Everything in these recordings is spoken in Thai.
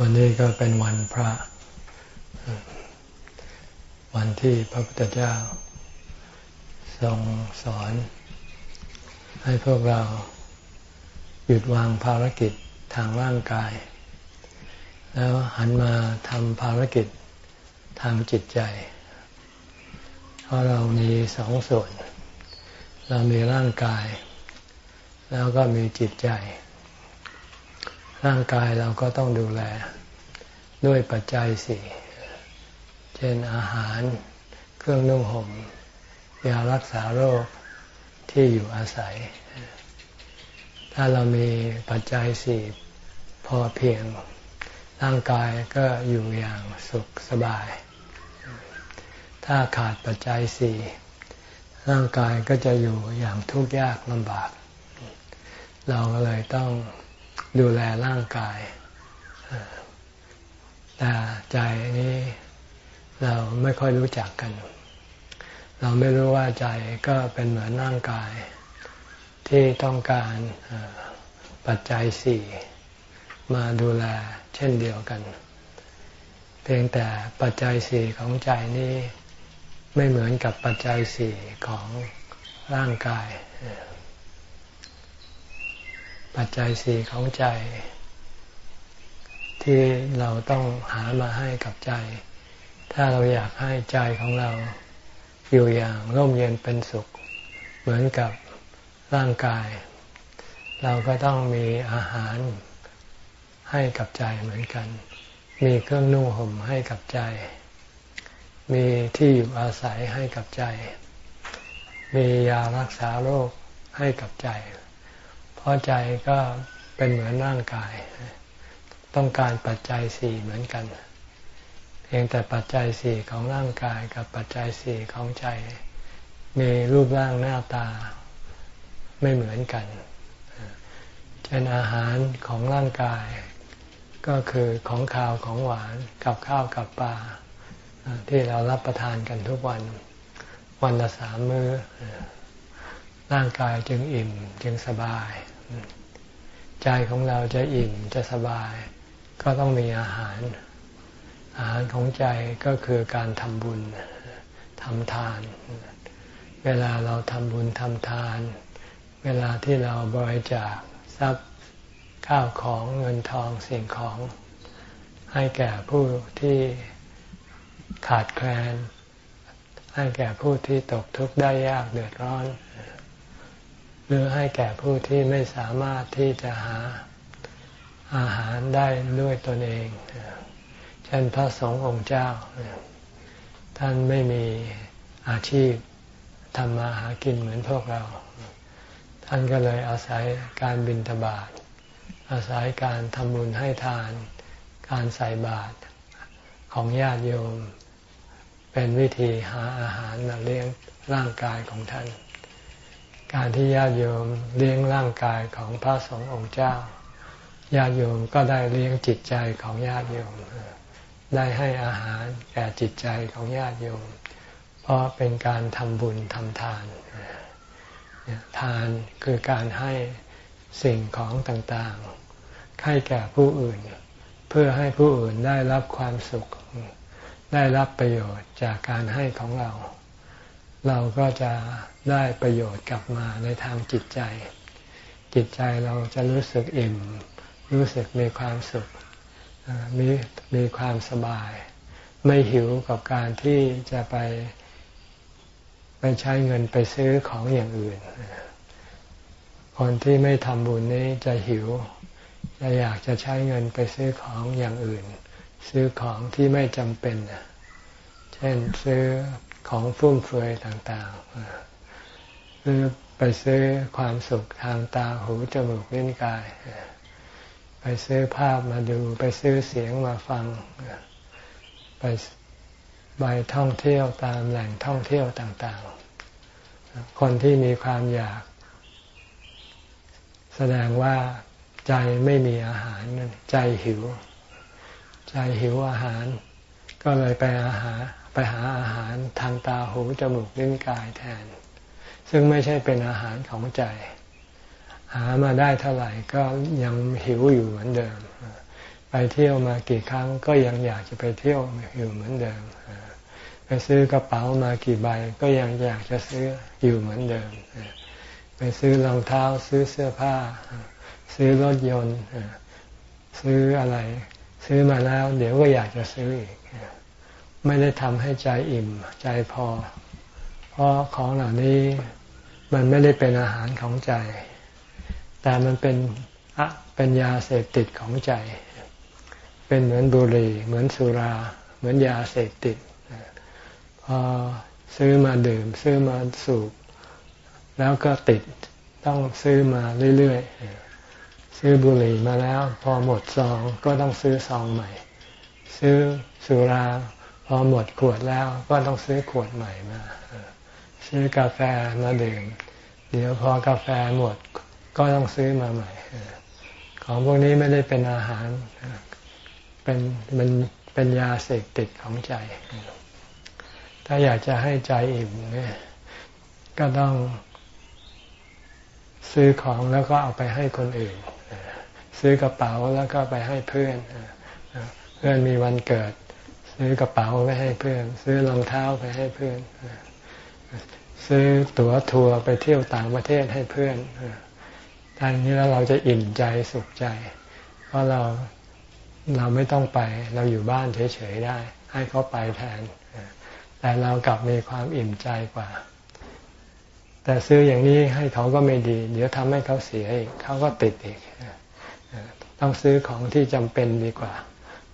วันนี้ก็เป็นวันพระ วันที่พระพุทธเจ้า ทรงสอน ให้พวกเราหยุดวางภารกิจทางร่างกาย แล้วหันมาทำภารกิจทางจิตใจ เพราะเรามีสองส่วน เรามีร่างกาย แล้วก็มีจิตใจ ร่างกายเราก็ต้องดูแลด้วยปัจจัยสี่เช่นอาหารเครื่องนุ่งห่มยารักษาโรคที่อยู่อาศัย ถ้าเรามีปัจจัยสี่พอเพียง ร่างกายก็อยู่อย่างสุขสบาย ถ้าขาดปัจจัยสี่ร่างกายก็จะอยู่อย่างทุกข์ยากลำบาก เราเลยต้อง ดูแลร่างกาย แต่ใจนี้เราไม่ค่อยรู้จักกัน เราไม่รู้ว่าใจก็เป็นเหมือนร่างกาย ที่ต้องการปัจจัยสี่มาดูแลเช่นเดียวกัน เพียงแต่ปัจจัยสี่ของใจนี้ไม่เหมือนกับปัจจัยสี่ของร่างกาย ปัจจัยสี่ของใจ ที่เราต้องหามาให้กับใจ ถ้าเราอยากให้ใจของเราอยู่อย่างร่มเย็นเป็นสุข เหมือนกับร่างกาย เราก็ต้องมีอาหารให้กับใจเหมือนกัน มีเครื่องนุ่งห่มให้กับใจ มีที่อยู่อาศัยให้กับใจ มียารักษาโรคให้กับใจ พราะใจก็เป็นเหมือนร่างกาย ต้องการปัจจัยสี่เหมือนกัน เพียงแต่ปัจจัยสี่ของร่างกายกับปัจจัยสี่ของใจ มีรูปร่างหน้าตาไม่เหมือนกันเช่นอาหารของร่างกาย ก็คือของข้าวของหวานกับข้าวกับปลาที่เรารับประทานกันทุกวัน วันละสามมือ้อร่างกายจึงอิ่มจึงสบาย ใจของเราจะอิ่มจะสบาย ก็ต้องมีอาหาร อาหารของใจก็คือการทำบุญทำทาน เวลาเราทำบุญทำทาน เวลาที่เราบริจาคทรัพย์ข้าวของเงินทองสิ่งของ ให้แก่ผู้ที่ขาดแคลนให้แก่ผู้ที่ตกทุกข์ได้ยากเดือดร้อน หรือให้แก่ผู้ที่ไม่สามารถที่จะหาอาหารได้ด้วยตนเอง เช่นพระสงฆ์องค์เจ้า ท่านไม่มีอาชีพทำมาหากินเหมือนพวกเรา ท่านก็เลยอาศัยการบินทบาทอาศัยการทำบุญให้ทาน การใส่บาตรของญาติโยม เป็นวิธีหาอาหารมาเลี้ยงร่างกายของท่าน การที่ญาติโยมเลี้ยงร่างกายของพระสงฆ์องค์เจ้าญาติโยมก็ได้เลี้ยงจิตใจของญาติโยม ได้ให้อาหารแก่จิตใจของญาติโยม เพราะเป็นการทำบุญทำทาน ทานคือการให้สิ่งของต่างๆ ให้แก่ผู้อื่น เพื่อให้ผู้อื่นได้รับความสุข ได้รับประโยชน์จากการให้ของเรา เราก็จะ ได้ประโยชน์กลับมาในทางจิตใจ จิตใจเราจะรู้สึกอิ่ม รู้สึกมีความสุขมีมีความสบาย ไม่หิวกับการที่จะไปไปใช้เงินไปซื้อของอย่างอื่น คนที่ไม่ทำบุญนี้จะหิว จะอยากจะใช้เงินไปซื้อของอย่างอื่น ซื้อของที่ไม่จำเป็น เช่นซื้อของฟุ่มเฟือยต่าง ๆ หรือไปซื้อความสุขทางตาหูจมูกลิ้นกาย ไปซื้อภาพมาดู ไปซื้อเสียงมาฟัง ไปไปท่องเที่ยวตามแหล่งท่องเที่ยวต่างๆ คนที่มีความอยาก แสดงว่าใจไม่มีอาหารใจหิว ใจหิวอาหาร ก็เลยไปอาหารไปหาอาหารทางตาหูจมูกลิ้นกายแทน ซึ่งไม่ใช่เป็นอาหารของใจ หามาได้เท่าไหร่ก็ยังหิวอยู่เหมือนเดิมไปไปเที่ยวมากี่ครั้งก็ยังอยากจะไปเที่ยวอยู่เหมือนเดิม ไปซื้อกระเป๋ามากี่ใบก็ยังอยากจะซื้ออยู่เหมือนเดิม ไปซื้อรองเท้าซื้อเสื้อผ้า ซื้อรถยนต์ซื้ออะไร ซื้อมาแล้ว เดี๋ยวก็อยากจะซื้ออีกไม่ได้ทำให้ใจอิ่มใจพอ เพราะของเหล่านี้ มันไม่ได้เป็นอาหารของใจ แต่มันเป็นอะเป็นยาเสพติดของใจ เป็นเหมือนบุหรี่ เหมือนสุรา เหมือนยาเสพติดพอซื้อมาดื่ม ซื้อมาสูบ แล้วก็ติดต้องซื้อมาเรื่อยๆ ซื้อบุหรี่มาแล้ว พอหมดซองก็ต้องซื้อซองใหม่ ซื้อสุรา พอหมดขวดแล้วก็ต้องซื้อขวดใหม่มา ซื้อกาแฟมาดื่ม เดี๋ยวพอกาแฟหมดก็ต้องซื้อมาใหม่ ของพวกนี้ไม่ได้เป็นอาหาร เป็นมันเป็นยาเสพติดของใจ ถ้าอยากจะให้ใจอิ่มเนี่ยก็ต้องซื้อของแล้วก็เอาไปให้คนอื่น ซื้อกระเป๋าแล้วก็ไปให้เพื่อน เพื่อนมีวันเกิด ซื้อกระเป๋าไปให้เพื่อน ซื้อรองเท้าไปให้เพื่อน ซื้อตั๋วทัวร์ไปเที่ยวต่างประเทศให้เพื่อนทางนี้แล้วเราจะอิ่มใจสุขใจ เพราะเราเราไม่ต้องไป เราอยู่บ้านเฉยๆได้ ให้เขาไปแทน แต่เรากลับมีความอิ่มใจกว่า แต่ซื้ออย่างนี้ให้เขาก็ไม่ดี เดี๋ยวทำให้เขาเสียอีกเขาก็ติดอีก ต้องซื้อของที่จำเป็นดีกว่า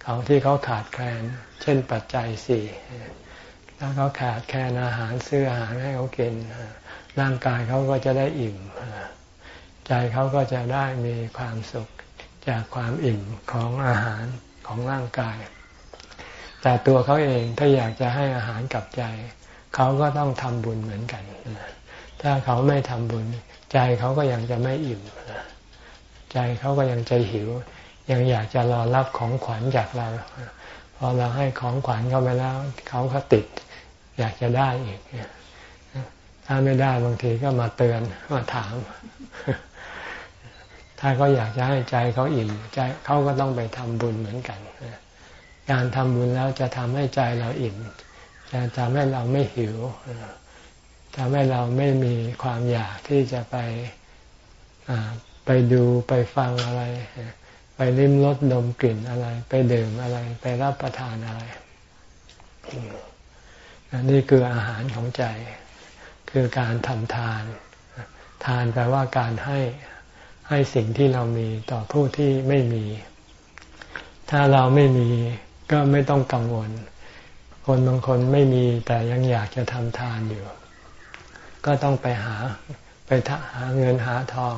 ของที่เขาขาดแคลน เช่นปัจจัยสี่ ถ้าเขาขาดแคลนอาหารซื้ออาหารให้เขากินร่างกายเขาก็จะได้อิ่ม ใจเขาก็จะได้มีความสุขจากความอิ่มของอาหารของร่างกาย แต่ตัวเขาเองถ้าอยากจะให้อาหารกับใจ เขาก็ต้องทำบุญเหมือนกัน ถ้าเขาไม่ทำบุญ ใจเขาก็ยังจะไม่อิ่ม ใจเขาก็ยังใจหิว ยังอยากจะรอรับของขวัญจากเรา พอเราให้ของขวัญเขาไปแล้ว เขาก็ติด อยากจะได้อีกถ้าไม่ได้บางทีก็มาเตือนมาถาม ถ้าเขาอยากจะให้ใจเขาอิ่มใจเขาก็ต้องไปทำบุญเหมือนกันการทำบุญแล้วจะทำให้ใจเราอิ่มจะทำให้เราไม่หิวทำให้เราไม่มีความอยากที่จะไปไปดูไปฟังอะไร ไปลิ้มรสดมกลิ่นอะไร ไปดื่มอะไร ไปรับประทานอะไร นี่คืออาหารของใจ คือการทำทาน ทานแปลว่าการให้ให้สิ่งที่เรามีต่อผู้ที่ไม่มี ถ้าเราไม่มีก็ไม่ต้องกังวล คนบางคนไม่มีแต่ยังอยากจะทำทานอยู่ ก็ต้องไปหาไปหาเงินหาทอง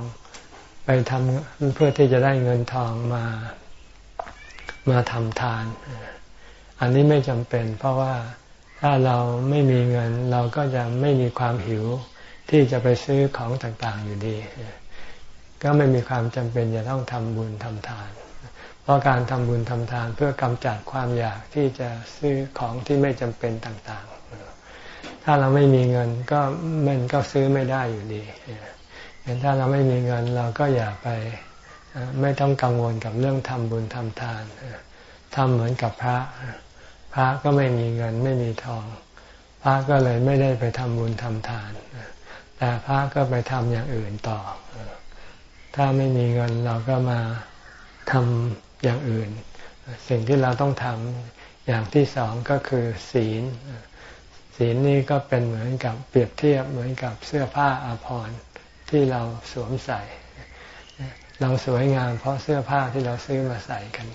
ไปทำเพื่อที่จะได้เงินทองมามาทำทาน อันนี้ไม่จำเป็นเพราะว่า ถ้าเราไม่มีเงินเราก็จะไม่มีความหิวที่จะไปซื้อของต่างๆอยู่ดี ก็ไม่มีความจำเป็นจะต้องทำบุญทำทาน เพราะการทำบุญทำทานเพื่อกำจัดความอยากที่จะซื้อของที่ไม่จำเป็นต่างๆ ถ้าเราไม่มีเงินก็มันก็ซื้อไม่ได้อยู่ดีเห็นถ้าเราไม่มีเงินเราก็อย่าไปไม่ต้องกังวลกับเรื่องทำบุญทำทานทำเหมือนกับพระ พระก็ไม่มีเงินไม่มีทอง พระก็เลยไม่ได้ไปทำบุญทำทาน แต่พระก็ไปทำอย่างอื่นต่อ ถ้าไม่มีเงินเราก็มาทำอย่างอื่น สิ่งที่เราต้องทำอย่างที่สองก็คือศีล ศีลนี่ก็เป็นเหมือนกับเปรียบเทียบเหมือนกับเสื้อผ้าอาภรณ์ที่เราสวมใส่ เราสวยงามเพราะเสื้อผ้าที่เราซื้อมาใส่กัน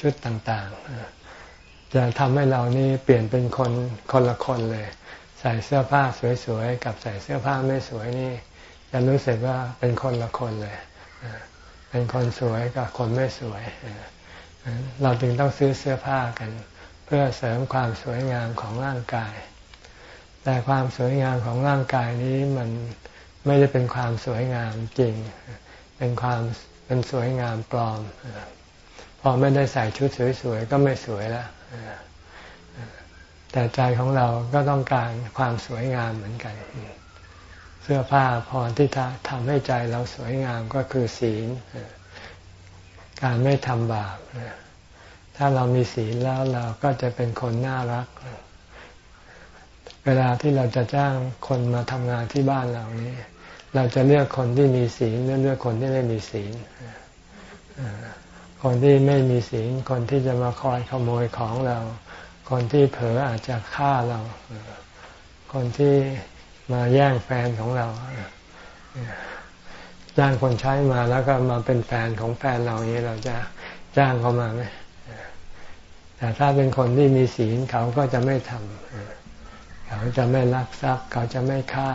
ชุดต่างๆ จะทำให้เรานี่เปลี่ยนเป็นคนคนละคนเลย ใส่เสื้อผ้าสวยๆกับใส่เสื้อผ้าไม่สวยนี่จะรู้สึกว่าเป็นคนละคนเลย เป็นคนสวยกับคนไม่สวย เราจึงต้องซื้อเสื้อผ้ากัน เพื่อเสริมความสวยงามของร่างกาย แต่ความสวยงามของร่างกายนี้มันไม่ได้เป็นความสวยงามจริง เป็นความเป็นสวยงามปลอม พอไม่ได้ใส่ชุดสวยๆก็ไม่สวยแล้ว แต่ใจของเราก็ต้องการความสวยงามเหมือนกัน เสื้อผ้าพรที่ทำให้ใจเราสวยงามก็คือศีล การไม่ทำบาป ถ้าเรามีศีลแล้วเราก็จะเป็นคนน่ารัก เวลาที่เราจะจ้างคนมาทำงานที่บ้านเรานี้ เราจะเลือกคนที่มีศีลหรือเลือกคนที่ไม่มีศีล คนที่ไม่มีศีลคนที่จะมาคอยขโมยของเรา คนที่เผลออาจจะฆ่าเรา คนที่มาแย่งแฟนของเราจ้างคนใช้มาแล้วก็มาเป็นแฟนของแฟนเราอย่างนี้เราจะจ้างเขามาไหมแต่ถ้าเป็นคนที่มีศีลเขาก็จะไม่ทำเขาจะไม่ลักทรัพย์ เขาจะไม่ฆ่า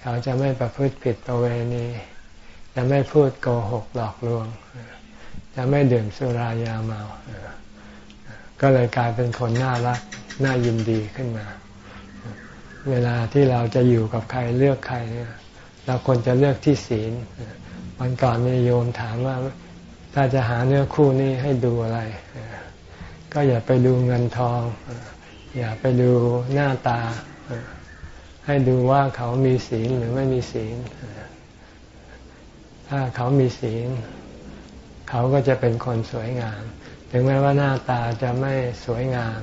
เขาจะไม่ประพฤติผิดประเวณี จะไม่พูดโกหกหลอกลวง จะไม่ดื่มสุรายาเมาก็เลยกลายเป็นคนน่ารักน่ายินดีขึ้นมา เวลาที่เราจะอยู่กับใครเลือกใครเนี่ยเราควรจะเลือกที่ศีลวันก่อนมีโยมถามว่า ถ้าจะหาเนื้อคู่นี้ให้ดูอะไร ก็อย่าไปดูเงินทอง อย่าไปดูหน้าตา ให้ดูว่าเขามีศีลหรือไม่มีศีลถ้าเขามีศีล เขาก็จะเป็นคนสวยงาม ถึงแม้ว่าหน้าตาจะไม่สวยงาม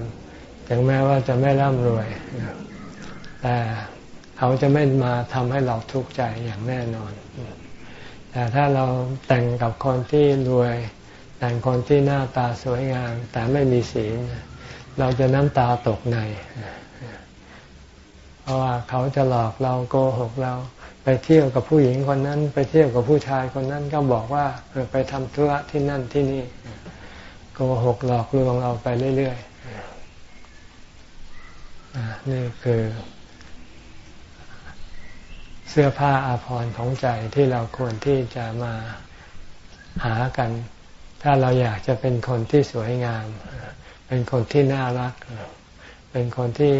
ถึงแม้ว่าจะไม่ร่ำรวย แต่เขาจะไม่มาทำให้เราทุกข์ใจอย่างแน่นอน แต่ถ้าเราแต่งกับคนที่รวย แต่งคนที่หน้าตาสวยงาม แต่ไม่มีศีลเราจะน้ำตาตกใน เพราะว่าเขาจะหลอกเราโกหกเรา ไปเที่ยวกับผู้หญิงคนนั้น ไปเที่ยวกับผู้ชายคนนั้นก็บอกว่าไปทำธุระที่นั่นที่นี่โกหกหลอกลวงเราไปเรื่อยๆนี่คือ เสื้อผ้าอาภรณ์ของใจที่เราควรที่จะมาหากัน ถ้าเราอยากจะเป็นคนที่สวยงาม เป็นคนที่น่ารัก เป็นคนที่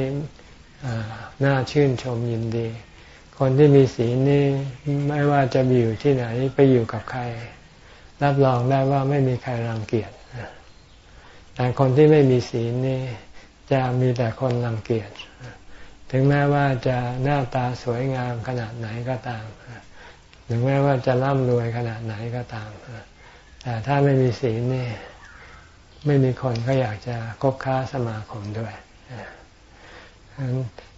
น่าชื่นชมยินดี คนที่มีศีลนี่ไม่ว่าจะอยู่ที่ไหนไปอยู่กับใคร รับรองได้ว่าไม่มีใครรังเกียจแต่คนที่ไม่มีศีลนี่จะมีแต่คนรังเกียจถึงแม้ว่าจะหน้าตาสวยงามขนาดไหนก็ตาม ถึงแม้ว่าจะร่ำรวยขนาดไหนก็ตาม แต่ถ้าไม่มีศีลนี่ ไม่มีคนก็อยากจะคบค้าสมาคมด้วย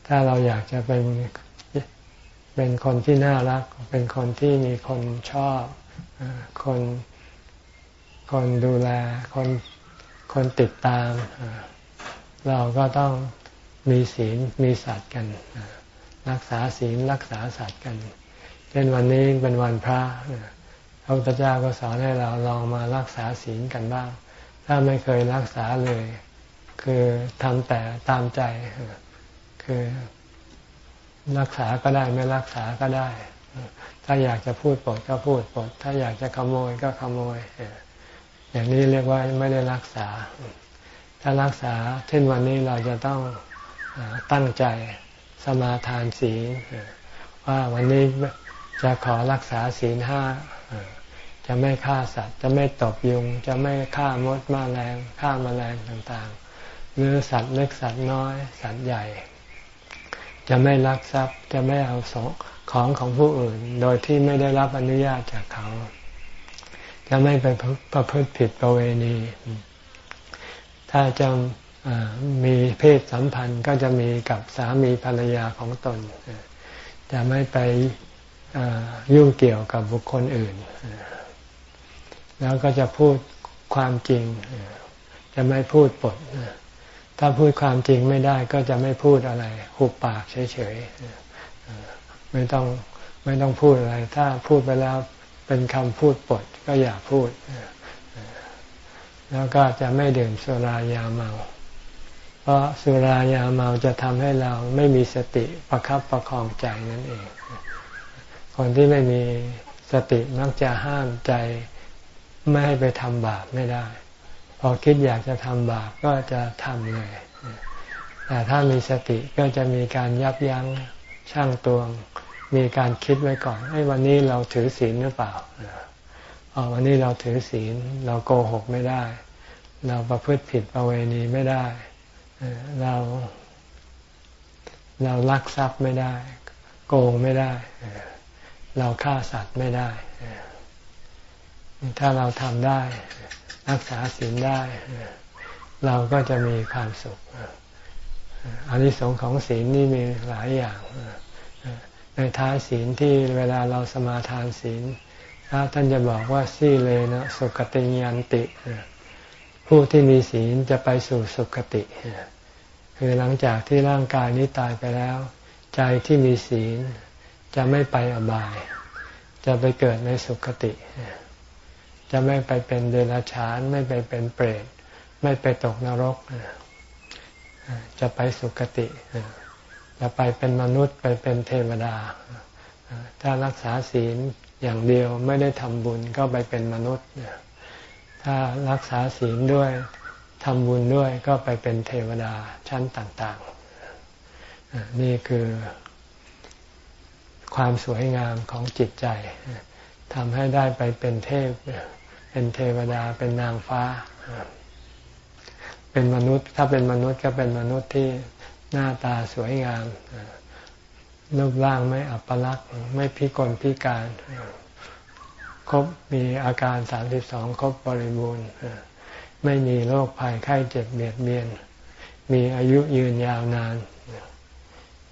ถ้าเราอยากจะเป็น เป็นคนที่น่ารัก เป็นคนที่มีคนชอบ คนคนดูแล คนคนติดตาม เราก็ต้องมีศีลมีสัตว์กัน รักษาศีลรักษาสัตว์กันเช่นวันนี้เป็นวันพระพระพุทธเจ้าก็สอนให้เราลองมารักษาศีลกันบ้าง ถ้าไม่เคยรักษาเลย คือทำแต่ตามใจ คือ รักษาก็ได้ไม่รักษาก็ได้ ถ้าอยากจะพูดปดก็พูดปด ถ้าอยากจะขโมยก็ขโมย อย่างนี้เรียกว่าไม่ได้รักษา ถ้ารักษาเช่นวันนี้เราจะต้องตั้งใจสมาทานศีลว่าวันนี้จะขอรักษาศีลห้าจะไม่ฆ่าสัตว์ จะไม่ตบยุง จะไม่ฆ่ามดมาแรงฆ่ามาแรงต่างๆ หรือสัตว์เล็กสัตว์น้อย สัตว์ใหญ่ จะไม่ลักทรัพย์จะไม่เอาสงของของผู้อื่น โดยที่ไม่ได้รับอนุญาตจากเขา จะไม่ไปประพฤติผิดประเวณี ถ้าจะมีเพศสัมพันธ์ก็จะมีกับสามีภรรยาของตน จะไม่ไปยุ่งเกี่ยวกับบุคคลอื่น แล้วก็จะพูดความจริง จะไม่พูดปด ถ้าพูดความจริงไม่ได้ก็จะไม่พูดอะไรหุบปากเฉยๆไม่ต้องไม่ต้องพูดอะไร ถ้าพูดไปแล้วเป็นคำพูดปดก็อย่าพูด แล้วก็จะไม่ดื่มสุรายาเมา เพราะสุรายาเมาจะทำให้เราไม่มีสติประครับประคองใจนั่นเอง คนที่ไม่มีสติมักจะห้ามใจไม่ให้ไปทำบาปไม่ได้ พอคิดอยากจะทำบาปก็จะทำเลย แต่ถ้ามีสติก็จะมีการยับยั้งชั่งตวง มีการคิดไว้ก่อนไอ้วันนี้เราถือศีลหรือเปล่าออวันนี้เราถือศีล เราโกหกไม่ได้ เราประพฤติผิดประเวณีไม่ได้ เรา เราลักทรัพย์ไม่ได้ โกงไม่ได้ เราฆ่าสัตว์ไม่ได้ ถ้าเราทำได้ รักษาศีลได้ เราก็จะมีความสุขอันนี้สงของศีลนี่มีหลายอย่าง ในท้ายศีลที่เวลาเราสมาทานศีลท่านจะบอกว่าสีเลนะสุกติยันติ ผู้ที่มีศีลจะไปสู่สุคติ คือหลังจากที่ร่างกายนี้ตายไปแล้ว ใจที่มีศีลจะไม่ไปอบาย จะไปเกิดในสุคติ จะไม่ไปเป็นเดรัจฉาน ไม่ไปเป็นเปรตไม่ไปตกนรก จะไปสุคติ จะไปเป็นมนุษย์ไปเป็นเทวดา ถ้ารักษาศีลอย่างเดียวไม่ได้ทำบุญก็ไปเป็นมนุษย์ ถ้ารักษาศีลด้วยทำบุญด้วยก็ไปเป็นเทวดาชั้นต่าง ๆ นี่คือความสวยงามของจิตใจทำให้ได้ไปเป็นเทพ เป็นเทวดาเป็นนางฟ้า เป็นมนุษย์ ถ้าเป็นมนุษย์ก็เป็นมนุษย์ที่หน้าตาสวยงามรูปร่างไม่อัปลักษณ์ไม่พิกลพิการครบมีอาการสามสิบสองครบบริบูรณ์ไม่มีโรคภัยไข้เจ็บเบียดเบียน มีอายุยืนยาวนาน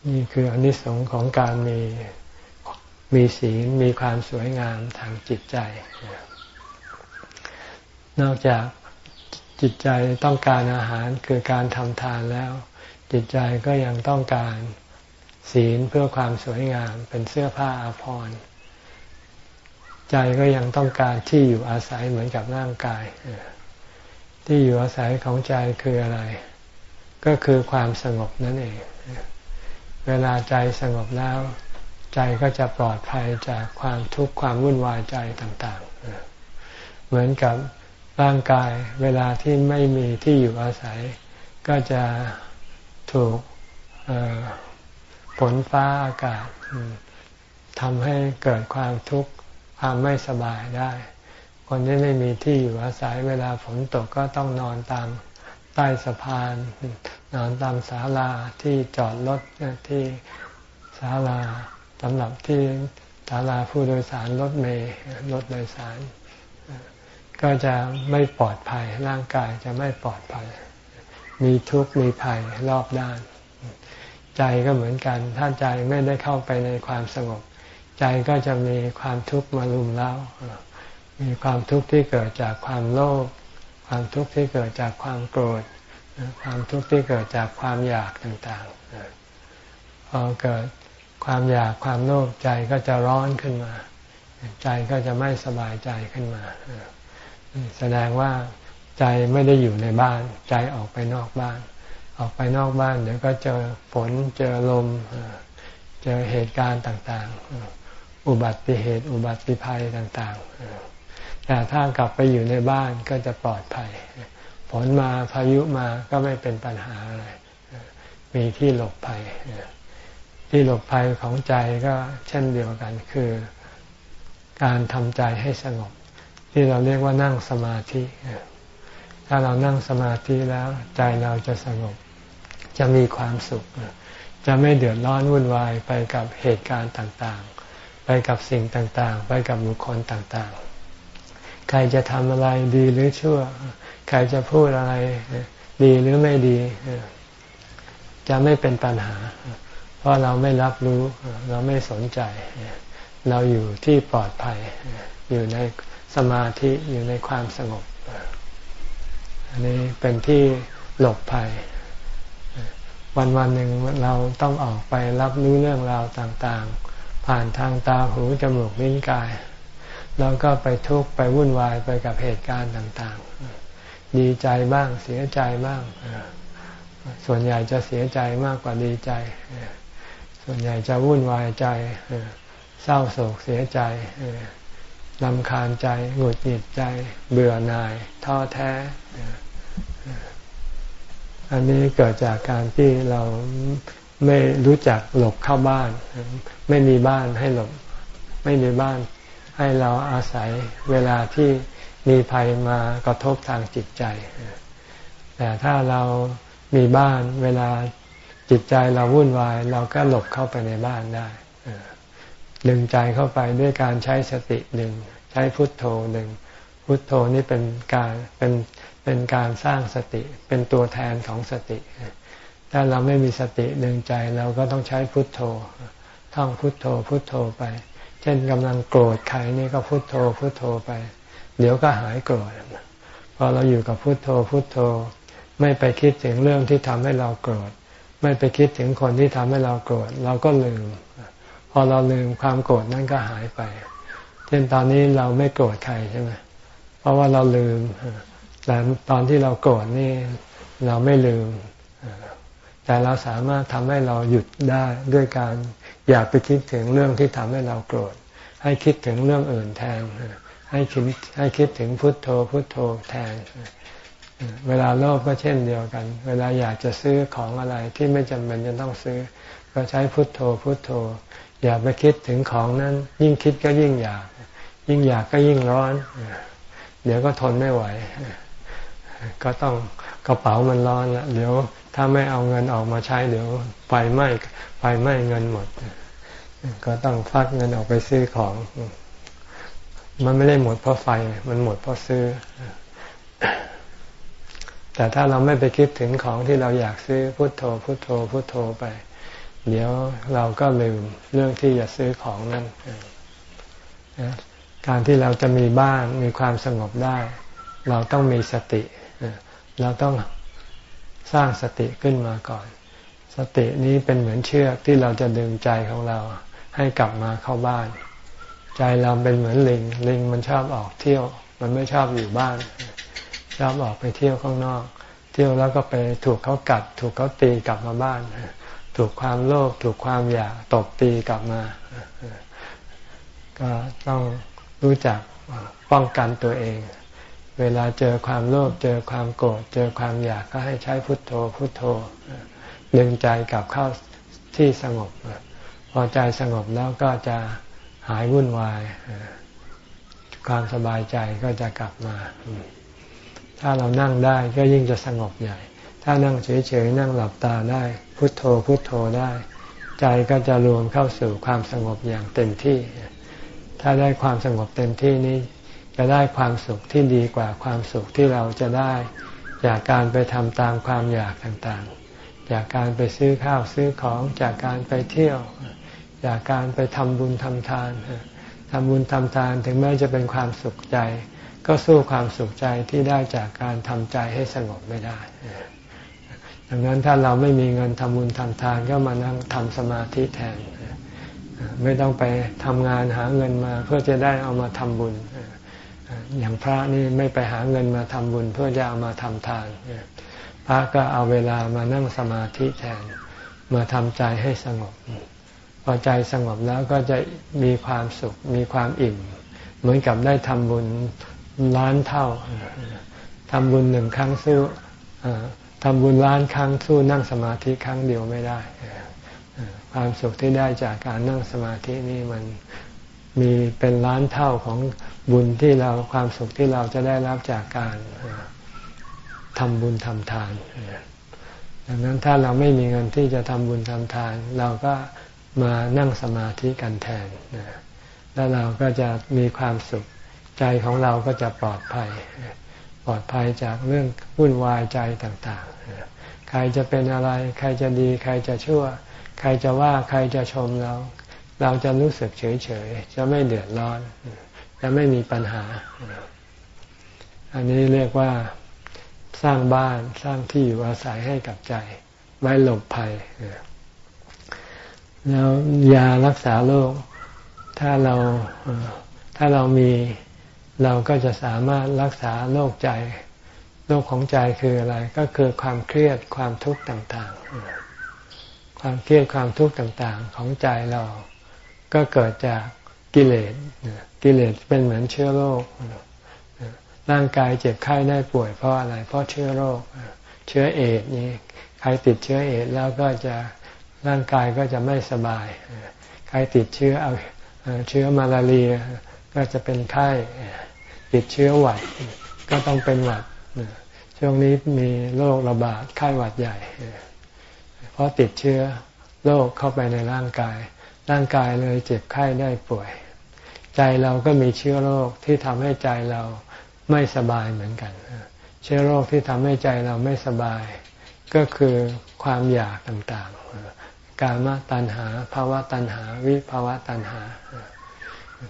นี่คืออนิสงส์ของการมีมีศีลมีความสวยงามทางจิตใจ นอกจากจิตใจต้องการอาหารคือการทำทานแล้ว จิตใจก็ยังต้องการศีลเพื่อความสวยงามเป็นเสื้อผ้าอาภรณ์ใจก็ยังต้องการที่อยู่อาศัยเหมือนกับร่างกาย ที่อยู่อาศัยของใจคืออะไร ก็คือความสงบนั่นเอง เวลาใจสงบแล้ว ใจก็จะปลอดภัยจากความทุกข์ความวุ่นวายใจต่าง ๆ เหมือนกับ ร่างกายเวลาที่ไม่มีที่อยู่อาศัย ก็จะถูกฝนฟ้าอากาศทำให้เกิดความทุกข์ความไม่สบายได้ คนที่ไม่มีที่อยู่อาศัย เวลาฝนตกก็ต้องนอนตามใต้สะพาน นอนตามศาลาที่จอดรถที่ศาลาสำหรับที่ศาลาผู้โดยสารรถเมล์รถโดยสาร ก็จะไม่ปลอดภัย ร่างกายจะไม่ปลอดภัย มีทุกข์มีภัยรอบด้าน ใจก็เหมือนกัน ถ้าใจไม่ได้เข้าไปในความสงบ ใจก็จะมีความทุกข์มาลุมเล้า มีความทุกข์ที่เกิดจากความโลภความทุกข์ที่เกิดจากความโกรธ ความทุกข์ที่เกิดจากความอยากต่างๆพอเกิดความอยากความโลภใจก็จะร้อนขึ้นมา ใจก็จะไม่สบายใจขึ้นมา แสดงว่าใจไม่ได้อยู่ในบ้าน ใจออกไปนอกบ้าน ออกไปนอกบ้าน เดี๋ยวก็เจอฝนเจอลม เจอเหตุการณ์ต่างๆ อุบัติเหตุ อุบัติภัยต่างๆ แต่ถ้ากลับไปอยู่ในบ้านก็จะปลอดภัย ฝนมาพายุมาก็ไม่เป็นปัญหาอะไร มีที่หลบภัย ที่หลบภัยของใจก็เช่นเดียวกันคือการทำใจให้สงบ ที่เราเรียกว่านั่งสมาธิ ถ้าเรานั่งสมาธิแล้วใจเราจะสงบ จะมีความสุข จะไม่เดือดร้อนวุ่นวายไปกับเหตุการณ์ต่างๆ ไปกับสิ่งต่างๆ ไปกับบุคคลต่างๆ ใครจะทำอะไรดีหรือชั่ว ใครจะพูดอะไรดีหรือไม่ดี จะไม่เป็นปัญหา เพราะเราไม่รับรู้ เราไม่สนใจ เราอยู่ที่ปลอดภัย อยู่ใน สมาธิอยู่ในความสงบ อันนี้เป็นที่หลบภัย วันวันหนึ่งเราต้องออกไปรับรู้เรื่องราวต่างๆ ผ่านทางตาหูจมูกลิ้นกาย แล้วก็ไปทุกข์ไปวุ่นวายไปกับเหตุการณ์ต่างๆ ดีใจบ้างเสียใจบ้าง ส่วนใหญ่จะเสียใจมากกว่าดีใจ ส่วนใหญ่จะวุ่นวายใจเศร้าโศกเสียใจ ลำคาญใจหงุดหงิดใจ เบื่อหน่ายท้อแท้ อันนี้เกิดจากการที่เราไม่รู้จักหลบเข้าบ้าน ไม่มีบ้านให้หลบ ไม่มีบ้านให้เราอาศัยเวลาที่มีภัยมากระทบทางจิตใจ แต่ถ้าเรามีบ้านเวลาจิตใจเราวุ่นวาย เราก็หลบเข้าไปในบ้านได้ ดึงใจเข้าไปด้วยการใช้สติหนึ่งใช้พุทโธหนึ่งพุทโธนี่เป็นการเป็นเป็นการสร้างสติเป็นตัวแทนของสติ ถ้าเราไม่มีสติดึงใจเราก็ต้องใช้พุทโธท่องพุทโธพุทโธไป เช่นกำลังโกรธใครนี่ก็พุทโธพุทโธไป เดี๋ยวก็หายโกรธพอเราอยู่กับพุทโธพุทโธ ไม่ไปคิดถึงเรื่องที่ทำให้เราโกรธ ไม่ไปคิดถึงคนที่ทำให้เราโกรธ เราก็ลืม พอเราลืมความโกรธนั่นก็หายไป เช่นตอนนี้เราไม่โกรธใครใช่ไหมเพราะว่าเราลืม แต่ตอนที่เราโกรธนี่เราไม่ลืม แต่เราสามารถทำให้เราหยุดได้ด้วยการอยากไปคิดถึงเรื่องที่ทำให้เราโกรธ ให้คิดถึงเรื่องอื่นแทน ให้คิดให้คิดถึงพุทโธพุทโธแทน เวลาโลภก็เช่นเดียวกัน เวลาอยากจะซื้อของอะไรที่ไม่จำเป็นจะต้องซื้อ ก็ใช้พุทโธพุทโธ อย่าไปคิดถึงของนั้น ยิ่งคิดก็ยิ่งอยาก ยิ่งอยากก็ยิ่งร้อน เดี๋ยวก็ทนไม่ไหว ก็ต้องกระเป๋ามันร้อนแล้วเดี๋ยวถ้าไม่เอาเงินออกมาใช้เดี๋ยวไฟไหม้ไฟไหม้เงินหมด ก็ต้องฟักเงินออกไปซื้อของ มันไม่ได้หมดเพราะไฟ มันหมดเพราะซื้อ แต่ถ้าเราไม่ไปคิดถึงของที่เราอยากซื้อพุโทโธพุโทโธพุโทโธไป เดี๋ยวเราก็ลืมเรื่องที่จะซื้อของนั้นการที่เราจะมีบ้านมีความสงบได้ เราต้องมีสติ เราต้องสร้างสติขึ้นมาก่อน สตินี้เป็นเหมือนเชือกที่เราจะดึงใจของเราให้กลับมาเข้าบ้าน ใจเราเป็นเหมือนลิง ลิงมันชอบออกเที่ยว มันไม่ชอบอยู่บ้าน ชอบออกไปเที่ยวข้างนอก เที่ยวแล้วก็ไปถูกเขากัด ถูกเขาตีกลับมาบ้าน ถูกความโลภถูกความอยากตบตีกลับมา ก็ต้องรู้จักป้องกันตัวเอง เวลาเจอความโลภเจอความโกรธเจอความอยากก็ให้ใช้พุทโธ พุทโธดึงใจกลับเข้าที่สงบ พอใจสงบแล้วก็จะหายวุ่นวายความสบายใจก็จะกลับมา ถ้าเรานั่งได้ก็ยิ่งจะสงบใหญ่ ถ้านั่งเฉยๆนั่งหลับตาได้ พุทโธพุทโธได้ ใจก็จะรวมเข้าสู่ความสงบอย่างเต็มที่ ถ้าได้ความสงบเต็มที่นี้ จะได้ความสุขที่ดีกว่าความสุขที่เราจะได้ จากการไปทำตามความอยากต่างๆ จากการไปซื้อข้าวซื้อของจากการไปเที่ยว จากการไปทำบุญทำทานทำบุญทำทานถึงแม้จะเป็นความสุขใจ ก็สู้ความสุขใจที่ได้จากการทำใจให้สงบไม่ได้ ดังนั้นถ้าเราไม่มีเงินทำบุญทำทานก็มานั่งทำสมาธิแทน ไม่ต้องไปทำงานหาเงินมาเพื่อจะได้เอามาทำบุญ อย่างพระนี่ไม่ไปหาเงินมาทำบุญ เพื่อจะเอามาทำทาน พระก็เอาเวลามานั่งสมาธิแทน มาทำใจให้สงบ พอใจสงบแล้วก็จะมีความสุข มีความอิ่ม เหมือนกับได้ทำบุญล้านเท่าทำบุญหนึ่งครั้งสู้อ ทำบุญล้านครั้งสู้นั่งสมาธิครั้งเดียวไม่ได้ ความสุขที่ได้จากการนั่งสมาธินี่มันมีเป็นล้านเท่าของบุญที่เราความสุขที่เราจะได้รับจากการทำบุญทำทาน ดังนั้นถ้าเราไม่มีเงินที่จะทำบุญทำทาน เราก็มานั่งสมาธิกันแทน แล้วเราก็จะมีความสุขใจของเราก็จะปลอดภัย ปลอดภัยจากเรื่องวุ่นวายใจต่างๆ ใครจะเป็นอะไร ใครจะดี ใครจะชั่ว ใครจะว่าใครจะชมเรา เราจะรู้สึกเฉยๆ จะไม่เดือดร้อน จะไม่มีปัญหา อันนี้เรียกว่าสร้างบ้านสร้างที่อยู่อาศัยให้กับใจ ไว้หลบภัย แล้วยารักษาโรคถ้าเราถ้าเรามี เราก็จะสามารถรักษาโรคใจโรคของใจคืออะไรก็คือความเครียดความทุกข์ต่างๆ ความเครียดความทุกข์ต่างๆ ของใจเราก็เกิดจากกิเลสกิเลสเป็นเหมือนเชื้อโรคร่างกายเจ็บไข้ได้ป่วยเพราะอะไร เพราะเชื้อโรค เชื้อเอดนี่ใครติดเชื้อเอดแล้วก็จะร่างกายก็จะไม่สบาย ใครติดเชื้อเอาเชื้อมาลาเรีย ก็จะเป็นไข้ติดเชื้อหวัด ก็ต้องเป็นหวัดช่วงนี้มีโรคระบาดไข้หวัดใหญ่ เพราะติดเชื้อโรคเข้าไปในร่างกาย ร่างกายเลยเจ็บไข้ได้ป่วย ใจเราก็มีเชื้อโรคที่ทำให้ใจเราไม่สบายเหมือนกัน เชื้อโรคที่ทำให้ใจเราไม่สบาย ก็คือความอยากต่างๆ การมาตัณหาภาวะตัณหา วิภาวะตัณหา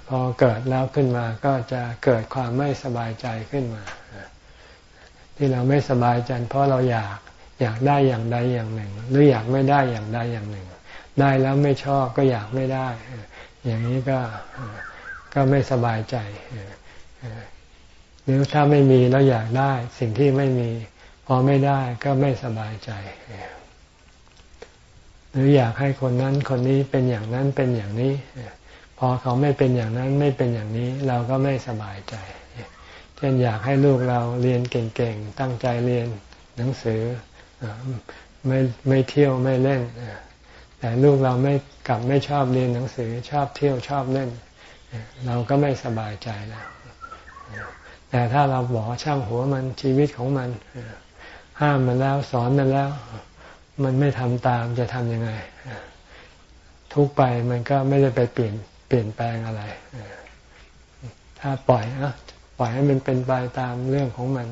พอเกิดแล้วขึ้นมาก็จะเกิดความไม่สบายใจขึ้นมา ที่เราไม่สบายใจเพราะเราอยากอยากได้อย่างใดอย่างหนึ่ง หรืออยากไม่ได้อย่างใดอย่างหนึ่ง ได้แล้วไม่ชอบก็อยากไม่ได้ อย่างนี้ก็ก็ไม่สบายใจหรือถ้าไม่มีแล้วอยากได้สิ่งที่ไม่มี พอไม่ได้ก็ไม่สบายใจ หรืออยากให้คนนั้นคนนี้เป็นอย่างนั้นเป็นอย่างนี้ พอเขาไม่เป็นอย่างนั้นไม่เป็นอย่างนี้เราก็ไม่สบายใจ เช่นอยากให้ลูกเราเรียนเก่งๆ ตั้งใจเรียนหนังสือไม่ไม่เที่ยวไม่เล่น แต่ลูกเราไม่กลับไม่ชอบเรียนหนังสือ ชอบเที่ยวชอบเล่น เราก็ไม่สบายใจแล้วแต่ถ้าเราบอกช่างหัวมันชีวิตของมัน ห้ามมันแล้วสอนมันแล้ว มันไม่ทำตามจะทำยังไงทุกไปมันก็ไม่ได้ไปเปลี่ยน เปลี่ยนแปลงอะไร ถ้าปล่อยอะปล่อยให้มันเป็นไปตามเรื่องของมัน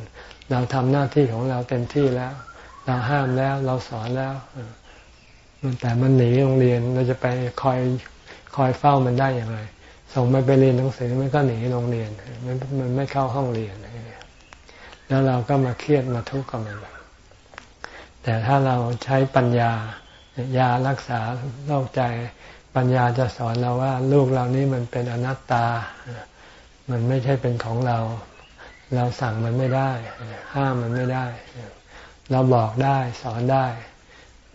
เราทำหน้าที่ของเราเต็มที่แล้ว เราห้ามแล้วเราสอนแล้วแต่มันหนีโรงเรียนเราจะไปคอยคอยเฝ้ามันได้อย่างไรส่งมันไปเรียนหนังสือมันก็หนีโรงเรียนมันมันไม่เข้าห้องเรียนแล้วเราก็มาเครียดมาทุกข์กับมันแต่ถ้าเราใช้ปัญญายารักษาโรคใจ ปัญญาจะสอนเราว่า ลูกเรานี้มันเป็นอนัตตา มันไม่ใช่เป็นของเรา เราสั่งมันไม่ได้ ห้ามมันไม่ได้ เราบอกได้สอนได้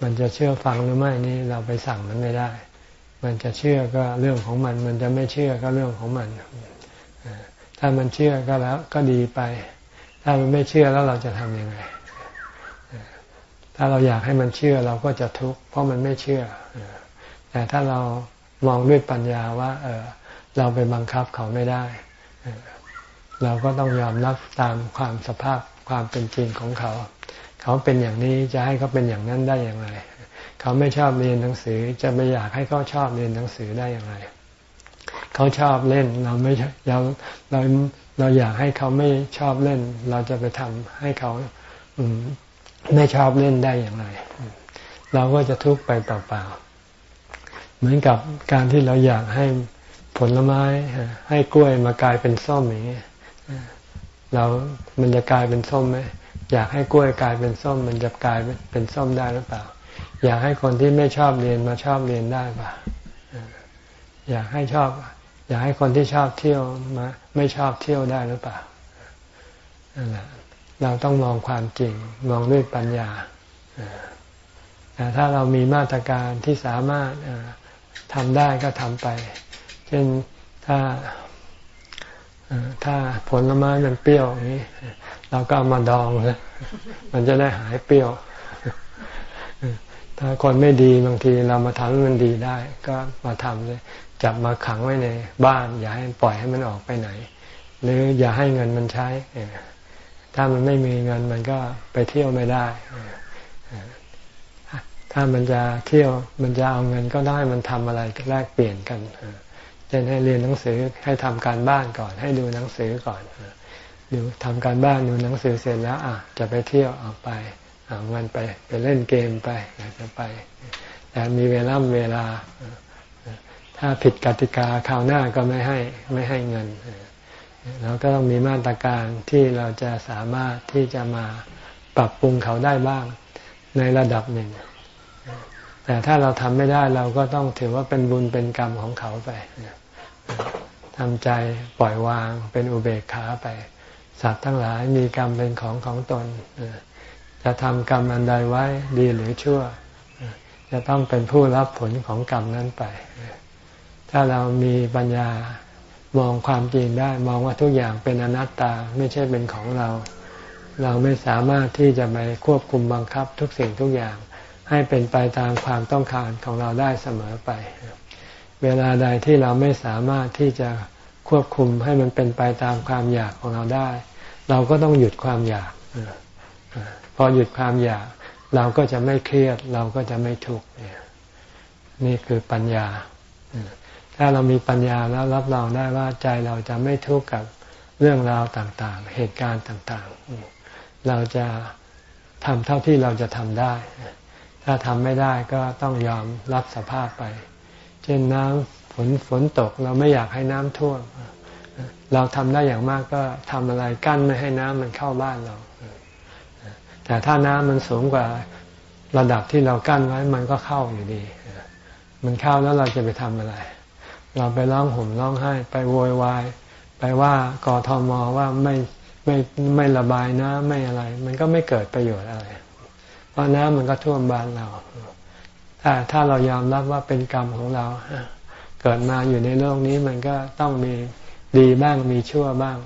มันจะเชื่อฟังหรือไม่นี่เราไปสั่งมันไม่ได้ มันจะเชื่อก็เรื่องของมัน มันจะไม่เชื่อก็เรื่องของมัน ถ้ามันเชื่อก็แล้วก็ดีไป ถ้ามันไม่เชื่อแล้วเราจะทำยังไง ถ้าเราอยากให้มันเชื่อเราก็จะทุกข์เพราะมันไม่เชื่อ แต่ถ้าเรามองด้วยปัญญาว่า เออเราไปบังคับเขาไม่ได้ เราก็ต้องยอมรับตามความสภาพความเป็นจริงของเขา เขาเป็นอย่างนี้จะให้เขาเป็นอย่างนั้นได้อย่างไร เขาไม่ชอบเรียนหนังสือ จะไปอยากให้เขาชอบเรียนหนังสือได้อย่างไรเขาชอบเล่นเราไม่เราเราเราอยากให้เขาไม่ชอบเล่น เราจะไปทำให้เขาไม่ชอบเล่นได้อย่างไร เราก็จะทุกข์ไปเปล่าๆ เหมือนกับการที่เราอยากให้ผลไม้ให้กล้วยมากลายเป็นส้มอย่างนี้เรามันจะกลายเป็นส้มไหมอยากให้กล้วยกลายเป็นส้ม มันจะกลายเป็นส้มได้หรือเปล่า อยากให้คนที่ไม่ชอบเรียนมาชอบเรียนได้ป่ะอยากให้ชอบ อยากให้คนที่ชอบเที่ยวมาไม่ชอบเที่ยวได้หรือเปล่านั่นแหละเราต้องมองความจริง มองด้วยปัญญาแต่ถ้าเรามีมาตรการที่สามารถ ทำได้ก็ทำไป เช่นถ้าถ้าผลไม้มันเปรี้ยวอย่างนี้ เราก็เอามาดองเลยมันจะได้หายเปรี้ยว ถ้าคนไม่ดีบางทีเรามาทำให้มันดีได้ ก็มาทำเลยจับมาขังไว้ในบ้าน อย่าให้ปล่อยให้มันออกไปไหน หรืออย่าให้เงินมันใช้ ถ้ามันไม่มีเงินมันก็ไปเที่ยวไม่ได้ ถ้ามันจะเที่ยวมันจะเอาเงินก็ได้มันทำอะไรแลกเปลี่ยนกันเช่นให้เรียนหนังสือให้ทำการบ้านก่อน ให้ดูหนังสือก่อนดูทำการบ้านดูหนังสือเสร็จแล้ว อะ จะไปเที่ยวออกไปเอาเงินไปไปเล่นเกมไปอยากจะไป แต่มีเวลาเวลา ถ้าผิดกติกาคราวหน้าก็ไม่ให้ไม่ให้เงินเราก็ต้องมีมาตรการที่เราจะสามารถที่จะมาปรับปรุงเขาได้บ้างในระดับหนึ่ง แต่ถ้าเราทำไม่ได้เราก็ต้องถือว่าเป็นบุญเป็นกรรมของเขาไปทำใจปล่อยวางเป็นอุเบกขาไป สัตว์ทั้งหลายมีกรรมเป็นของของตน จะทำกรรมอันใดไว้ดีหรือชั่ว จะต้องเป็นผู้รับผลของกรรมนั้นไป ถ้าเรามีปัญญามองความจริงได้ มองว่าทุกอย่างเป็นอนัตตาไม่ใช่เป็นของเรา เราไม่สามารถที่จะไปควบคุมบังคับทุกสิ่งทุกอย่าง ให้เป็นไปตามความต้องการของเราได้เสมอไป เวลาใดที่เราไม่สามารถที่จะควบคุมให้มันเป็นไปตามความอยากของเราได้ เราก็ต้องหยุดความอยาก พอหยุดความอยาก เราก็จะไม่เครียด เราก็จะไม่ทุกข์นี่คือปัญญา ถ้าเรามีปัญญาแล้วรับรองได้ว่าใจเราจะไม่ทุกข์กับเรื่องราวต่างๆ เหตุการณ์ต่างๆ เราจะทำเท่าที่เราจะทำได้ ถ้าทำไม่ได้ก็ต้องยอมรับสภาพไป เช่นน้ำฝนฝนตกเราไม่อยากให้น้ำท่วม เราทำได้อย่างมากก็ทำอะไรกั้นไม่ให้น้ำมันเข้าบ้านเรา แต่ถ้าน้ำมันสูงกว่าระดับที่เรากั้นไว้มันก็เข้าอยู่ดี มันเข้าแล้วเราจะไปทำอะไร เราไปร้องห่มร้องไห้ ไปโวยวาย ไปว่ากอทมว่าไม่ไม่ไม่ระบายน้ำไม่อะไร มันก็ไม่เกิดประโยชน์อะไร เพราะน้ำมันก็ท่วมบ้านเราถ้าถ้าเรายอมรับว่าเป็นกรรมของเราเกิดมาอยู่ในโลกนี้มันก็ต้องมีดีบ้างมีชั่วบ้าง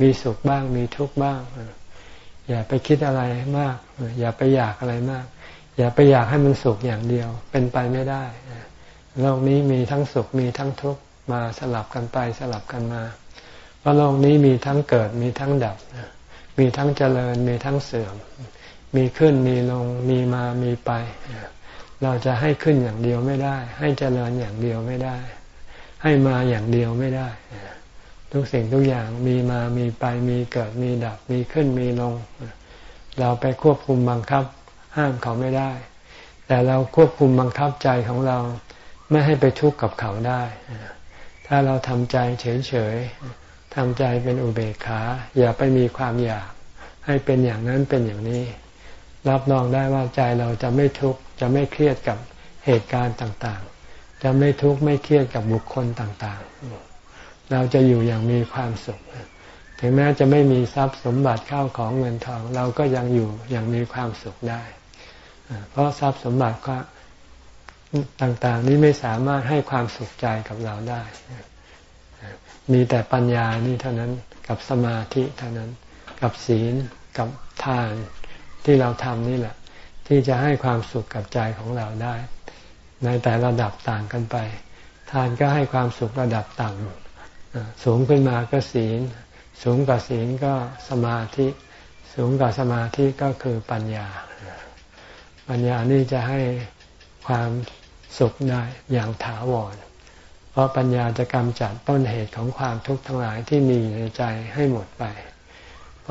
มีสุขบ้างมีทุกข์บ้าง อย่าไปคิดอะไรมาก อย่าไปอยากอะไรมาก อย่าไปอยากให้มันสุขอย่างเดียว เป็นไปไม่ได้โลกนี้มีทั้งสุขมีทั้งทุกข์มาสลับกันไปสลับกันมาเพราะโลกนี้มีทั้งเกิดมีทั้งดับมีทั้งเจริญมีทั้งเสื่อม มีขึ้นมีลงมีมามีไป เราจะให้ขึ้นอย่างเดียวไม่ได้ ให้เจริญอย่างเดียวไม่ได้ ให้มาอย่างเดียวไม่ได้ ทุกสิ่งทุกอย่างมีมามีไปมีเกิดมีดับมีขึ้นมีลง เราไปควบคุมบังคับห้ามเขาไม่ได้ แต่เราควบคุมบังคับใจของเราไม่ให้ไปทุกข์กับเขาได้ ถ้าเราทำใจเฉยทำใจเป็นอุเบกขา อย่าไปมีความอยาก ให้เป็นอย่างนั้นเป็นอย่างนี้ รับรองได้ว่าใจเราจะไม่ทุกข์จะไม่เครียดกับเหตุการณ์ต่างๆ จะไม่ทุกข์ไม่เครียดกับบุคคลต่างๆ เราจะอยู่อย่างมีความสุข ถึงแม้จะไม่มีทรัพย์สมบัติเข้าของเงินทอง เราก็ยังอยู่อย่างมีความสุขได้ เพราะทรัพย์สมบัติก็ต่างๆ นี้ไม่สามารถให้ความสุขใจกับเราได้ มีแต่ปัญญานี่เท่านั้นกับสมาธิเท่านั้น กับศีลกับทาน ที่เราทำนี่แหละ ที่จะให้ความสุขกับใจของเราได้ ในแต่ระดับต่างกันไป ทานก็ให้ความสุขระดับต่ำสูงขึ้นมาก็ศีล สูงกว่าศีลก็สมาธิ สูงกว่าสมาธิก็คือปัญญา ปัญญานี่จะให้ความสุขได้อย่างถาวร เพราะปัญญาจะกำจัดต้นเหตุของความทุกข์ทั้งหลายที่มีในใจให้หมดไป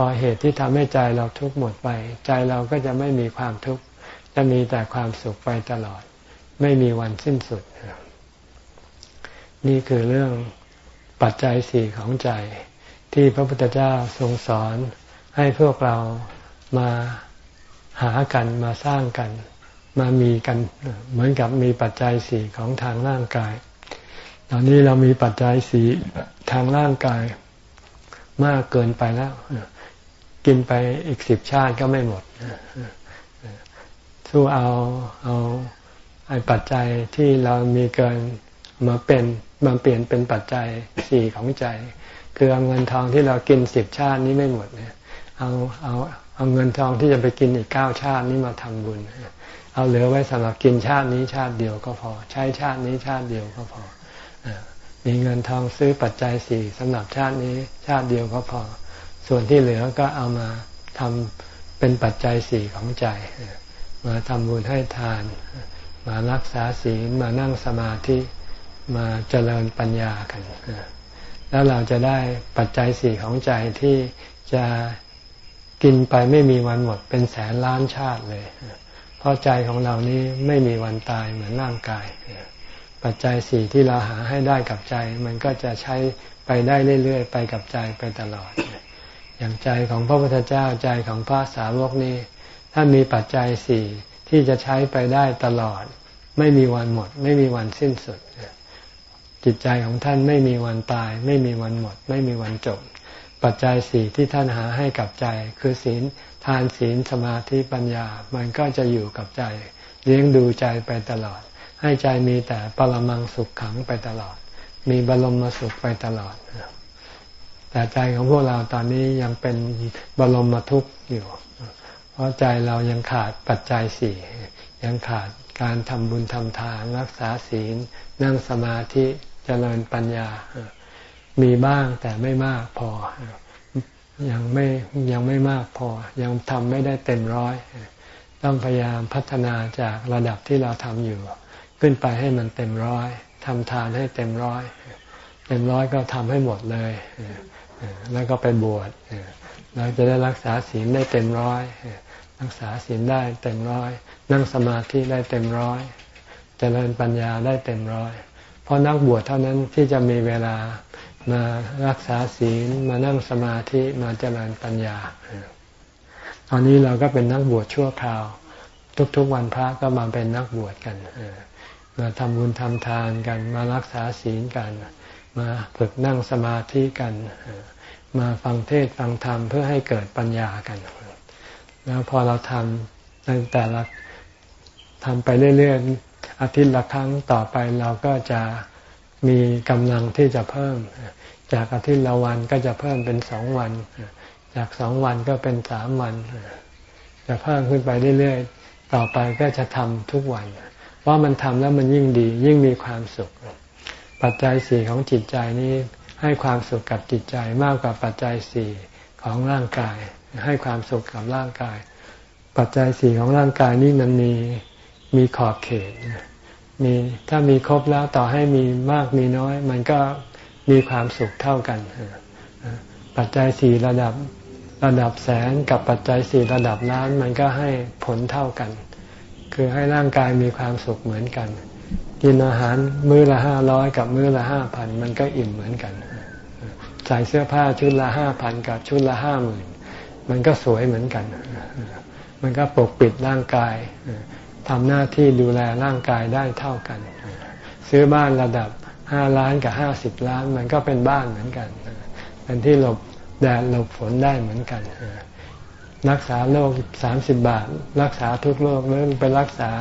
อเหตุที่ทำให้ใจเราทุกข์หมดไป ใจเราก็จะไม่มีความทุกข์จะมีแต่ความสุขไปตลอด ไม่มีวันสิ้นสุด นี่คือเรื่องปัจจัยสี่ของใจ ที่พระพุทธเจ้าทรงสอนให้พวกเรามาหากันมาสร้างกัน มามีกันเหมือนกับมีปัจจัยสี่ของทางร่างกาย ตอนนี้เรามีปัจจัยสีทางร่างกายมากเกินไปแล้ว กินไปอีกสิบชาติก็ไม่หมดสู้เอาเอาไอ้ปัจจัยที่เรามีเกินมาเป็นมาเปลี่ยนเป็นปัจจัยสี่ของใจ คือเอาเงินทองที่เรากินสิบชาตินี้ไม่หมดเนี่ย เอาเอาเอาเงินทองที่จะไปกินอีกเก้าชาตินี้มาทำบุญ เอาเหลือไว้สำหรับกินชาตินี้ชาติเดียวก็พอ ใช้ชาตินี้ชาติเดียวก็พอมีเงินทองซื้อปัจจัยสี่สำหรับชาตินี้ชาติเดียวก็พอ ส่วนที่เหลือก็เอามาทำเป็นปัจจัยสี่ของใจ มาทำบุญให้ทาน มารักษาศีลมานั่งสมาธิมาเจริญปัญญากัน แล้วเราจะได้ปัจจัยสี่ของใจที่จะกินไปไม่มีวันหมดเป็นแสนล้านชาติเลย เพราะใจของเรานี้ไม่มีวันตายเหมือนร่างกาย ปัจจัยสี่ที่เราหาให้ได้กับใจ มันก็จะใช้ไปได้เรื่อยๆ ไปกับใจไปตลอด อย่างใจของพระพุทธเจ้าใจของพระสาวกนี้ท่านมีปัจจัยสี่ที่จะใช้ไปได้ตลอด ไม่มีวันหมด ไม่มีวันสิ้นสุด จิตใจของท่านไม่มีวันตาย ไม่มีวันหมด ไม่มีวันจบ ปัจจัยสี่ที่ท่านหาให้กับใจ คือศีลทานศีลสมาธิปัญญา มันก็จะอยู่กับใจ เลี้ยงดูใจไปตลอด ให้ใจมีแต่ปรมังสุขขังไปตลอด มีบรมมาสุขไปตลอด แต่ใจของพวกเราตอนนี้ยังเป็นบรมมทุกข์อยู่ เพราะใจเรายังขาดปัจจัยสี่ยังขาดการทำบุญทำทานรักษาศีล นั่งสมาธิเจริญปัญญา มีบ้างแต่ไม่มากพอ ยังไม่ยังไม่มากพอ ยังทำไม่ได้เต็มร้อย ต้องพยายามพัฒนาจากระดับที่เราทำอยู่ ขึ้นไปให้มันเต็มร้อยทำทานให้เต็มร้อย เต็มร้อยก็ทำให้หมดเลย แล้วก็ไปบวชเราจะได้รักษาศีลได้เต็มร้อยรักษาศีลได้เต็มร้อย นั่งสมาธิได้เต็มร้อยจเจริญปัญญาได้เต็มร้อย เพราะนักบวชเท่านั้นที่จะมีเวลามารักษาศีลมานั่งสมาธิมาเจริญปัญญา ตอนนี้เราก็เป็นนักบวชชั่วคราว ทุกๆวันพระก็มาเป็นนักบวชกันมาทำบุญทำทานกันมารักษาศีลกัน มาฝึกนั่งสมาธิกัน มาฟังเทศฟังธรรมเพื่อให้เกิดปัญญากัน แล้วพอเราทำในแต่ละทำไปเรื่อยๆ อาทิตย์ละครั้งต่อไปเราก็จะมีกำลังที่จะเพิ่ม จากอาทิตย์ละวันก็จะเพิ่มเป็นสองวัน จากสองวันก็เป็นสามวัน จะเพิ่มขึ้นไปเรื่อยๆ ต่อไปก็จะทำทุกวัน เพราะมันทำแล้วมันยิ่งดียิ่งมีความสุข ปัจจัยสี่ของจิตใจนี้ให้ความสุขกับจิตใจมากกว่าปัจจัยสี่ของร่างกาย ให้ความสุขกับร่างกาย ปัจจัยสี่ของร่างกายนี้มันมีมีขอบเขตมีถ้ามีครบแล้วต่อให้มีมากมีน้อย มันก็มีความสุขเท่ากัน ปัจจัยสี่ระดับระดับแสนกับปัจจัยสี่ระดับล้านมันก็ให้ผลเท่ากัน คือให้ร่างกายมีความสุขเหมือนกัน กินอาหารมื้อละห้าร้อยกับมื้อละห้าพันมันก็อิ่มเหมือนกัน ใส่เสื้อผ้าชุดละห้าพันกับชุดละห้าหมื่นมันก็สวยเหมือนกัน มันก็ปกปิดร่างกายทำหน้าที่ดูแลร่างกายได้เท่ากัน ซื้อบ้านระดับห้าล้านกับห้าสิบล้าน มันก็เป็นบ้านเหมือนกัน เป็นที่หลบแดดหลบฝนได้เหมือนกันรักษาโรคสามสิบบาท รักษาทุกโรคหรือไปรักษา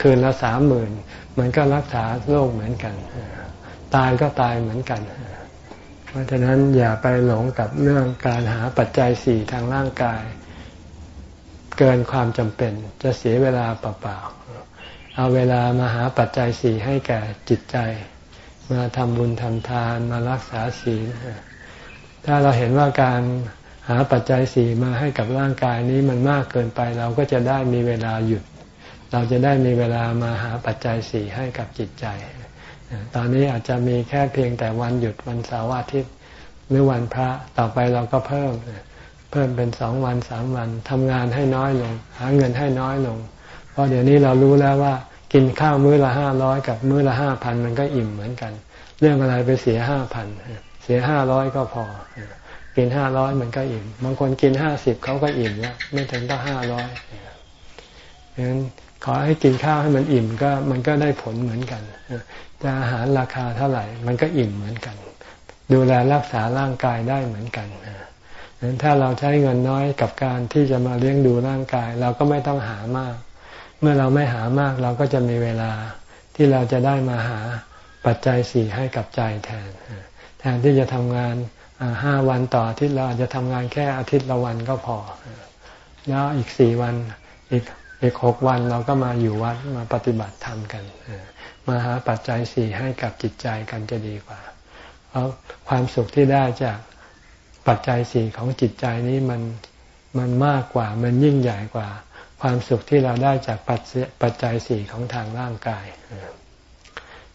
คืนละสามหมื่น มันก็รักษาโรคเหมือนกัน ตายก็ตายเหมือนกัน เพราะฉะนั้นอย่าไปหลงกับเรื่องการหาปัจจัยสี่ทางร่างกาย เกินความจำเป็น จะเสียเวลาเปล่าๆเอาเวลามาหาปัจจัยสี่ให้แก่จิตใจ มาทำบุญทำทานมารักษาศีลถ้าเราเห็นว่าการหาปัจจัยสี่มาให้กับร่างกายนี้มันมากเกินไปเราก็จะได้มีเวลาหยุด เราจะได้มีเวลามาหาปัจจัยสี่ให้กับจิตใจ ตอนนี้อาจจะมีแค่เพียงแต่วันหยุดวันเสาร์อาทิตย์หรือวันพระต่อไปเราก็เพิ่ม เพิ่มเป็นสองวันสามวันทำงานให้น้อยลง หาเงินให้น้อยลง เพราะเดี๋ยวนี้เรารู้แล้วว่า กินข้าวมื้อละห้าร้อยกับมื้อละห้าพันมันก็อิ่มเหมือนกัน เรื่องอะไรไปเสียห้าพันเสียห้าร้อยก็พอ กินห้าร้อยมันก็อิ่ม บางคนกินห้าสิบเขาก็อิ่มแล้วไม่ถึงก็ห้าร้อยดังนั้น ขอให้กินข้าวให้มันอิ่มก็มันก็ได้ผลเหมือนกันจะอาหารราคาเท่าไหร่ มันก็อิ่มเหมือนกัน ดูแลรักษาร่างกายได้เหมือนกันนั้นถ้าเราใช้เงินน้อยกับการที่จะมาเลี้ยงดูร่างกาย เราก็ไม่ต้องหามาก เมื่อเราไม่หามากเราก็จะมีเวลาที่เราจะได้มาหาปัจจัยสี่ให้กับใจแทน แทนที่จะทำงานห้าวันต่ออาทิตย์เราอาจจะทำงานแค่อาทิตย์ละวันก็พอ แล้วอีกสี่วันอีก อีกหกวันเราก็มาอยู่วัดมาปฏิบัติธรรมกันมาหาปัจจัยสี่ให้กับจิตใจกันจะดีกว่า เพราะความสุขที่ได้จากปัจจัยสี่ของจิตใจนี้มันมันมากกว่ามันยิ่งใหญ่กว่า ความสุขที่เราได้จากปัจจัยสี่ของทางร่างกาย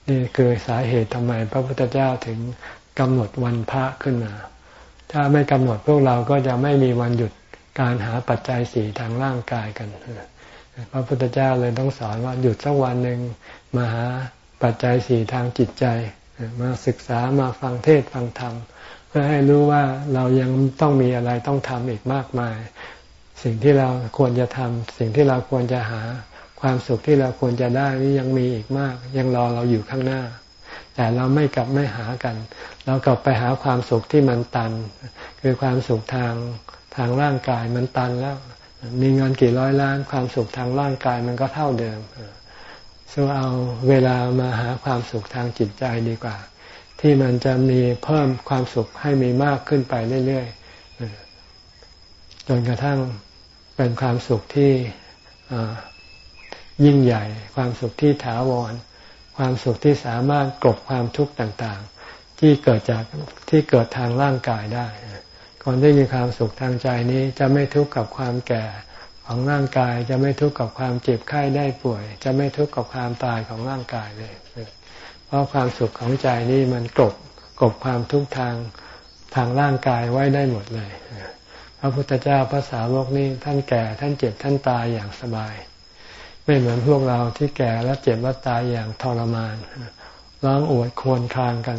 นี่คือสาเหตุทำไมพระพุทธเจ้าถึงกำหนดวันพระขึ้นมา ถ้าไม่กำหนดพวกเราก็จะไม่มีวันหยุดการหาปัจจัยสี่ทางร่างกายกัน พระพุทธเจ้าเลยต้องสอนว่าหยุดสักวันหนึ่งมาหาปัจจัยสี่ทางจิตใจ มาศึกษามาฟังเทศฟังธรรม เพื่อให้รู้ว่าเรายังต้องมีอะไรต้องทำอีกมากมาย สิ่งที่เราควรจะทำสิ่งที่เราควรจะหาความสุขที่เราควรจะได้นี่ยังมีอีกมาก ยังรอเราอยู่ข้างหน้า แต่เราไม่กลับไม่หากัน เรากลับไปหาความสุขที่มันตัน คือความสุขทางทางร่างกายมันตันแล้ว มีเงินกี่ร้อยล้านความสุขทางร่างกายมันก็เท่าเดิมซึ่งเอาเวลามาหาความสุขทางจิตใจดีกว่า ที่มันจะมีเพิ่มความสุขให้มีมากขึ้นไปเรื่อยๆจนกระทั่งเป็นความสุขที่ยิ่งใหญ่ ความสุขที่ถาวร ความสุขที่สามารถกลบความทุกข์ต่างๆ ที่เกิดจากที่เกิดทางร่างกายได้ คนที่มีความสุขทางใจนี้จะไม่ทุกข์กับความแก่ของร่างกาย จะไม่ทุกข์กับความเจ็บไข้ได้ป่วย จะไม่ทุกข์กับความตายของร่างกายเลย เพราะความสุขของใจนี้มันกลบกบความทุกข์ทางทางร่างกายไว้ได้หมดเลยพระพุทธเจ้าพระสาวกนี่ท่านแก่ท่านเจ็บท่านตายอย่างสบาย ไม่เหมือนพวกเราที่แก่แล้วเจ็บแล้วตายอย่างทรมานร้องอวดควรคลางกัน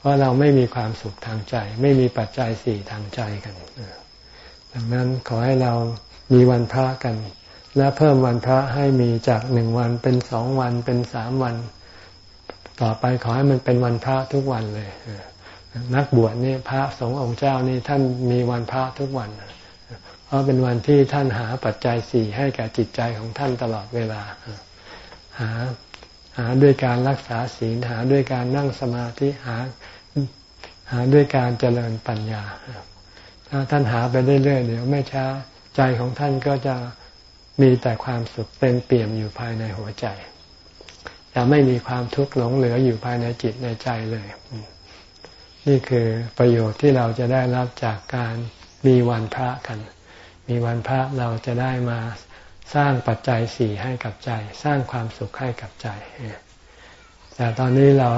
เพราะเราไม่มีความสุขทางใจ ไม่มีปัจจัยสี่ทางใจกัน ดังนั้นขอให้เรามีวันพระกัน และเพิ่มวันพระให้มีจากหนึ่งวันเป็นสองวันเป็นสามวัน ต่อไปขอให้มันเป็นวันพระทุกวันเลยนักบวชนี่พระสงฆ์องค์เจ้านี่ท่านมีวันพระทุกวัน เพราะเป็นวันที่ท่านหาปัจจัยสี่ให้แก่จิตใจของท่านตลอดเวลา หา หาด้วยการรักษาศีลหาด้วยการนั่งสมาธิหาหาด้วยการเจริญปัญญา ถ้าท่านหาไปเรื่อยๆเดี๋ยวไม่ช้าใจของท่านก็จะมีแต่ความสุขเต็มเปี่ยมอยู่ภายในหัวใจจะไม่มีความทุกข์หลงเหลืออยู่ภายในจิตในใจเลย นี่คือประโยชน์ที่เราจะได้รับจากการมีวันพระกัน มีวันพระเราจะได้มา สร้างปัจจัยสี่ให้กับใจ สร้างความสุขให้กับใจ แต่ตอนนี้เรา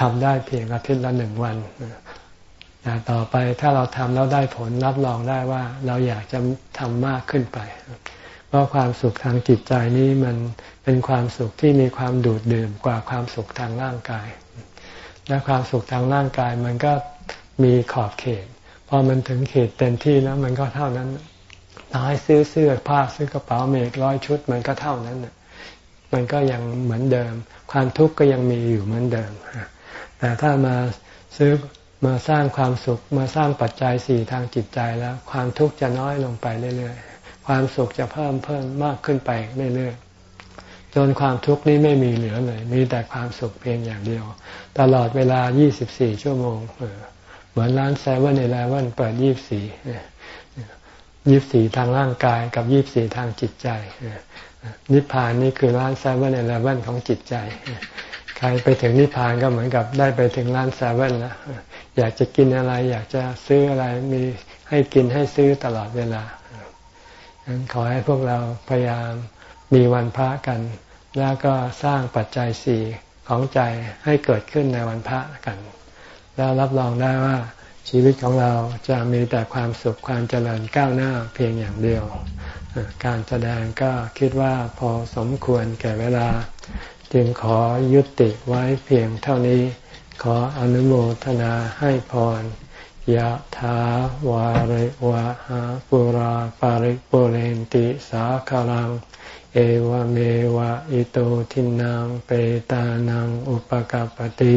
ทำได้เพียงอาทิตย์ละหนึ่งวันแต่ต่อไปถ้าเราทำแล้วได้ผลรับรองได้ว่าเราอยากจะทำมากขึ้นไป เพราะความสุขทางจิตใจนี้มันเป็นความสุขที่มีความดูดดื่มกว่าความสุขทางร่างกาย และความสุขทางร่างกายมันก็มีขอบเขต พอมันถึงเขตเต็มที่แล้วมันก็เท่านั้น ต่อให้ซื้อเสื้อผ้าซื้อกระเป๋าเมกร้อยชุดมันก็เท่านั้นมันก็ยังเหมือนเดิม ความทุกข์ก็ยังมีอยู่เหมือนเดิมแต่ถ้ามาซื้อมาสร้างความสุขมาสร้างปัจจัยสี่ทางจิตใจแล้ว ความทุกข์จะน้อยลงไปเรื่อยๆ ความสุขจะเพิ่มเพิ่มมากขึ้นไปเรื่อยๆ จนความทุกข์นี้ไม่มีเหลือเลย มีแต่ความสุขเพียงอย่างเดียว ตลอดเวลา 24 ชั่วโมง เหมือนร้านเซเว่นในลเว่นเปิด 24 ยี่สี่ทางร่างกายกับยี่สี่ทางจิตใจนิพพานนี่คือร้านเซเว่นในลเว่นของจิตใจ ใครไปถึงนิพพานก็เหมือนกับได้ไปถึงร้านเซเว่นแล้วอยากจะกินอะไร อยากจะซื้ออะไรมีให้กินให้ซื้อตลอดเวลาขอให้พวกเราพยายามมีวันพระกัน แล้วก็สร้างปัจจัยสี่ของใจให้เกิดขึ้นในวันพระกัน แล้วรับรองได้ว่า ชีวิตของเราจะมีแต่ความสุขความเจริญก้าวหน้าเพียงอย่างเดียว การแสดงก็คิดว่าพอสมควรแก่เวลา จึงขอยุติไว้เพียงเท่านี้ ขออนุโมทนาให้พรยะถาวาริวะหาปุราปาริปุเรนติสาคารัง เอวเมวะอิโตทินังเปตานังอุปกปติ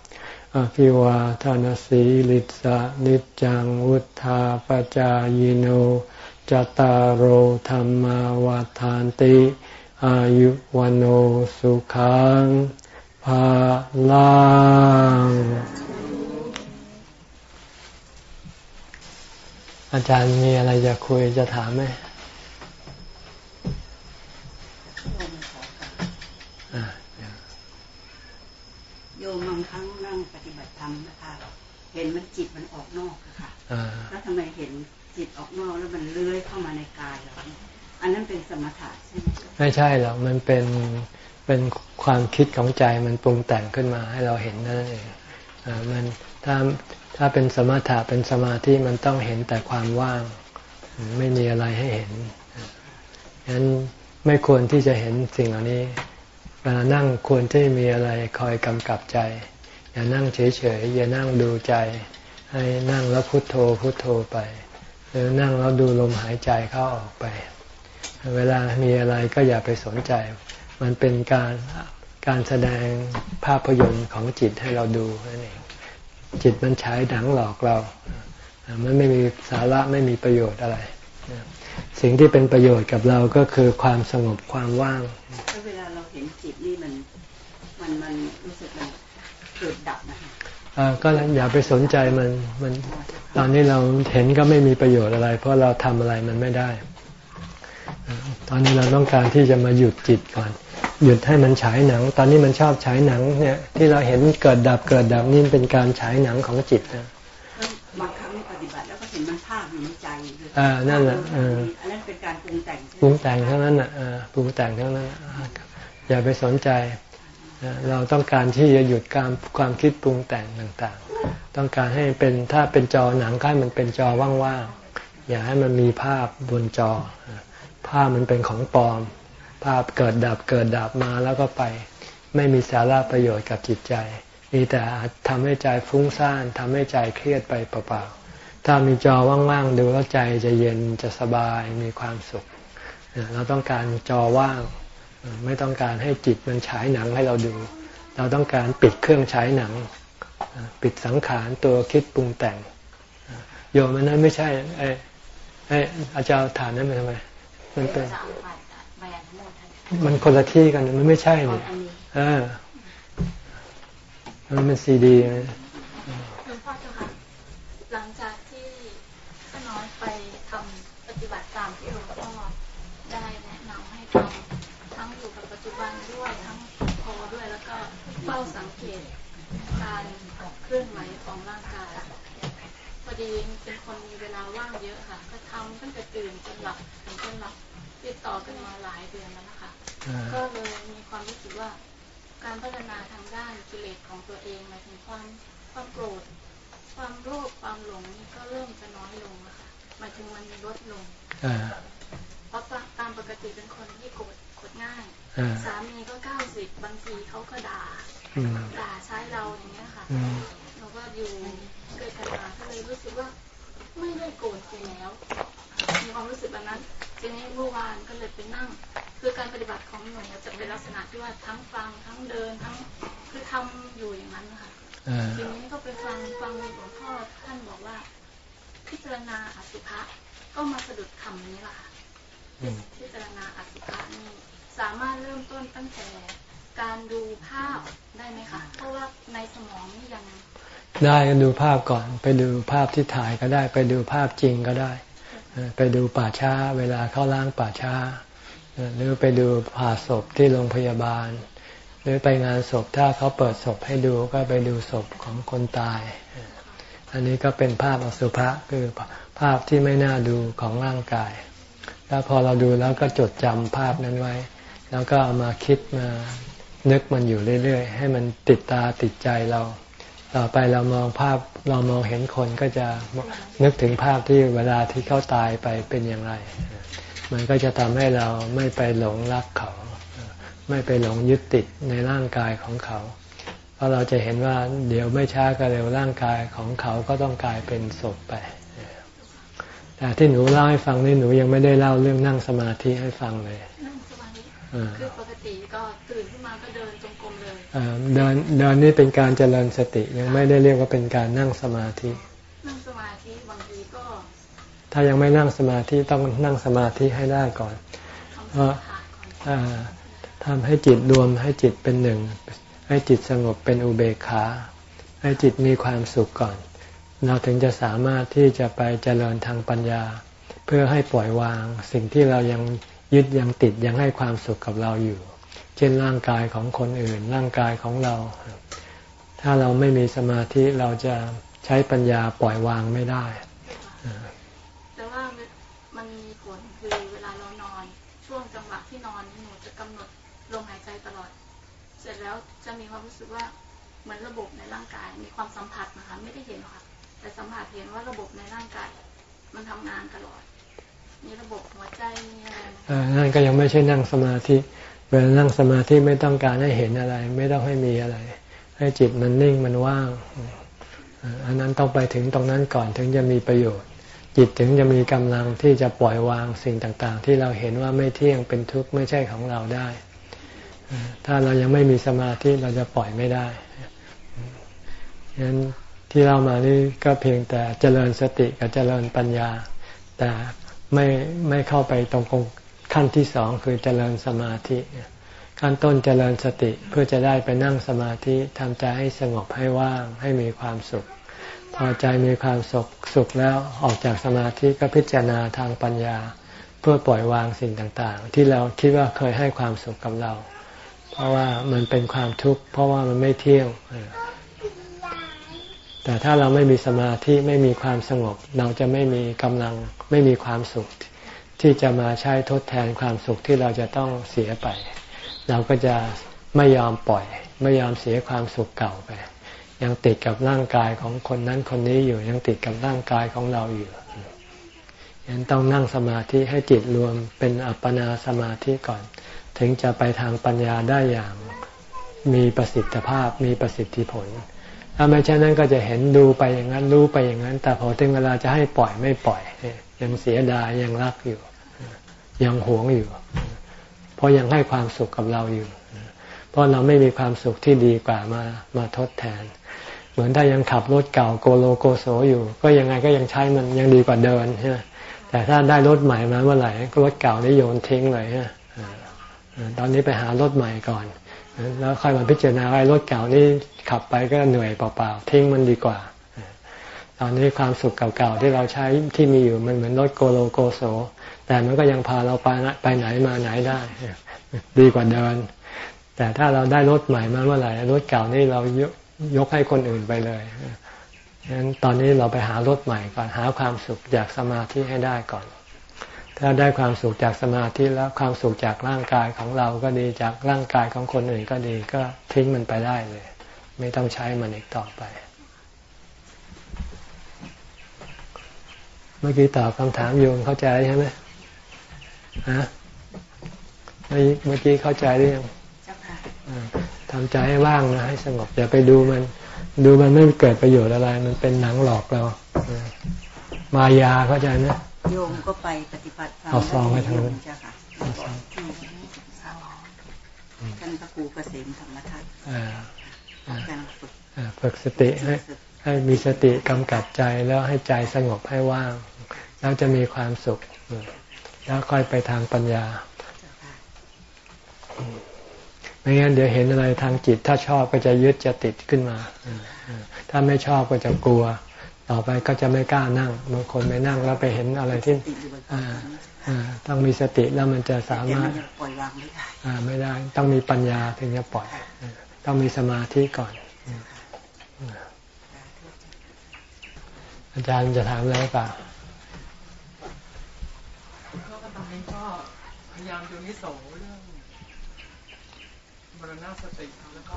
อภิวาทานสีลิสะนิจังวุธาปจายโนจตารโหธรรมวาทานติ อายุวันโอสุขังภาลังอาจารย์มีอะไรจะคุยจะถามไหมโยมบางครั้งนั่งปฏิบัติธรรมนะคะ เห็นมันจิตมันออกนอกค่ะแล้วทำไมเห็นจิตออกนอกแล้วมันเลื้อยเข้ามาในกายเราอันนั้นเป็นสมถะใช่ไหมไม่ใช่หรอกมันเป็นเป็นความคิดของใจมันปรุงแต่งขึ้นมาให้เราเห็นนั่นเองมันถ้าถ้าเป็นสมถะเป็นสมาธิมันต้องเห็นแต่ความว่าง ไม่มีอะไรให้เห็นฉะนั้นไม่ควรที่จะเห็นสิ่งเหล่านี้เวลานั่งควรที่มีอะไรคอยกำกับใจ อย่านั่งเฉยๆอย่านั่งดูใจ ให้นั่งแล้วพุโทโธพุโทโธไป หรือนั่งแล้วดูลมหายใจเข้าออกไป เวลามีอะไรก็อย่าไปสนใจ มันเป็นการการแสดงภาพยนตร์ของจิตให้เราดูนั่นเองจิตมันใช้ดังหลอกเรา มันไม่มีสาระไม่มีประโยชน์อะไร สิ่งที่เป็นประโยชน์กับเราก็คือความสงบความว่างเวลาเราเห็นจิตนี่มันมันมนมัน เกิดดับนะคะก็อย่าไปสนใจมันมันตอนนี้เราเห็นก็ไม่มีประโยชน์อะไร เพราะเราทำอะไรมันไม่ได้ ตอนนี้เราต้องการที่จะมาหยุดจิตก่อน หยุดให้มันฉายหนัง ตอนนี้มันชอบฉายหนังเนี่ย ที่เราเห็นเกิดดับเกิดดับนี่เป็นการฉายหนังของจิตนะบางครั้งปฏิบัติแล้วก็เห็นมันภาพอยู่ในใจอ่านั่นแหละอันนั้นเป็นการปรุงแต่งปรุงแต่งเท่านั้นอะปรุงแต่งเท่านั้นอย่าไปสนใจ เราต้องการที่จะหยุดการความคิดปรุงแต่งต่างๆ ต้องการให้เป็นถ้าเป็นจอหนังให้มันเป็นจอว่างๆ อย่าให้มันมีภาพบนจอ ภาพมันเป็นของปลอม ภาพเกิดดับเกิดดับมาแล้วก็ไป ไม่มีสาระประโยชน์กับจิตใจ มีแต่ทำให้ใจฟุ้งซ่านทำให้ใจเครียดไปเปล่าๆ ถ้ามีจอว่างๆ ดูแล้วใจจะเย็นจะสบายมีความสุข เราต้องการจอว่าง ไม่ต้องการให้จิตมันฉายหนังให้เราดู เราต้องการปิดเครื่องฉายหนัง ปิดสังขารตัวคิดปรุงแต่ง โยมมันนั้นไม่ใช่ไอ้ไอ้อาจารย์ฐานนั้นมันทำไม มันเป็นมันคนละที่กันมันไม่ใช่เนี่ยเออมันเป็นซีดีหลวงพ่อเจ้าค่ะหลังจากที่ข้าน้อยไปทำปฏิบัติตามที่หลวงพ่อได้แนะนำให้ทำจุบันด้วยทั้งคอด้วยแล้วก็เฝ้าสังเกตการเคลื่อนไหวของร่างกายพอดีเป็นคนมีเวลาว่างเยอะค่ะ ก็ทำตั้งแต่ตื่นจนหลับถึงจนหลับ ติดต่อกันมาหลายเดือนแล้วนะคะ ก็เลยมีความรู้สึกว่า การพัฒนาทางด้านกิเลสของตัวเองหมายถึงความความโกรธ ความโลภความหลงนี่ก็เริ่มจะน้อยลงแล้วค่ะหมายถึงมันลดลงเพราะตามปกติเป็นคนที่โกรธกดง่าย สามีก็เก้าสิบบางทีเขาก็ด่าด่าใช้เราอย่างเงี้ยค่ะเราก็อยู่เกิดกันมาก็เลยรู้สึกว่าไม่ได้โกรธไปแล้วมีความรู้สึกแบบนั้น ทีนี้เมื่อวานก็เลยไปนั่ง คือการปฏิบัติของหนูจะเป็นลักษณะที่ว่าทั้งฟังทั้งเดินทั้งคือทำอยู่อย่างนั้นค่ะทีนี้ก็ไปฟังฟังหลวงพ่อท่านบอกว่า พิจารณาอสุภะก็มาสะดุดคำนี้แหละค่ะพิจารณาอสุภะนี่สามารถเริ่มต้นตั้งแต่การดูภาพได้ไหมคะเพราะว่าในสมองนี่ยังได้ก็ดูภาพก่อน ไปดูภาพที่ถ่ายก็ได้ ไปดูภาพจริงก็ได้ ไปดูป่าช้า เวลาเข้าล้างป่าช้า หรือไปดูผ่าศพที่โรงพยาบาล หรือไปงานศพถ้าเขาเปิดศพให้ดูก็ไปดูศพของคนตาย อันนี้ก็เป็นภาพอสุภะคือภาพที่ไม่น่าดูของร่างกาย แล้วพอเราดูแล้วก็จดจำภาพนั้นไว้ แล้วก็เอามาคิดมานึกมันอยู่เรื่อย ๆ ให้มันติดตาติดใจเรา ต่อไปเรามองภาพเรามองเห็นคนก็จะนึกถึงภาพที่เวลาที่เขาตายไปเป็นอย่างไร มันก็จะทำให้เราไม่ไปหลงรักเขา ไม่ไปหลงยึดติดในร่างกายของเขา เพราะเราจะเห็นว่าเดี๋ยวไม่ช้าก็เร็วร่างกายของเขาก็ต้องกลายเป็นศพไป แต่ที่หนูเล่าให้ฟังนี่หนูยังไม่ได้เล่าเรื่องนั่งสมาธิให้ฟังเลยคือปกติก็ตื่นขึ้นมาก็เดิน เดินเดินนี่เป็นการเจริญสติยังไม่ได้เรียกว่าเป็นการนั่งสมาธินั่งสมาธิบางทีก็ ถ้ายังไม่นั่งสมาธิต้องนั่งสมาธิให้ได้ก่อนเพราะทำให้จิตรวมให้จิตเป็นหนึ่ง ให้จิตสงบเป็นอุเบกขา ให้จิตมีความสุขก่อน เราถึงจะสามารถที่จะไปเจริญทางปัญญา เพื่อให้ปล่อยวางสิ่งที่เรายังยึดยังติดยังให้ความสุขกับเราอยู่ ช่นร่างกายของคนอื่น ร่างกายของเรา ถ้าเราไม่มีสมาธิเราจะใช้ปัญญาปล่อยวางไม่ได้ แต่ว่ามันมีผลคือเวลาเรานอน ช่วงจังหวะที่นอนหนูจะกำหนดลมหายใจตลอด เสร็จแล้วจะมีความรู้สึกว่าเหมือนระบบในร่างกาย มีความสัมผัสนะคะไม่ได้เห็นหรอกค่ะแต่สัมผัสเห็นว่าระบบในร่างกาย มันทำงานตลอด มีระบบหัวใจมีอะไรนั่นก็ยังไม่ใช่นั่งสมาธิ เวลานั่งสมาธิไม่ต้องการให้เห็นอะไร ไม่ต้องให้มีอะไร ให้จิตมันนิ่งมันว่าง อันนั้นต้องไปถึงตรงนั้นก่อนถึงจะมีประโยชน์ จิตถึงจะมีกำลังที่จะปล่อยวางสิ่งต่างๆ ที่เราเห็นว่าไม่เที่ยงเป็นทุกข์ไม่ใช่ของเราได้ ถ้าเรายังไม่มีสมาธิเราจะปล่อยไม่ได้ฉะนั้นที่เรามานี่ก็เพียงแต่เจริญสติกับเจริญปัญญา แต่ไม่ไม่เข้าไปตรง ขั้นที่สองคือเจริญสมาธิขั้นต้นเจริญสติเพื่อจะได้ไปนั่งสมาธิทำใจให้สงบให้ว่างให้มีความสุข พอใจมีความสุขสุขแล้วออกจากสมาธิก็พิจารณาทางปัญญา เพื่อปล่อยวางสิ่งต่างๆ ที่เราคิดว่าเคยให้ความสุขกับเรา เพราะว่ามันเป็นความทุกข์เพราะว่ามันไม่เที่ยงแต่ถ้าเราไม่มีสมาธิไม่มีความสงบ เราจะไม่มีกำลังไม่มีความสุข ที่จะมาใช้ทดแทนความสุขที่เราจะต้องเสียไป เราก็จะไม่ยอมปล่อย ไม่ยอมเสียความสุขเก่าไป ยังติดกับร่างกายของคนนั้นคนนี้อยู่ยังติดกับร่างกายของเราอยู่ยังต้องนั่งสมาธิให้จิตรวมเป็นอัปปนาสมาธิก่อน ถึงจะไปทางปัญญาได้อย่างมีประสิทธิภาพมีประสิทธิผล ถ้าไม่เช่นนั้นก็จะเห็นดูไปอย่างนั้นรู้ไปอย่างนั้น แต่พอถึงเวลาจะให้ปล่อยไม่ปล่อยยังเสียดายยังรักอยู่ ยังหวงอยู่ เพราะยังให้ความสุขกับเราอยู่ เพราะเราไม่มีความสุขที่ดีกว่ามามาทดแทน เหมือนถ้ายังขับรถเก่าโกโลโกโซอยู่ ก็ยังไงก็ยังใช้มันยังดีกว่าเดินใช่ไหมแต่ถ้าได้รถใหม่มาเมื่อไหร่รถเก่านี่โยนทิ้งเลยฮะตอนนี้ไปหารถใหม่ก่อน แล้วค่อยมาพิจารณาว่ารถเก่านี่ขับไปก็เหนื่อยเปล่าๆทิ้งมันดีกว่า ตอนนี้ความสุขเก่าๆที่เราใช้ที่มีอยู่มันเหมือนรถโกโลโกโซแต่มันก็ยังพาเราไปไปไหนมาไหนได้ ดีกว่าเดิน แต่ถ้าเราได้รถใหม่มาเมื่อไหร่รถเก่านี่เรายกยกให้คนอื่นไปเลยฉะนั้นตอนนี้เราไปหารถใหม่ก่อนหาความสุขจากสมาธิให้ได้ก่อน ถ้าได้ความสุขจากสมาธิแล้วความสุขจากร่างกายของเราก็ดีจากร่างกายของคนอื่นก็ดีก็ทิ้งมันไปได้เลย ไม่ต้องใช้มันอีกต่อไป เมื่อกี้ตอบคำถามโยมเข้าใจใช่ไหมฮะเมื่อกี้เข้าใจหรือยังทำใจให้ว่างนะให้สงบอย่าไปดูมัน ดูมันไม่เกิดประโยชน์อะไร มันเป็นหนังหลอกเรา มายาเข้าใจไหมโยมก็ไปปฏิบัติธรรมเอาซองไว้ทางนู้นจ้ะค่ะท่านพระครูเกษมธรรมทัศน์ฝึกสติให้ให้มีสติกำกับใจแล้วให้ใจสงบให้ว่าง แล้วจะมีความสุข แล้วค่อยไปทางปัญญา ไม่งั้นเดี๋ยวเห็นอะไรทางจิต ถ้าชอบก็จะยึดจะติดขึ้นมา ถ้าไม่ชอบก็จะกลัว ต่อไปก็จะไม่กล้านั่งบางคนไปนั่งแล้วไปเห็นอะไรที่ต้องมีสติแล้วมันจะสามารถปล่อยวางไม่ได้ไม่ได้ต้องมีปัญญาถึงจะปล่อย ต้องมีสมาธิก่อนอาจารย์จะถามอะไรเปล่าก็ตอนนี้ก็พ ยายามดูนิโสเรื่องมรณะสติแล้วก็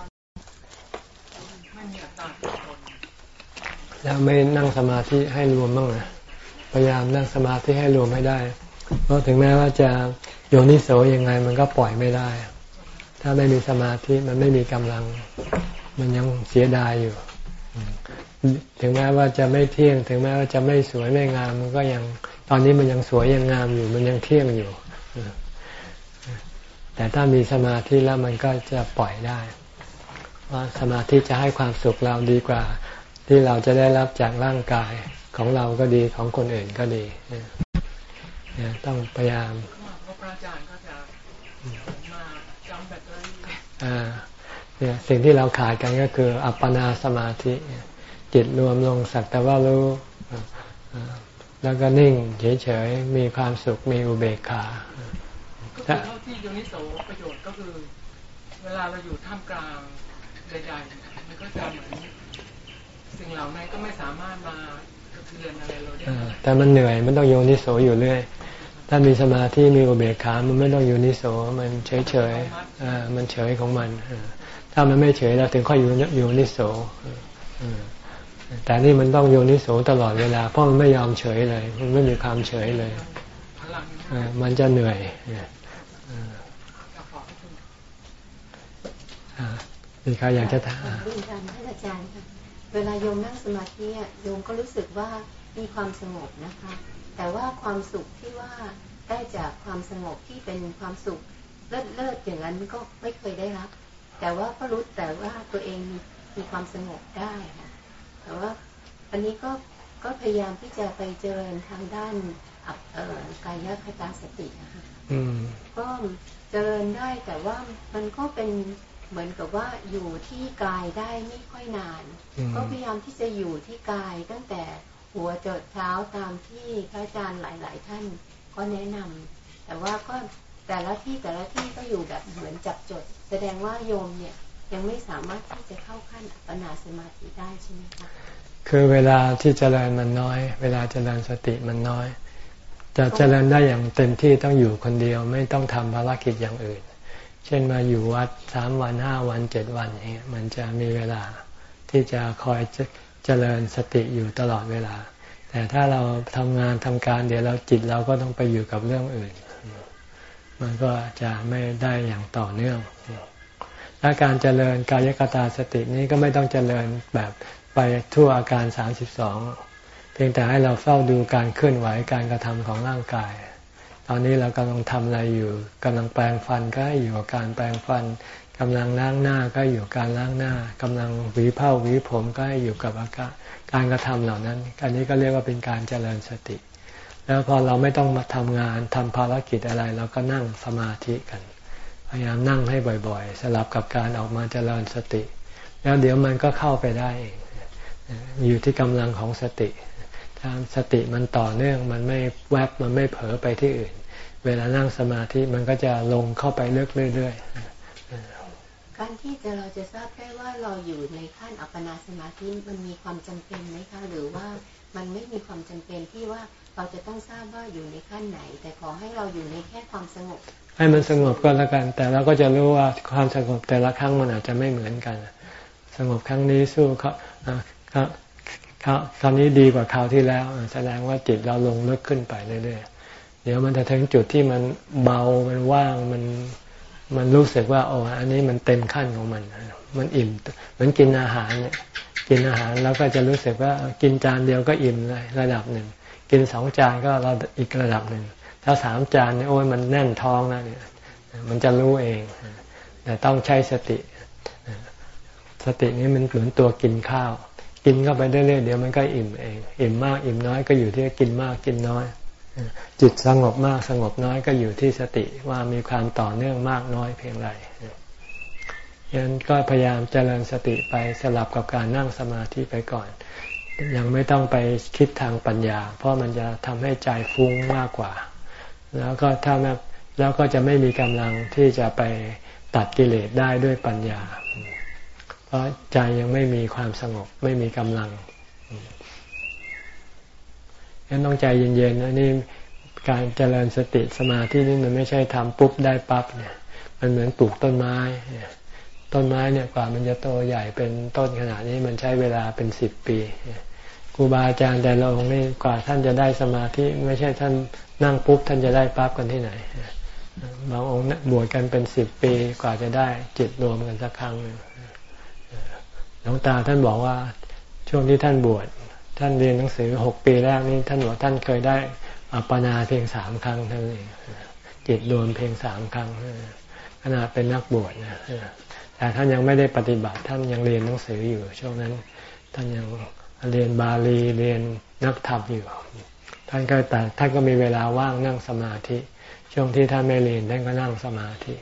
ไม่มีอัตตาตัวตนแล้วไม่นั่งสมาธิให้รวมบ้างนะพยายามนั่งสมาธิให้รวมให้ได้ เพราะถึงแม้ว่าจะโยนิโสยังไงมันก็ปล่อยไม่ได้ ถ้าไม่มีสมาธิมันไม่มีกำลัง มันยังเสียดายอยู่ ถึงแม้ว่าจะไม่เที่ยง ถึงแม้ว่าจะไม่สวยไม่งาม มันก็ยังตอนนี้มันยังสวยยังงามอยู่ มันยังเที่ยงอยู่ แต่ถ้ามีสมาธิแล้วมันก็จะปล่อยได้ว่าสมาธิจะให้ความสุขเราดีกว่า ที่เราจะได้รับจากร่างกายของเราก็ดีของคนอื่นก็ดีเนี่ยต้องพยายามอ่าเนี่ยสิ่งที่เราขาดกันก็คือ อัปปนาสมาธิ จิตรวมลงสักแต่ว่ารู้แล้วก็นิ่งเฉยๆมีความสุขมีอุเบกขา คือเท่าที่โยนิโสประโยชน์ก็คือ เวลาเราอยู่ท่ามกลางใดๆมันก็จะเหมือนสิ่งเหล่านั้นก็ไม่สามารถมาเทือนอะไรเราได้แต่มันเหนื่อยมันต้องโยนิโสอยู่เรื่อยถ้ามีสมาธิมีอุเบกขามันไม่ต้องโยนิโสมันเฉยเฉยอ่ามันเฉยของมันถ้ามันไม่เฉยเราถึงค่อยโยโยนิโสแต่นี่มันต้องโยนิโสตลอดเวลาเพราะมันไม่ยอมเฉยเลย มันไม่มีความเฉยเลยมันจะเหนื่อย มีใครอยากจะถามอาจารย์เวลาโยมนั่งสมาธิโยมก็รู้สึกว่ามีความสงบนะคะ แต่ว่าความสุขที่ว่าได้จากความสงบที่เป็นความสุขเลิศเลิศอย่างนั้นก็ไม่เคยได้รับ แต่ว่าก็รู้แต่ว่าตัวเองมีความสงบได้ค่ะแต่ว่าอันนี้ก็ก็พยายามที่จะไปเจริญทางด้านกายคตาสตินะคะก็เจริญได้แต่ว่ามันก็เป็น เหมือนกับว่าอยู่ที่กายได้ไม่ค่อยนาน ก็พยายามที่จะอยู่ที่กายตั้งแต่หัวจดเท้าตามที่พระอาจารย์หลาย ๆ ท่านก็แนะนำแต่ว่าก็แต่ละที่แต่ละที่ก็อยู่แบบเหมือนจับจด แสดงว่าโยมเนี่ยยังไม่สามารถที่จะเข้าขั้นปัญนาสมาธิได้ใช่ไหมคะคือเวลาที่เจริญมันน้อย เวลาเจริญสติมันน้อย จะเจริญได้อย่างเต็มที่ต้องอยู่คนเดียวไม่ต้องทำภารกิจอย่างอื่น เช่นมาอยู่วัดสามวันห้าวันเจ็ดวันอย่างเงี้ยมันจะมีเวลาที่จะคอยเจริญสติอยู่ตลอดเวลา แต่ถ้าเราทำงานทำการเดี๋ยวเราจิตเราก็ต้องไปอยู่กับเรื่องอื่น มันก็จะไม่ได้อย่างต่อเนื่องและการเจริญกายกตาสตินี้ก็ไม่ต้องเจริญแบบไปทั่วอาการสามสิบสองเพียงแต่ให้เราเฝ้าดูการเคลื่อนไหวการกระทำของร่างกาย ตอนนี้เรากำลังทำอะไรอยู่กำลังแปลงฟันก็ให้อยู่กับการแปลงฟันกำลังล้างหน้าก็อยู่การล้างหน้ากำลังหวีผ้าหวีผมก็ให้อยู่กับอาการการกระทำเหล่านั้น อันนี้ก็เรียกว่าเป็นการเจริญสติ แล้วพอเราไม่ต้องมาทำงานทำภารกิจอะไรเราก็นั่งสมาธิกัน พยายามนั่งให้บ่อยๆ สลับกับการออกมาเจริญสติ แล้วเดี๋ยวมันก็เข้าไปได้เองอยู่ที่กำลังของสติ สติมันต่อเนื่องมันไม่แวบมันไม่เผลอไปที่อื่น เวลานั่งสมาธิมันก็จะลงเข้าไปเรื่อยๆการที่จะเราจะทราบได้ว่าเราอยู่ในขั้นอัปปนาสมาธิมันมีความจำเป็นไหมคะหรือว่ามันไม่มีความจำเป็นที่ว่าเราจะต้องทราบว่าอยู่ในขั้นไหน แต่ขอให้เราอยู่ในแค่ความสงบ ให้มันสงบก็แล้วกัน แต่เราก็จะรู้ว่าความสงบแต่ละครั้งมันอาจจะไม่เหมือนกัน สงบครั้งนี้สู้เขา ครับคราวนี้ดีกว่าคราวที่แล้ว แสดงว่าจิตเราลงลึกขึ้นไปเรื่อยๆเดี๋ยวมันจะถึงจุดที่มันเบามันว่างมันมันรู้สึกว่าโอ้อันนี้มันเต็มขั้นของมัน มันอิ่มเหมือนกินอาหารเนี่ยกินอาหารแล้วก็จะรู้สึกว่ากินจานเดียวก็อิ่มเลยระดับหนึ่ง กินสองจานก็เราอีกระดับหนึ่ง ถ้าสามจานเนี่ยโอ้ยมันแน่นท้องแล้วเนี่ยมันจะรู้เอง แต่ต้องใช้สติ สตินี้มันเหมือนตัวกินข้าว กินเข้าไปเรื่อยๆเดี๋ยวมันก็อิ่มเอง อิ่มมากอิ่มน้อยก็อยู่ที่กินมากกินน้อย จิตสงบมากสงบน้อยก็อยู่ที่สติว่ามีความต่อเนื่องมากน้อยเพียงไรยันก็พยายามเจริญสติไปสลับกับการนั่งสมาธิไปก่อน ยังไม่ต้องไปคิดทางปัญญา เพราะมันจะทำให้ใจฟุ้งมากกว่า แล้วก็ถ้าแล้วก็จะไม่มีกำลังที่จะไปตัดกิเลสได้ด้วยปัญญา ราะใจยังไม่มีความสงบไม่มีกำลังงั้นต้องใจเย็นๆนะนี่การเจริญสติสมาธินี่มันไม่ใช่ทำปุ๊บได้ปั๊บเนี่ย มันเหมือนปลูกต้นไม้ต้นไม้เนี่ยกว่ามันจะโตใหญ่เป็นต้นขนาดนี้มันใช้เวลาเป็นสิบปีครูบาอาจารย์แต่ละองค์นี่กว่าท่านจะได้สมาธิไม่ใช่ท่านนั่งปุ๊บท่านจะได้ปั๊บกันที่ไหนบางองค์บวชกันเป็นสิบปีกว่าจะได้จิตรวมกันสักครั้งหนึ่ง หลวงตาท่านบอกว่าช่วงที่ท่านบวชท่านเรียนหนังสือหกปีแรกนี้ท่านบอกท่านเคยได้อัปปนาเพียงสามครั้งเท่านั้นเองจิตรวมเพียงสามครั้งขณะเป็นนักบวชนะแต่ท่านยังไม่ได้ปฏิบัติ ท่านยังเรียนหนังสืออยู่ ช่วงนั้นท่านยังเรียนบาลีเรียนนักธรรมอยู่ ท่านก็แต่ท่านก็มีเวลาว่างนั่งสมาธิ ช่วงที่ท่านไม่เรียนท่านก็นั่งสมาธิ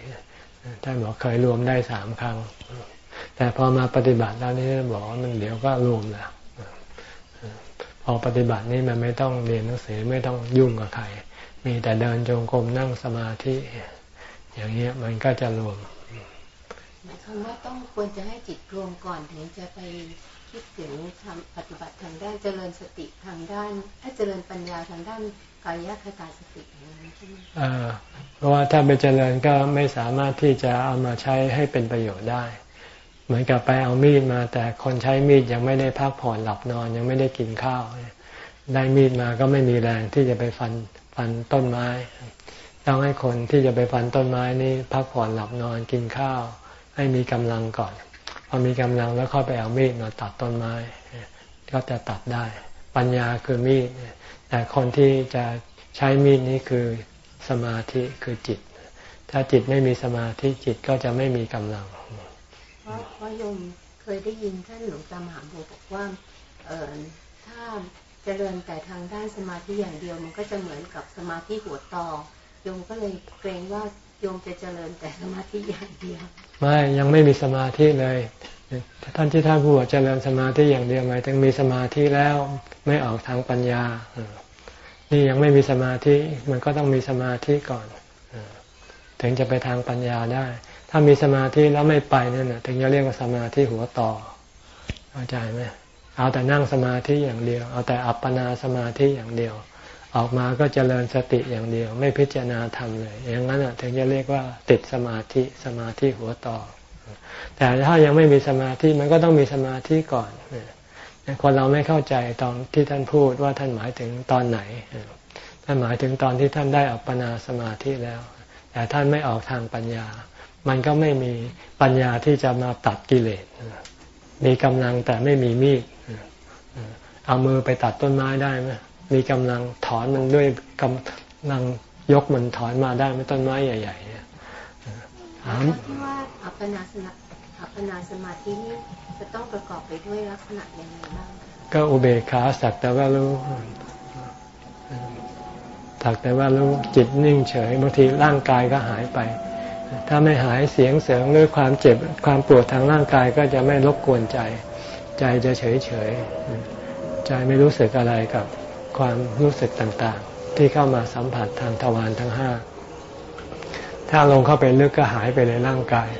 ท่านบอกเคยรวมได้สามครั้ง แต่พอมาปฏิบัติแล้วนี่บอกว่ามันเดี๋ยวก็รวมแล้วพอปฏิบัตินี่มันไม่ต้องเรียนหนังสือไม่ต้องยุ่งกับใคร มีแต่เดินจงกรมนั่งสมาธิ อย่างเงี้ยมันก็จะรวมหมายความว่าต้องควรจะให้จิตรวมก่อนถึงจะไปคิดถึงทำปฏิบัติทางด้านเจริญสติทางด้านถ้าเจริญปัญญาทางด้านกายคตาสติอย่างนี้ใช่ไหมเพราะว่าถ้าไปเจริญก็ไม่สามารถที่จะเอามาใช้ให้เป็นประโยชน์ได้ เหมือนกับไปเอามีดมา แต่คนใช้มีดยังไม่ได้พักผ่อนหลับนอนยังไม่ได้กินข้าวได้มีดมาก็ไม่มีแรงที่จะไปฟันฟันต้นไม้ต้องให้คนที่จะไปฟันต้นไม้นี่พักผ่อนหลับนอนกินข้าว ให้มีกำลังก่อนพอมีกำลังแล้วเข้าไปเอามีดมาตัดต้นไม้ ก็จะตัดได้ ปัญญาคือมีดแต่คนที่จะใช้มีดนี้คือสมาธิคือจิต ถ้าจิตไม่มีสมาธิจิตก็จะไม่มีกำลัง เพราะเพราะโยมเคยได้ยินท่านหลวงตามหาบัวบอกว่าเออถ้าเจริญแต่ทางด้านสมาธิอย่างเดียวมันก็จะเหมือนกับสมาธิหัวต่อโยมก็เลยเกรงว่าโยมจะเจริญแต่สมาธิอย่างเดียว ไม่ยังไม่มีสมาธิเลยท่านที่ท่านพูดเจริญสมาธิอย่างเดียวหมายถึงมีสมาธิแล้วไม่ออกทางปัญญานี่ยังไม่มีสมาธิมันก็ต้องมีสมาธิก่อน ถึงจะไปทางปัญญาได้ ถ้ามีสมาธิแล้วไม่ไปนั่นนะถึงจะเรียกว่าสมาธิหัวต่อเข้าใจไหมเอาแต่นั่งสมาธิอย่างเดียว เอาแต่อัปปนาสมาธิอย่างเดียว ออกมาก็เจริญสติอย่างเดียว ไม่พิจารณาธรรมเลย อย่างนั้นถึงจะเรียกว่าติดสมาธิสมาธิหัวต่อ แต่ถ้ายังไม่มีสมาธิมันก็ต้องมีสมาธิก่อนคนเราไม่เข้าใจตอนที่ท่านพูดว่าท่านหมายถึงตอนไหนท่านหมายถึงตอนที่ท่านได้อัปปนาสมาธิแล้ว แต่ท่านไม่ออกทางปัญญา มันก็ไม่มีปัญญาที่จะมาตัดกิเลส มีกำลังแต่ไม่มีมีด เอามือไปตัดต้นไม้ได้ไหมมีกำลังถอนมันด้วยกำลังยกมันถอนมาได้ไหมต้นไม้ใหญ่ๆเนี่ยถามที่ว่าอัปปนาสมาอัปปนาสมาธินี่จะต้องประกอบไปด้วยลักษณะยังไงบ้าง ก็อุเบกขาสักแต่ว่ารู้สักแต่ว่ารู้จิตนิ่งเฉยบางทีร่างกายก็หายไป ถ้าไม่หายเสียงเสียงหรือความเจ็บความปวดทางร่างกายก็จะไม่รบกวนใจ ใจจะเฉยเฉยใจไม่รู้สึกอะไรกับความรู้สึกต่างๆ ที่เข้ามาสัมผัสทางทวารทั้งห้าถ้าลงเข้าไปลึกก็หายไปในร่างกาย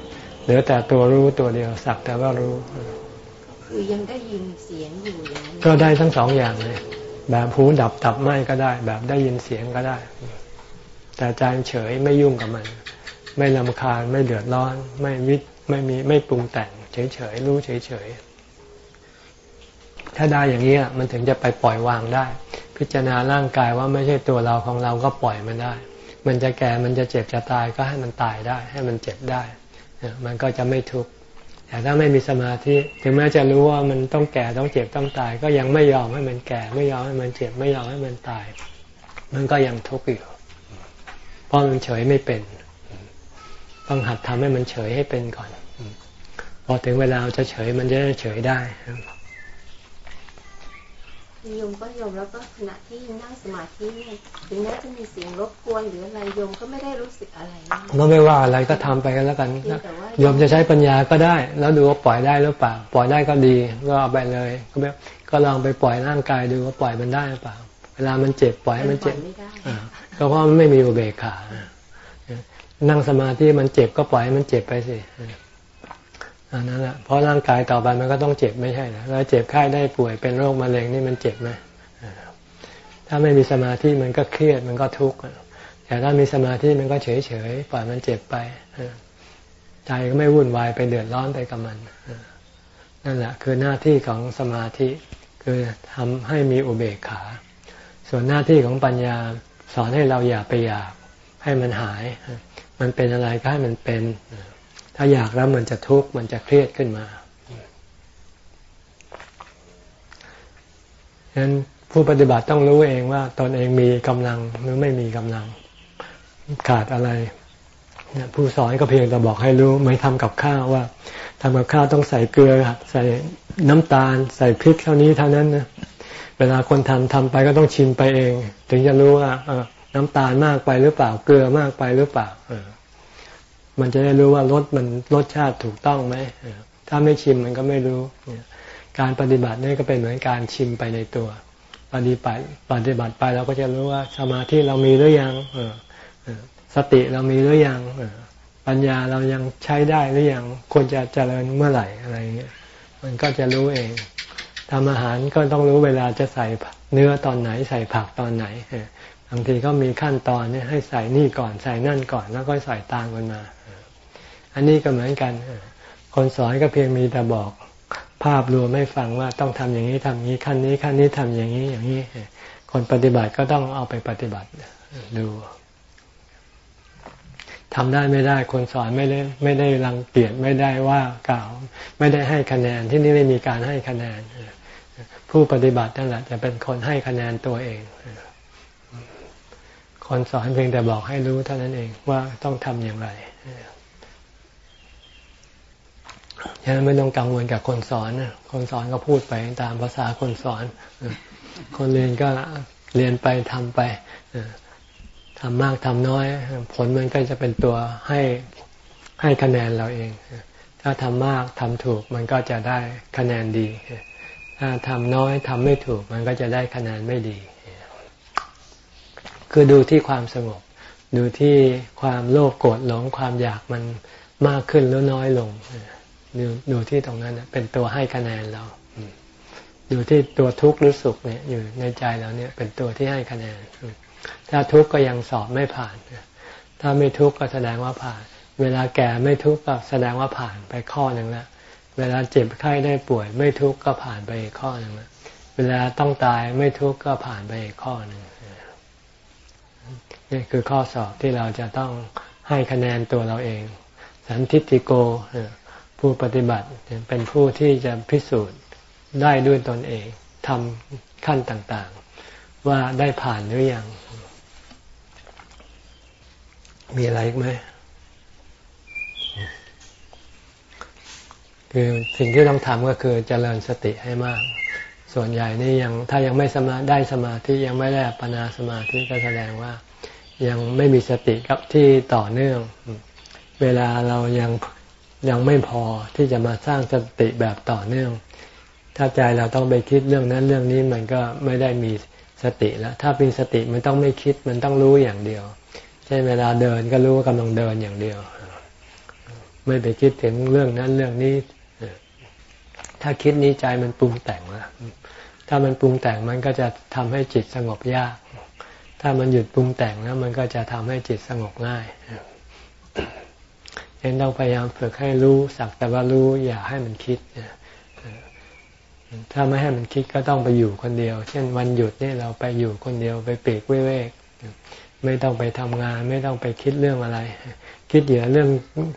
เหลือแต่ตัวรู้ตัวเดียวสักแต่ว่ารู้ คือยังได้ยินเสียงอยู่อย่างนี้ก็ได้ทั้งสองอย่างเลย แบบหูดับตับไหมก็ได้ แบบได้ยินเสียงก็ได้ แต่ใจเฉยไม่ยุ่งกับมัน ไม่ลำคาญไม่เดือดร้อน ไม่วิไม่มีไม่ปรุงแต่ง เฉยเฉยรู้เฉยเฉยถ้าได้อย่างนี้มันถึงจะไปปล่อยวางได้ พิจารณาร่างกายว่าไม่ใช่ตัวเราของเราก็ปล่อยมันได้ มันจะแก่มันจะเจ็บจะตายก็ให้มันตายได้ ให้มันเจ็บได้มันก็จะไม่ทุกข์แต่ถ้าไม่มีสมาธิถึงแม้จะรู้ว่ามันต้องแก่ต้องเจ็บต้องตาย ก็ยังไม่ยอมให้มันแก่ไม่ยอมให้มันเจ็บไม่ยอมให้มันตาย มันก็ยังทุกข์อยู่เพราะมันเฉยไม่เป็น ต้องหัดทำให้มันเฉยให้เป็นก่อน พอถึงเวลาจะเฉยมันจะเฉยได้โยมก็โยมแล้วก็ขณะที่นั่งสมาธิเนี่ยถึงแม้จะมีเสียงรบกวนหรืออะไรโยมก็ไม่ได้รู้สึกอะไรก็ไม่ว่าอะไรก็ทำไปกันแล้วกันโยมจะใช้ปัญญาก็ได้ แล้วดูว่าปล่อยได้หรือเปล่า ปล่อยได้ก็ดีก็เอาไปเลย ก็แบบก็ลองไปปล่อยร่างกายดูว่าปล่อยมันได้หรือเปล่า เวลามันเจ็บปล่อยให้มันเจ็บก็เพราะมันไม่มีอุเบกขา นั่งสมาธิมันเจ็บก็ปล่อยให้มันเจ็บไปสิอันนั้นแหละเพราะร่างกายต่อไปมันก็ต้องเจ็บไม่ใช่หรอแล้วเจ็บไข้ได้ป่วยเป็นโรคมะเร็งนี่มันเจ็บไหมถ้าไม่มีสมาธิมันก็เครียดมันก็ทุกข์แต่ถ้ามีสมาธิมันก็เฉยเฉยปล่อยมันเจ็บไปใจก็ไม่วุ่นวายไปเดือดร้อนไปกับมันนั่นแหละคือหน้าที่ของสมาธิคือทำให้มีอุเบกขา ส่วนหน้าที่ของปัญญาสอนให้เราอย่าไปอยากให้มันหาย มันเป็นอะไรก็ให้มันเป็น ถ้าอยากแล้วมันจะทุกข์มันจะเครียดขึ้นมาฉะนั้นผู้ปฏิบัติต้องรู้เองว่าตนเองมีกำลังหรือไม่มีกำลัง ขาดอะไรผู้สอนก็เพียงแต่บอกให้รู้ไม่ทำกับข้าวว่าทำกับข้าวต้องใส่เกลือใส่น้ำตาล ใส่พริกเท่านี้เท่านั้นนะเวลาคนทำทำไปก็ต้องชิมไปเอง ถึงจะรู้ว่า น้ำตาลมากไปหรือเปล่าเกลือมากไปหรือเปล่ามันจะได้รู้ว่ารสมันรสชาติถูกต้องไหมถ้าไม่ชิมมันก็ไม่รู้การปฏิบัตินี่ก็เป็นเหมือนการชิมไปในตัว ปฏิบัติปฏิบัติไปเราก็จะรู้ว่าสมาธิเรามีหรือยังสติเรามีหรือยังปัญญาเรายังใช้ได้หรือยังควรจะเจริญเมื่อไหร่อะไรเงี้ยมันก็จะรู้เองทำอาหารก็ต้องรู้เวลาจะใส่เนื้อตอนไหน ใส่ผักตอนไหน บางทีก็มีขั้นตอนเนี่ยให้ใส่นี่ก่อนใส่นั่นก่อน แล้วก็ใส่ตามกันมา อันนี้ก็เหมือนกัน คนสอนก็เพียงมีแต่บอก ภาพรวมไม่ฟังว่าต้องทำอย่างนี้ทำนี้ขั้นนี้ขั้นนี้ทำอย่างนี้อย่างนี้ คนปฏิบัติก็ต้องเอาไปปฏิบัติดูทำได้ไม่ได้คนสอนไม่ได้ไม่ได้รังเกียจไม่ได้ว่ากล่าว ไม่ได้ให้คะแนนที่นี่ไม่มีการให้คะแนน ผู้ปฏิบัตินั่นแหละจะเป็นคนให้คะแนนตัวเอง คนสอนเพียงแต่บอกให้รู้เท่านั้นเองว่าต้องทำอย่างไรฉะนั้นไม่ต้องกังวลกับคนสอน คนสอนก็พูดไปตามภาษาคนสอน คนเรียนก็เรียนไปทำไปทำมากทำน้อย ผลมันก็จะเป็นตัวให้ให้คะแนนเราเอง ถ้าทำมากทำถูกมันก็จะได้คะแนนดี ถ้าทำน้อยทำไม่ถูกมันก็จะได้คะแนนไม่ดี คือดูที่ความสงบ ดูที่ความโลภโกรธหลงความอยากมันมากขึ้นหรือน้อยลงดูดูที่ตรงนั้นเป็นตัวให้คะแนนเราดูที่ตัวทุกข์หรือสุขเนี่ยอยู่ในใจเราเนี่ยเป็นตัวที่ให้คะแนนถ้าทุกข์ก็ยังสอบไม่ผ่าน ถ้าไม่ทุกข์ก็แสดงว่าผ่าน เวลาแก่ไม่ทุกข์ก็แสดงว่าผ่านไปข้อหนึ่งแล้วเวลาเจ็บไข้ได้ป่วย ไม่ทุกข์ก็ผ่านไปอีกข้อหนึ่งแล้วเวลาต้องตายไม่ทุกข์ก็ผ่านไปอีกข้อหนึ่ง นี่คือข้อสอบที่เราจะต้องให้คะแนนตัวเราเอง สันทิติโกผู้ปฏิบัติเป็นผู้ที่จะพิสูจน์ได้ด้วยตนเองทำขั้นต่างๆ ว่าได้ผ่านหรือยัง มีอะไรอีกไหมคือสิ่งที่ต้องทำก็คือเจริญสติให้มาก ส่วนใหญ่นี่ยังถ้ายังไม่สมาได้สมาธิยังไม่ได้ปนาสมาธิก็แสดงว่า ยังไม่มีสติกับที่ต่อเนื่อง เวลาเรายังยังไม่พอที่จะมาสร้างสติแบบต่อเนื่อง ถ้าใจเราต้องไปคิดเรื่องนั้นเรื่องนี้มันก็ไม่ได้มีสติแล้วถ้ามีสติมันต้องไม่คิดมันต้องรู้อย่างเดียวใช่เวลาเดินก็รู้ว่ากำลังเดินอย่างเดียว ไม่ไปคิดถึงเรื่องนั้นเรื่องนี้ ถ้าคิดนี้ใจมันปรุงแต่งแล้วถ้ามันปรุงแต่งมันก็จะทำให้จิตสงบยาก ถ้ามันหยุดปรุงแต่งแล้วมันก็จะทำให้จิตสงบง่ายเห็นต้องพยายามฝึกให้รู้สักแต่ว่ารู้อย่าให้มันคิดถ้าไม่ให้มันคิดก็ต้องไปอยู่คนเดียว เช่นวันหยุดนี่เราไปอยู่คนเดียวไปเปีกเว้กไม่ต้องไปทำงาน ไม่ต้องไปคิดเรื่องอะไร คิดเดี๋ยวเรื่อง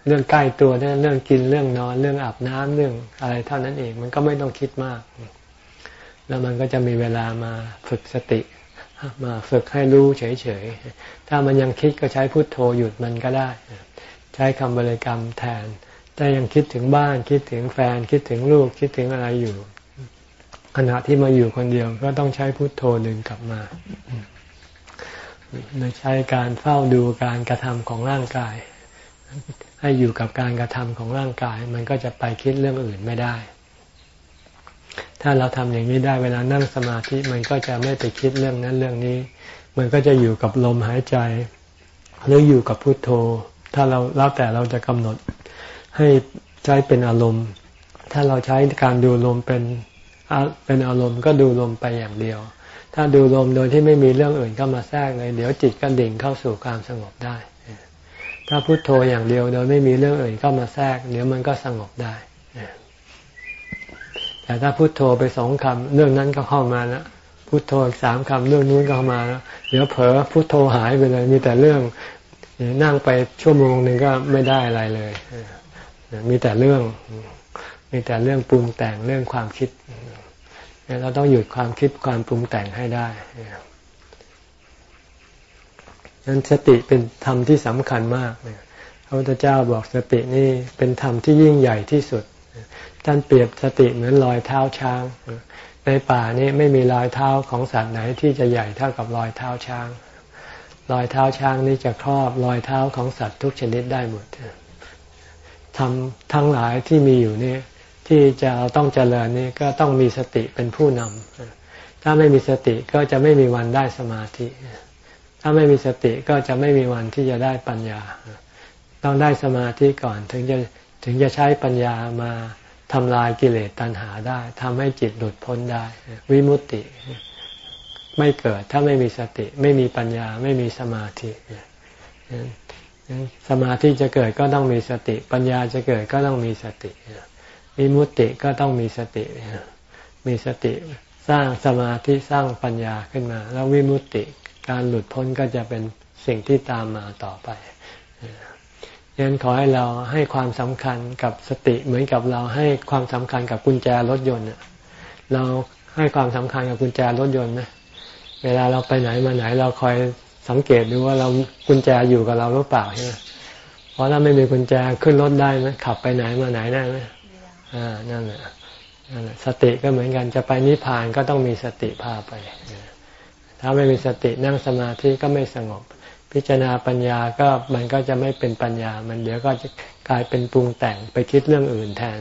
เรื่องใกล้ตัวเรื่องกินเรื่องนอนเรื่องอาบน้ำเรื่องอะไรเท่านั้นเอง มันก็ไม่ต้องคิดมาก แล้วมันก็จะมีเวลามาฝึกสติ มาฝึกให้รู้เฉยๆ ถ้ามันยังคิดก็ใช้พุทโธหยุดมันก็ได้ ใช้คำบริกรรมแทน ถ้ายังคิดถึงบ้านคิดถึงแฟนคิดถึงลูกคิดถึงอะไรอยู่ ขณะที่มาอยู่คนเดียวก็ต้องใช้พุทโธดึงกลับมาโดยใช้การเฝ้าดูการกระทำของร่างกาย ให้อยู่กับการกระทำของร่างกาย มันก็จะไปคิดเรื่องอื่นไม่ได้ ถ้าเราทำอย่างนี้ได้เวลานั่งสมาธิมันก็จะไม่ไปคิดเรื่องนั้นเรื่องนี้ มันก็จะอยู่กับลมหายใจ หรืออยู่กับพุทโธ ถ้าเราแล้วแต่เราจะกำหนดให้ใช้เป็นอารมณ์ ถ้าเราใช้การดูลมเป็นเป็นอารมณ์ก็ดูลมไปอย่างเดียว ถ้าดูลมโดยที่ไม่มีเรื่องอื่นเข้ามาแทรกเลย เดี๋ยวจิตก็ดิ่งเข้าสู่ความสงบได้ ถ้าพุโทโธอย่างเดียวโดยไม่มีเรื่องอื่นเข้ามาแทรกเดี๋ยวมันก็สงบได้ แต่ถ้าพุโทโธไปสองคำเรื่องนั้นก็เข้ามาแล้วพุโทโธสามคำเรื่องนู้นก็เข้ามาแล้วเดี๋ยวเผลอพุโทโธหายไปเลย มีแต่เรื่องนั่งไปชั่วโมงหนึ่งก็ไม่ได้อะไรเลยมีแต่เรื่อง มีแต่เรื่องปรุงแต่งเรื่องความคิดเราต้องหยุดความคิดความปรุงแต่งให้ได้นั้นสติเป็นธรรมที่สำคัญมากเนี่ยพระพุทธเจ้าบอกสตินี่เป็นธรรมที่ยิ่งใหญ่ที่สุด ท่านเปรียบสติเหมือนรอยเท้าช้าง ในป่านี้ไม่มีรอยเท้าของสัตว์ไหนที่จะใหญ่เท่ากับรอยเท้าช้าง รอยเท้าช้างนี้จะครอบรอยเท้าของสัตว์ทุกชนิดได้หมดทำทั้งหลายที่มีอยู่นี่ที่จะต้องเจริญนี่ก็ต้องมีสติเป็นผู้นำถ้าไม่มีสติก็จะไม่มีวันได้สมาธิ ถ้าไม่มีสติก็จะไม่มีวันที่จะได้ปัญญา ต้องได้สมาธิก่อนถึงจะถึงจะใช้ปัญญามา ทำลายกิเลสตัณหาได้ทำให้จิตหลุดพ้นได้ วิมุตติ ไม่เกิดถ้าไม่มีสติ ไม่มีปัญญาไม่มีสมาธิสมาธิจะเกิดก็ต้องมีสติ ปัญญาจะเกิดก็ต้องมีสติวิมุตติก็ต้องมีสติ มีสติสร้างสมาธิสร้างปัญญาขึ้นมา แล้ววิมุตติการหลุดพ้นก็จะเป็นสิ่งที่ตามมาต่อไป ยันขอให้เราให้ความสำคัญกับสติเหมือนกับเราให้ความสำคัญกับกุญแจรถยนต์เราให้ความสำคัญกับกุญแจรถยนต์ไหมเวลาเราไปไหนมาไหนเราคอยสังเกตดูว่าเรากุญแจอยู่กับเราหรือเปล่าใช่ไหมเพราะถ้าไม่มีกุญแจขึ้นรถได้ไหมขับไปไหนมาไหนได้ไหมอ่านั่นแหละสติก็เหมือนกันจะไปนิพพานก็ต้องมีสติพาไป ถ้าไม่มีสตินั่งสมาธิก็ไม่สงบ พิจารณาปัญญาก็มันก็จะไม่เป็นปัญญา มันเดี๋ยวก็จะกลายเป็นปรุงแต่งไปคิดเรื่องอื่นแทน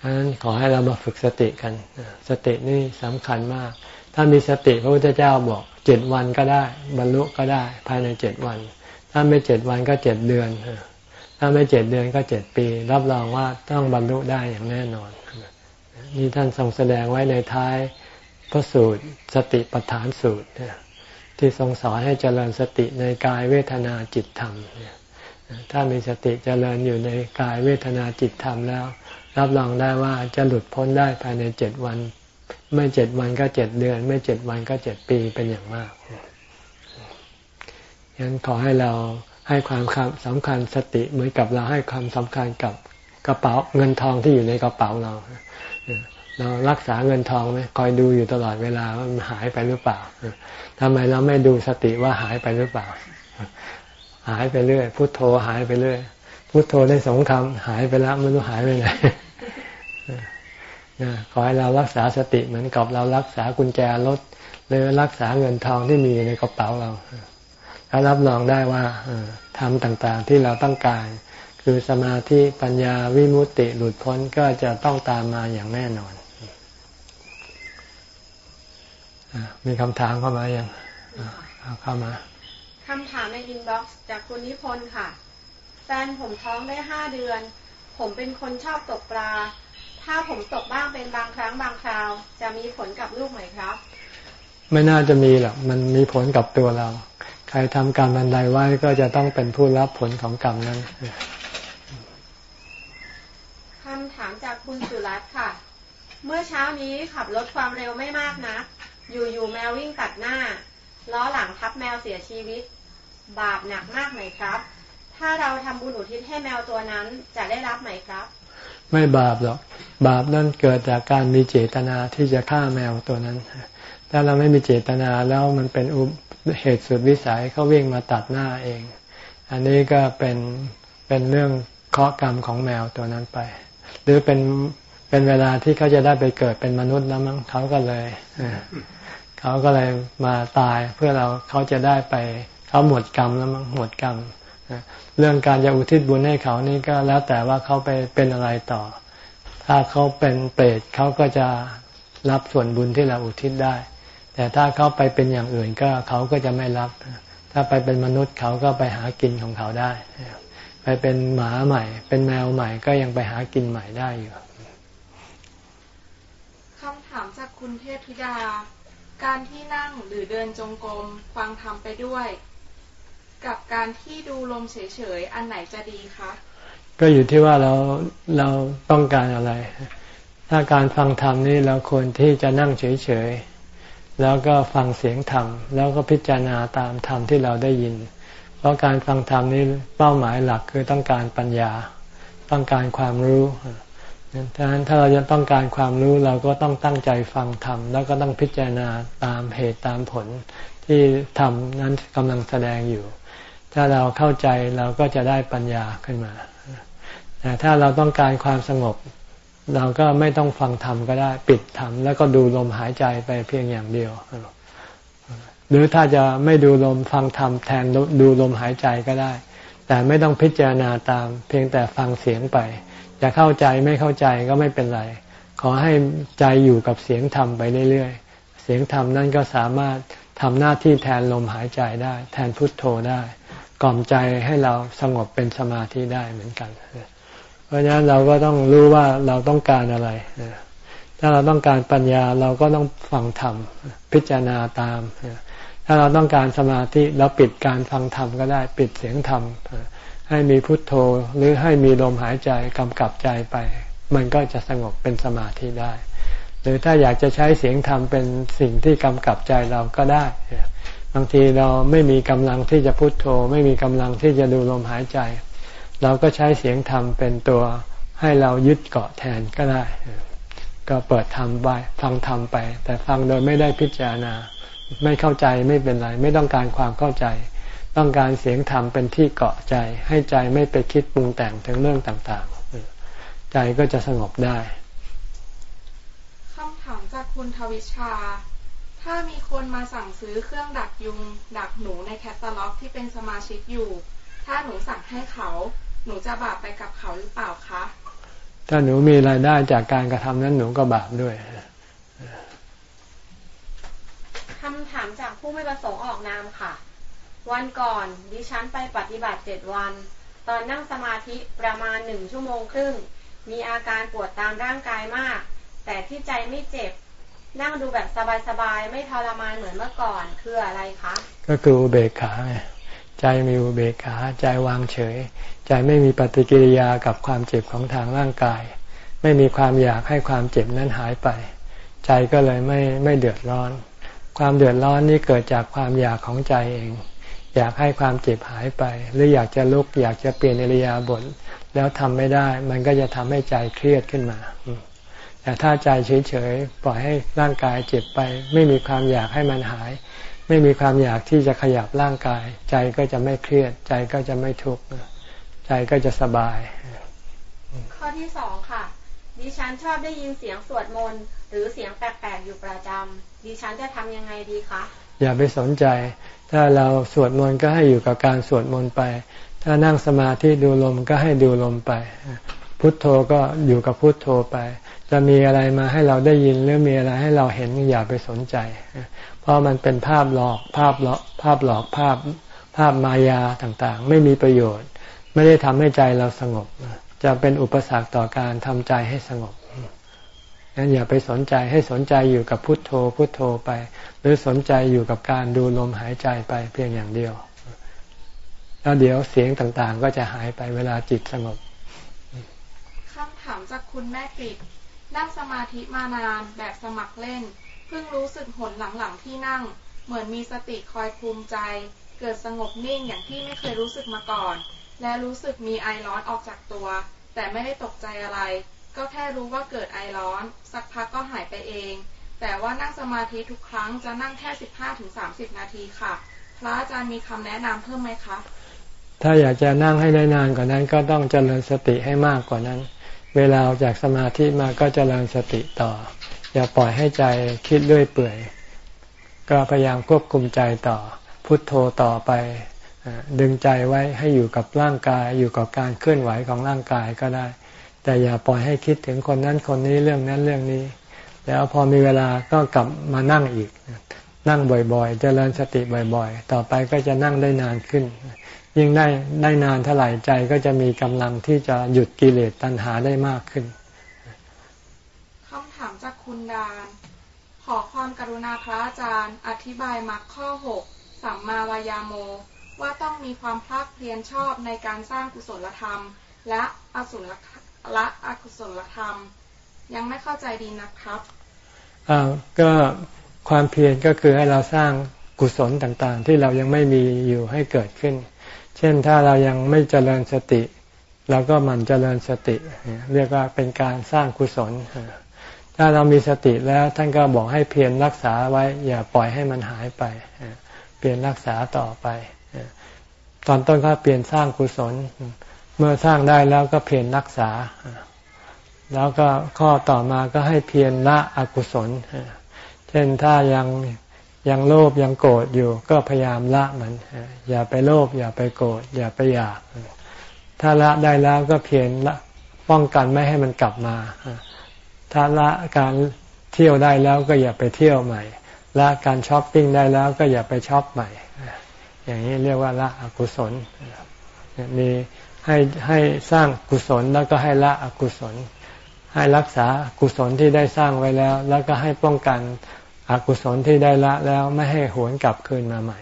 ฉะนั้นขอให้เรามาฝึกสติกัน สตินี่สำคัญมาก ถ้ามีสติพระพุทธเจ้าบอกเจ็ดวันก็ได้ บรรลุก็ได้ ภายในเจ็ดวัน ถ้าไม่เจ็ดวันก็เจ็ดเดือน ถ้าไม่เจ็ดเดือนก็เจ็ดปี รับรองว่าต้องบรรลุได้อย่างแน่นอน นี่ท่านทรงแสดงไว้ในท้ายพระสูตรสติปัฏฐานสูตร ที่ทรงสอนให้เจริญสติในกายเวทนาจิตธรรมถ้ามีสติเจริญอยู่ในกายเวทนาจิตธรรมแล้ว รับรองได้ว่าจะหลุดพ้นได้ภายในเจ็ดวัน ไม่เจ็ดวันก็เจ็ดเดือน ไม่เจ็ดวันก็เจ็ดปีเป็นอย่างมากฉะนั้นขอให้เราให้ความสำคัญสติเหมือนกับเราให้ความสำคัญกับกระเป๋าเงินทองที่อยู่ในกระเป๋าเราเรารักษาเงินทองไหมคอยดูอยู่ตลอดเวลาว่ามันหายไปหรือเปล่า ทำไมเราไม่ดูสติว่าหายไปหรือเปล่า หายไปเรื่อยพุโทโธหายไปเรื่อยพุโทโธได้สองคำหายไปแล้วไม่รู้หายไปไหนขอให้เรารักษาสติเหมือนกับเรารักษากุญแจรถหรือรักษาเงินทองที่มีในกระเป๋าเราถ้ารับรองได้ว่าทำต่างๆที่เราต้องการ คือสมาธิปัญญาวิมุตติหลุดพ้นก็จะต้องตามมาอย่างแน่นอน มีคำถามเข้ามายังเอาเข้ามาคำถามในอินบ็อกซ์จากคุณนิพนธ์ค่ะ แฟนผมท้องได้ห้าเดือน ผมเป็นคนชอบตกปลา ถ้าผมตกบ้างเป็นบางครั้งบางคราว จะมีผลกับลูกไหมครับ ไม่น่าจะมีหรอก มันมีผลกับตัวเรา ใครทำกรรมอันใดไว้ก็จะต้องเป็นผู้รับผลของกรรมนั้นคำถามจากคุณสุรัตน์ค่ะ เมื่อเช้านี้ขับรถความเร็วไม่มากนะ อยู่ๆแมววิ่งตัดหน้า ล้อหลังทับแมวเสียชีวิต บาปหนักมากไหมครับ ถ้าเราทำบุญอุทิศให้แมวตัวนั้นจะได้รับไหมครับ ไม่บาปหรอก บาปนั่นเกิดจากการมีเจตนาที่จะฆ่าแมวตัวนั้น ถ้าเราไม่มีเจตนาแล้วมันเป็นอุเหตุสุดวิสัยเขาวิ่งมาตัดหน้าเอง อันนี้ก็เป็นเป็นเรื่องเคราะกรรมของแมวตัวนั้นไป หรือเป็น เป็นเวลาที่เขาจะได้ไปเกิดเป็นมนุษย์แล้วมั้งเขาก็เลยเขาก็เลยมาตายเพื่อเราเขาจะได้ไปเขาหมดกรรมแล้วมั้งหมดกรรมเรื่องการจะอุทิศบุญให้เขานี่ก็แล้วแต่ว่าเขาไปเป็นอะไรต่อ ถ้าเขาเป็นเปรตเขาก็จะรับส่วนบุญที่เราอุทิศได้ แต่ถ้าเขาไปเป็นอย่างอื่นก็เขาก็จะไม่รับ ถ้าไปเป็นมนุษย์เขาก็ไปหากินของเขาได้ ไปเป็นหมาใหม่ เป็นแมวใหม่ก็ยังไปหากินใหม่ได้อยู่ ถามจากคุณเทพธิดา การที่นั่งหรือเดินจงกรมฟังธรรมไปด้วย กับการที่ดูลมเฉยๆอันไหนจะดีคะก็อยู่ที่ว่าเราเราต้องการอะไร ถ้าการฟังธรรมนี่เราควรที่จะนั่งเฉยๆแล้วก็ฟังเสียงธรรมแล้วก็พิจารณาตามธรรมที่เราได้ยิน เพราะการฟังธรรมนี้เป้าหมายหลักคือต้องการปัญญา ต้องการความรู้ ดังนั้นถ้าเราจะต้องการความรู้เราก็ต้องตั้งใจฟังธรรมแล้วก็ต้องพิจารณาตามเหตุตามผลที่ธรรมนั้นกำลังแสดงอยู่ ถ้าเราเข้าใจเราก็จะได้ปัญญาขึ้นมา แต่ถ้าเราต้องการความสงบ เราก็ไม่ต้องฟังธรรมก็ได้ปิดธรรมแล้วก็ดูลมหายใจไปเพียงอย่างเดียว หรือถ้าจะไม่ดูลมฟังธรรมแทนดูลมหายใจก็ได้ แต่ไม่ต้องพิจารณาตาม เพียงแต่ฟังเสียงไป จะเข้าใจไม่เข้าใจก็ไม่เป็นไร ขอให้ใจอยู่กับเสียงธรรมไปเรื่อยๆ เสียงธรรมนั่นก็สามารถทำหน้าที่แทนลมหายใจได้ แทนพุทโธได้ กล่อมใจให้เราสงบเป็นสมาธิได้เหมือนกัน เพราะฉะนั้นเราก็ต้องรู้ว่าเราต้องการอะไร ถ้าเราต้องการปัญญาเราก็ต้องฟังธรรม พิจารณาตาม ถ้าเราต้องการสมาธิเราปิดการฟังธรรมก็ได้ ปิดเสียงธรรม ให้มีพุทโธหรือให้มีลมหายใจกำกับใจไป มันก็จะสงบเป็นสมาธิได้ หรือถ้าอยากจะใช้เสียงธรรมเป็นสิ่งที่กำกับใจเราก็ได้ บางทีเราไม่มีกำลังที่จะพุทโธ ไม่มีกำลังที่จะดูลมหายใจ เราก็ใช้เสียงธรรมเป็นตัวให้เรายึดเกาะแทนก็ได้ ก็เปิดธรรมไปฟังธรรมไป แต่ฟังโดยไม่ได้พิจารณา ไม่เข้าใจไม่เป็นไร ไม่ต้องการความเข้าใจ ต้องการเสียงธรรมเป็นที่เกาะใจ ให้ใจไม่ไปคิดปรุงแต่งถึงเรื่องต่างๆ ใจก็จะสงบได้คำถามจากคุณทวิชา ถ้ามีคนมาสั่งซื้อเครื่องดักยุง ดักหนูในแคตตาล็อกที่เป็นสมาชิกอยู่ ถ้าหนูสั่งให้เขา หนูจะบาปไปกับเขาหรือเปล่าคะ ถ้าหนูมีรายได้จากการกระทำนั้นหนูก็บาปด้วยคำถามจากผู้ไม่ประสงค์ออกนามค่ะ วันก่อนดิฉันไปปฏิบัติเจ็ดวัน ตอนนั่งสมาธิประมาณหนึ่งชั่วโมงครึ่ง มีอาการปวดตามร่างกายมาก แต่ที่ใจไม่เจ็บ นั่งดูแบบสบายๆ ไม่ทรมานเหมือนเมื่อก่อนคืออะไรคะ ก็คืออุเบกขาใจมีอุเบกขาใจวางเฉย ใจไม่มีปฏิกิริยากับความเจ็บของทางร่างกาย ไม่มีความอยากให้ความเจ็บนั้นหายไป ใจก็เลยไม่ไม่เดือดร้อน ความเดือดร้อนนี่เกิดจากความอยากของใจเอง อยากให้ความเจ็บหายไป หรืออยากจะลุก อยากจะเปลี่ยนอริยาบทแล้วทำไม่ได้ มันก็จะทำให้ใจเครียดขึ้นมาแต่ถ้าใจเฉยๆปล่อยให้ร่างกายเจ็บไป ไม่มีความอยากให้มันหาย ไม่มีความอยากที่จะขยับร่างกาย ใจก็จะไม่เครียด ใจก็จะไม่ทุกข์ใจก็จะสบาย ข้อที่สองค่ะ ดิฉันชอบได้ยินเสียงสวดมนต์หรือเสียงแปลกๆอยู่ประจำดิฉันจะทำยังไงดีคะ อย่าไปสนใจ ถ้าเราสวดมนต์ก็ให้อยู่กับการสวดมนต์ไป ถ้านั่งสมาธิดูลมก็ให้ดูลมไป พุทโธก็อยู่กับพุทโธไป จะมีอะไรมาให้เราได้ยินหรือมีอะไรให้เราเห็นอย่าไปสนใจ เพราะมันเป็นภาพหลอกภาพหลอกภาพหลอกภาพภาพมายาต่างๆ ไม่มีประโยชน์ ไม่ได้ทำให้ใจเราสงบ จะเป็นอุปสรรคต่อการทำใจให้สงบ งั้นอย่าไปสนใจให้สนใจอยู่กับพุทโธพุทโธไป หรือสนใจอยู่กับการดูลมหายใจไปเพียงอย่างเดียว แล้วเดี๋ยวเสียงต่างๆ ก็จะหายไปเวลาจิตสงบคำถามจากคุณแม่กริดนั่งสมาธิมานานแบบสมัครเล่น เพิ่งรู้สึกหนหลังๆที่นั่ง เหมือนมีสติคอยภูมิใจ เกิดสงบนิ่งอย่างที่ไม่เคยรู้สึกมาก่อน และรู้สึกมีไอร้อนออกจากตัว แต่ไม่ได้ตกใจอะไร ก็แค่รู้ว่าเกิดไอร้อน สักพักก็หายไปเอง แต่ว่านั่งสมาธิทุกครั้งจะนั่งแค่สิบห้าถึงสามสิบนาทีค่ะ พระอาจารย์มีคำแนะนำเพิ่มไหมคะ ถ้าอยากจะนั่งให้ได้นานกว่านั้นก็ต้องเจริญสติให้มากกว่านั้น เวลาออกจากสมาธิมาก็เจริญสติต่อ อย่าปล่อยให้ใจคิดด้วยเปื่อย ก็พยายามควบคุมใจต่อ พุทโธต่อไปดึงใจไว้ให้อยู่กับร่างกายอยู่กับการเคลื่อนไหวของร่างกายก็ได้ แต่อย่าปล่อยให้คิดถึงคนนั้นคนนี้เรื่องนั้นเรื่องนี้ แล้วพอมีเวลาก็กลับมานั่งอีก นั่งบ่อยๆจเจริญสติบ่อยๆ ต่อไปก็จะนั่งได้นานขึ้น ยิ่งได้ได้นานเท่าไหร่ใจก็จะมีกำลังที่จะหยุดกิเลสตัณหาได้มากขึ้นคำถามจากคุณดานขอความกรุณาพระอาจารย์อธิบายมรรคข้อหกสัมมาวายาโม ว่าต้องมีความภาคเพียรชอบในการสร้างกุศลธรรม และอสุร ละอกุศลธรรม ยังไม่เข้าใจดีนะครับอ้าวก็ความเพียรก็คือให้เราสร้างกุศลต่างๆ ที่เรายังไม่มีอยู่ให้เกิดขึ้น เช่นถ้าเรายังไม่เจริญสติเราก็หมั่นเจริญสติ เรียกว่าเป็นการสร้างกุศล ถ้าเรามีสติแล้วท่านก็บอกให้เพียรรักษาไว้ อย่าปล่อยให้มันหายไปเปลี่ยนรักษาต่อไป ตอนต้นก็เปลี่ยนสร้างกุศล เมื่อสร้างได้แล้วก็เพียรรักษา แล้วก็ข้อต่อมาก็ให้เพียรละอกุศล เช่นถ้ายังยังโลภยังโกรธอยู่ก็พยายามละมัน อย่าไปโลภอย่าไปโกรธอย่าไปอยาก ถ้าละได้แล้วก็เพียรละป้องกันไม่ให้มันกลับมา ถ้าละการเที่ยวได้แล้วก็อย่าไปเที่ยวใหม่ ละการช้อปปิ้งได้แล้วก็อย่าไปช้อปใหม่ อย่างนี้เรียกว่าละอกุศลมี ให้ให้สร้างกุศลแล้วก็ให้ละอกุศล ให้รักษากุศลที่ได้สร้างไว้แล้ว แล้วก็ให้ป้องกันอกุศลที่ได้ละแล้วไม่ให้หวนกลับคืนมาใหม่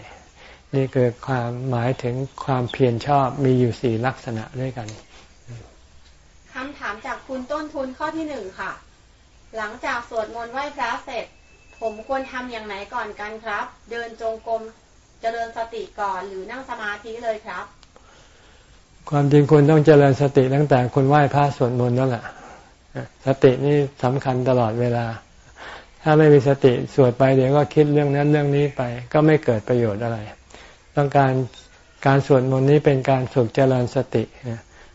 นี่คือความหมายถึงความเพียรชอบมีอยู่สี่ลักษณะด้วยกันคำถามจากคุณต้นทุนข้อที่หนึ่งค่ะ หลังจากสวดมนต์ไหว้พระเสร็จ ผมควรทำอย่างไหนก่อนกันครับ เดินจงกรมเจริญสติก่อนหรือนั่งสมาธิเลยครับ ความจริงคุณต้องเจริญสติตั้งแต่คุณไหว้พระสวดมนต์นั่นแหละสตินี่สำคัญตลอดเวลา ถ้าไม่มีสติสวดไปเดี๋ยวก็คิดเรื่องนั้นเรื่องนี้ไป ก็ไม่เกิดประโยชน์อะไร ต้องการการสวดมนต์นี้เป็นการฝึกเจริญสติ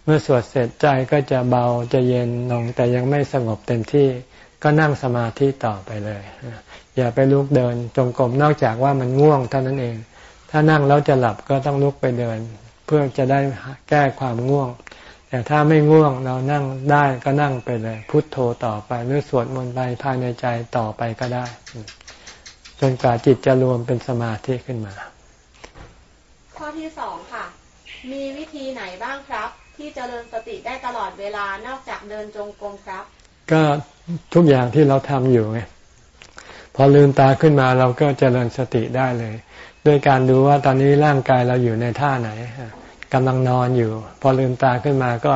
เมื่อสวดเสร็จใจก็จะเบาจะเย็นลงแต่ยังไม่สงบเต็มที่ก็นั่งสมาธิต่อไปเลย อย่าไปลุกเดินจงกรมนอกจากว่ามันง่วงเท่านั้นเอง ถ้านั่งแล้วจะหลับก็ต้องลุกไปเดิน เพื่อจะได้แก้ความง่วง แต่ถ้าไม่ง่วงเรานั่งได้ก็นั่งไปเลย พุทโธต่อไปหรือสวดมนต์ไปภายในใจต่อไปก็ได้ จนกว่าจิตจะรวมเป็นสมาธิขึ้นมา ข้อที่สองค่ะ มีวิธีไหนบ้างครับ ที่จเจริญสติได้ตลอดเวลานอกจากเดินจงกรมครับ ก็ทุกอย่างที่เราทำอยู่ไงพอลืมตาขึ้นมาเราก็เจริญสติได้เลย ด้วยการดูว่าตอนนี้ร่างกายเราอยู่ในท่าไหนกำลังนอนอยู่ พอลืมตาขึ้นมาก็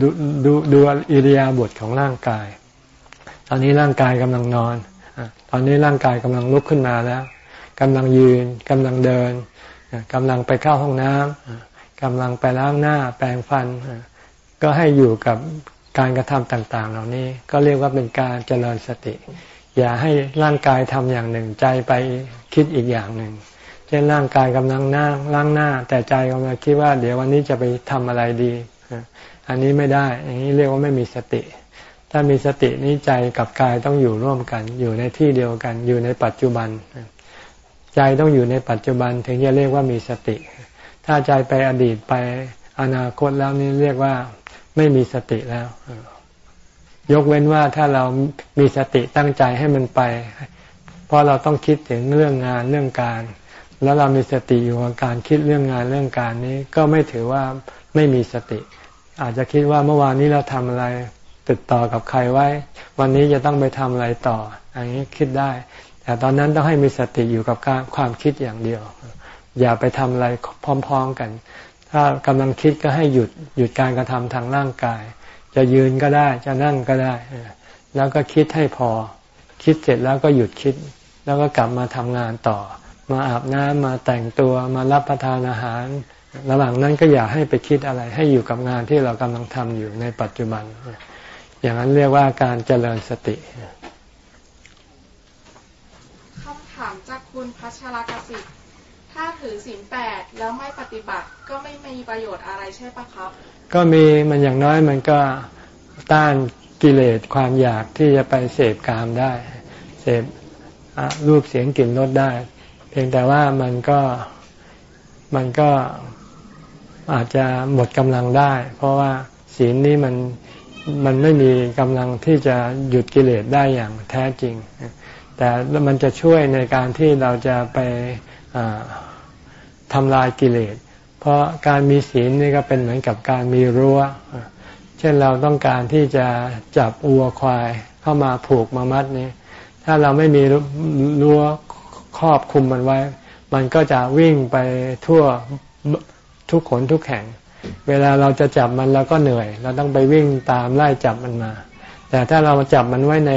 ดูดูดูอิริยาบถของร่างกาย ตอนนี้ร่างกายกำลังนอนตอนนี้ร่างกายกำลังลุกขึ้นมาแล้วกำลังยืนกำลังเดินกำลังไปเข้าห้องน้ำกำลังไปล้างหน้าแปรงฟัน ก็ให้อยู่กับการกระทำต่าง ๆ เหล่านี้ก็เรียกว่าเป็นการเจริญสติ อย่าให้ร่างกายทำอย่างหนึ่งใจไปคิดอีกอย่างหนึ่ง เช่นร่างกายกำลังนั่งล้างหน้า แต่ใจกำลังคิดว่า เดี๋ยววันนี้จะไปทำอะไรดี อันนี้ไม่ได้อย่างนี้เรียกว่าไม่มีสติ ถ้ามีสตินี้ใจกับกายต้องอยู่ร่วมกัน อยู่ในที่เดียวกัน อยู่ในปัจจุบัน ใจต้องอยู่ในปัจจุบันถึงจะเรียกว่ามีสติ ถ้าใจไปอดีตไปอนาคตแล้วนี่เรียกว่าไม่มีสติแล้ว ยกเว้นว่าถ้าเรามีสติตั้งใจให้มันไป เพราะเราต้องคิดถึงเรื่องงานเรื่องการ แล้วเรามีสติอยู่กับการคิดเรื่องงานเรื่องการนี้ ก็ไม่ถือว่าไม่มีสติ อาจจะคิดว่าเมื่อวานนี้เราทำอะไรติดต่อกับใครไว้ วันนี้จะต้องไปทำอะไรต่ออันนี้คิดได้ แต่ตอนนั้นต้องให้มีสติอยู่กับการความคิดอย่างเดียว อย่าไปทำอะไรพร้อม ๆกัน ถ้ากำลังคิดก็ให้หยุดหยุดการกระทำทางร่างกาย จะยืนก็ได้จะนั่งก็ได้ แล้วก็คิดให้พอ คิดเสร็จแล้วก็หยุดคิด แล้วก็กลับมาทำงานต่อ มาอาบน้ำมาแต่งตัวมารับประทานอาหาร ระหว่างนั้นก็อย่าให้ไปคิดอะไร ให้อยู่กับงานที่เรากำลังทำอยู่ในปัจจุบัน อย่างนั้นเรียกว่าการเจริญสติคำถามจากคุณพัชรกสิทธิ์ถ้าถือศีลแปดแล้วไม่ปฏิบัติก็ไม่มีประโยชน์อะไรใช่ปะครับ ก็มีมันอย่างน้อยมันก็ต้านกิเลสความอยากที่จะไปเสพกามได้ เสพรูปเสียงกลิ่นรสได้ เพียงแต่ว่ามันก็มันก็อาจจะหมดกำลังได้ เพราะว่าศีลนี้มันมันไม่มีกำลังที่จะหยุดกิเลสได้อย่างแท้จริง แต่มันจะช่วยในการที่เราจะไปทำลายกิเลส เพราะการมีศีลนี่ก็เป็นเหมือนกับการมีรั้ว เช่นเราต้องการที่จะจับอัวควายเข้ามาผูกมามัดนี่ถ้าเราไม่มีรั้ว ครอบคุมมันไว้ มันก็จะวิ่งไปทั่วทุกขนทุกแห่ง เวลาเราจะจับมันเราก็เหนื่อย เราต้องไปวิ่งตามไล่จับมันมา แต่ถ้าเราจับมันไว้ใน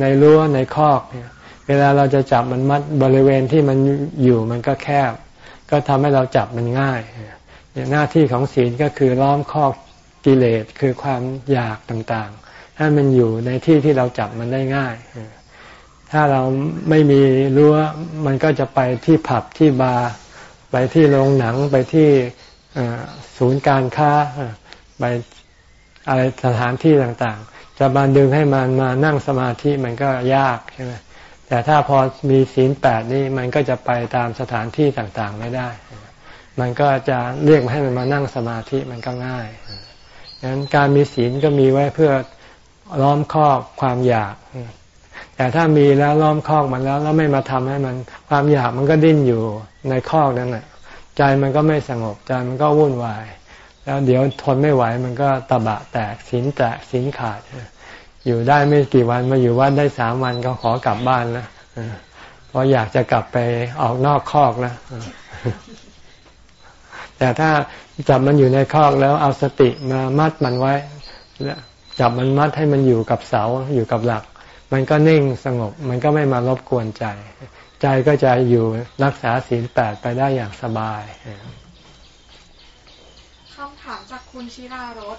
ในรั้วในคอกเนี่ย เวลาเราจะจับมันมัดบริเวณที่มันอยู่มันก็แคบ ก็ทำให้เราจับมันง่ายหน้าที่ของศีลก็คือล้อมคอกกิเลสคือความอยากต่างๆ ให้มันอยู่ในที่ที่เราจับมันได้ง่าย ถ้าเราไม่มีรั้วมันก็จะไปที่ผับที่บาร์ไปที่โรงหนังไปที่ศูนย์การค้าไปอะไรสถานที่ต่างๆ จะมาดึงให้มันมานั่งสมาธิมันก็ยากใช่ไหมแต่ถ้าพอมีศีลแปดนี่มันก็จะไปตามสถานที่ต่างๆไม่ได้ มันก็จะเรียกให้มันมานั่งสมาธิมันก็ง่ายดังนั้นการมีศีลก็มีไว้เพื่อล้อมครอกความอยาก แต่ถ้ามีแล้วล้อมคอกมันแล้ว แล้วไม่มาทำให้มัน ความอยากมันก็ดิ้นอยู่ในคอกนั้นแหละใจมันก็ไม่สงบใจมันก็วุ่นวาย แล้วเดี๋ยวทนไม่ไหวมันก็ตะบะแตกศีลแตกศีลขาด อยู่ได้ไม่กี่วันมาอยู่วัดได้สามวันก็ขอกลับบ้านแล้วเพราะอยากจะกลับไปออกนอกคอกแล้วแต่ถ้าจับมันอยู่ในคอกแล้วเอาสติมามัดมันไว้จับมันมัดให้มันอยู่กับเสาอยู่กับหลัก มันก็นิ่งสงบ มันก็ไม่มารบกวนใจ ใจก็จะอยู่รักษาศีลแปดไปได้อย่างสบายคำถามจากคุณชิรารส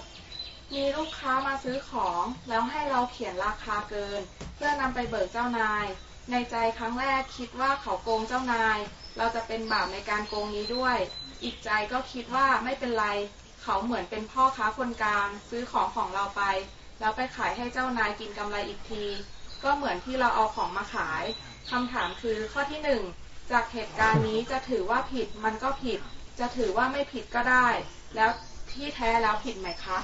มีลูกค้ามาซื้อของแล้วให้เราเขียนราคาเกิน เพื่อนำไปเบิกเจ้านาย ในใจครั้งแรกคิดว่าเขาโกงเจ้านาย เราจะเป็นบาปในการโกงนี้ด้วย อีกใจก็คิดว่าไม่เป็นไร เขาเหมือนเป็นพ่อค้าคนกลาง ซื้อของของเราไป แล้วไปขายให้เจ้านายกินกำไรอีกที ก็เหมือนที่เราเอาของมาขายคำถามคือข้อที่หนึ่งจากเหตุการณ์นี้จะถือว่าผิดมันก็ผิด จะถือว่าไม่ผิดก็ได้ แล้วที่แท้แล้วผิดไหมคะ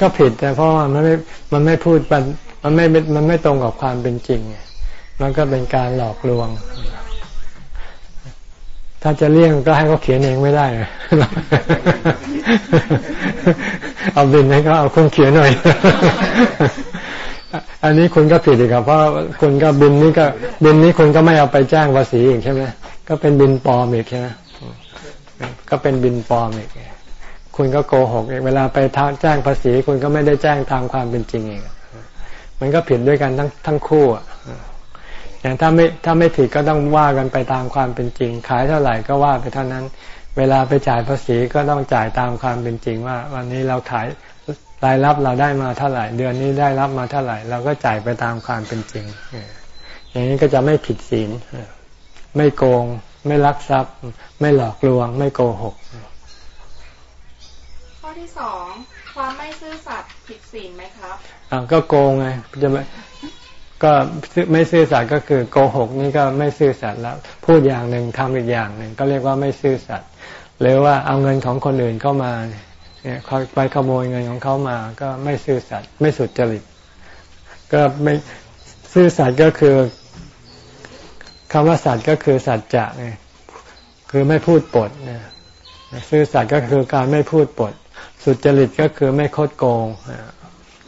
ก็ผิดแต่เพราะมันไม่มันไม่พูดมันมันไม่มันไม่ตรงกับความเป็นจริงมันก็เป็นการหลอกลวง ถ้าจะเลี่ยงก็ให้เขาเขียนเองไม่ได้เอาบินให้เขาเอาคนเขียนหน่อย อันนี้คุณก็ผิดอีกครับเพราะคุณก็บินนี่ก็บินนี้คุณก็ไม่เอาไปแจ้งภาษีอีกใช่ไหมก็เป็นบินปลอมอีกใช่ไหมก็เป็นบินปลอมอีกคุณก็โกหกเองเวลาไปทแจ้งภาษี คุณก็ไม่ได้แจ้งตามความเป็นจริงเองมันก็ผิดด้วยกันทั้งทั้งคู่อะอย่างถ้าไม่ถ้าไม่ผิดก็ต้องว่ากันไปตามความเป็นจริง ขายเท่าไหร่ก็ว่าไปเท่านั้น เวลาไปจ่ายภาษีก็ต้องจ่ายตามความเป็นจริงว่า วันนี้เราขาย รายรับเราได้มาเท่าไหร่ เดือนนี้ได้รับมาเท่าไหร่ เราก็จ่ายไปตามความเป็นจริง อย่างนี้ก็จะไม่ผิดศีลไม่โกง ไม่ลักทรัพย์ ไม่หลอกลวง ไม่โกหก ข้อที่สองความไม่ซื่อสัตย์ผิดศีลไหมครับอ่าก็โกงไงจะไม่ก็ไม่ซื่อสัตย์ก็คือโกหกนี่ก็ไม่ซื่อสัตย์แล้ว พูดอย่างหนึ่งทำอีกอย่างหนึ่งก็เรียกว่าไม่ซื่อสัตย์หรือว่าเอาเงินของคนอื่นเข้ามาเนี่ย คอยไปขโมยเงินของเขามา ก็ไม่ซื่อสัตย์ไม่สุดจริต ก็ไม่ซื่อสัตย์ก็คือคำว่าสัตย์ก็คือสัจจะไงคือไม่พูดปดนะซื่อสัตย์ก็คือการไม่พูดปด สุจริตก็คือไม่คดโกง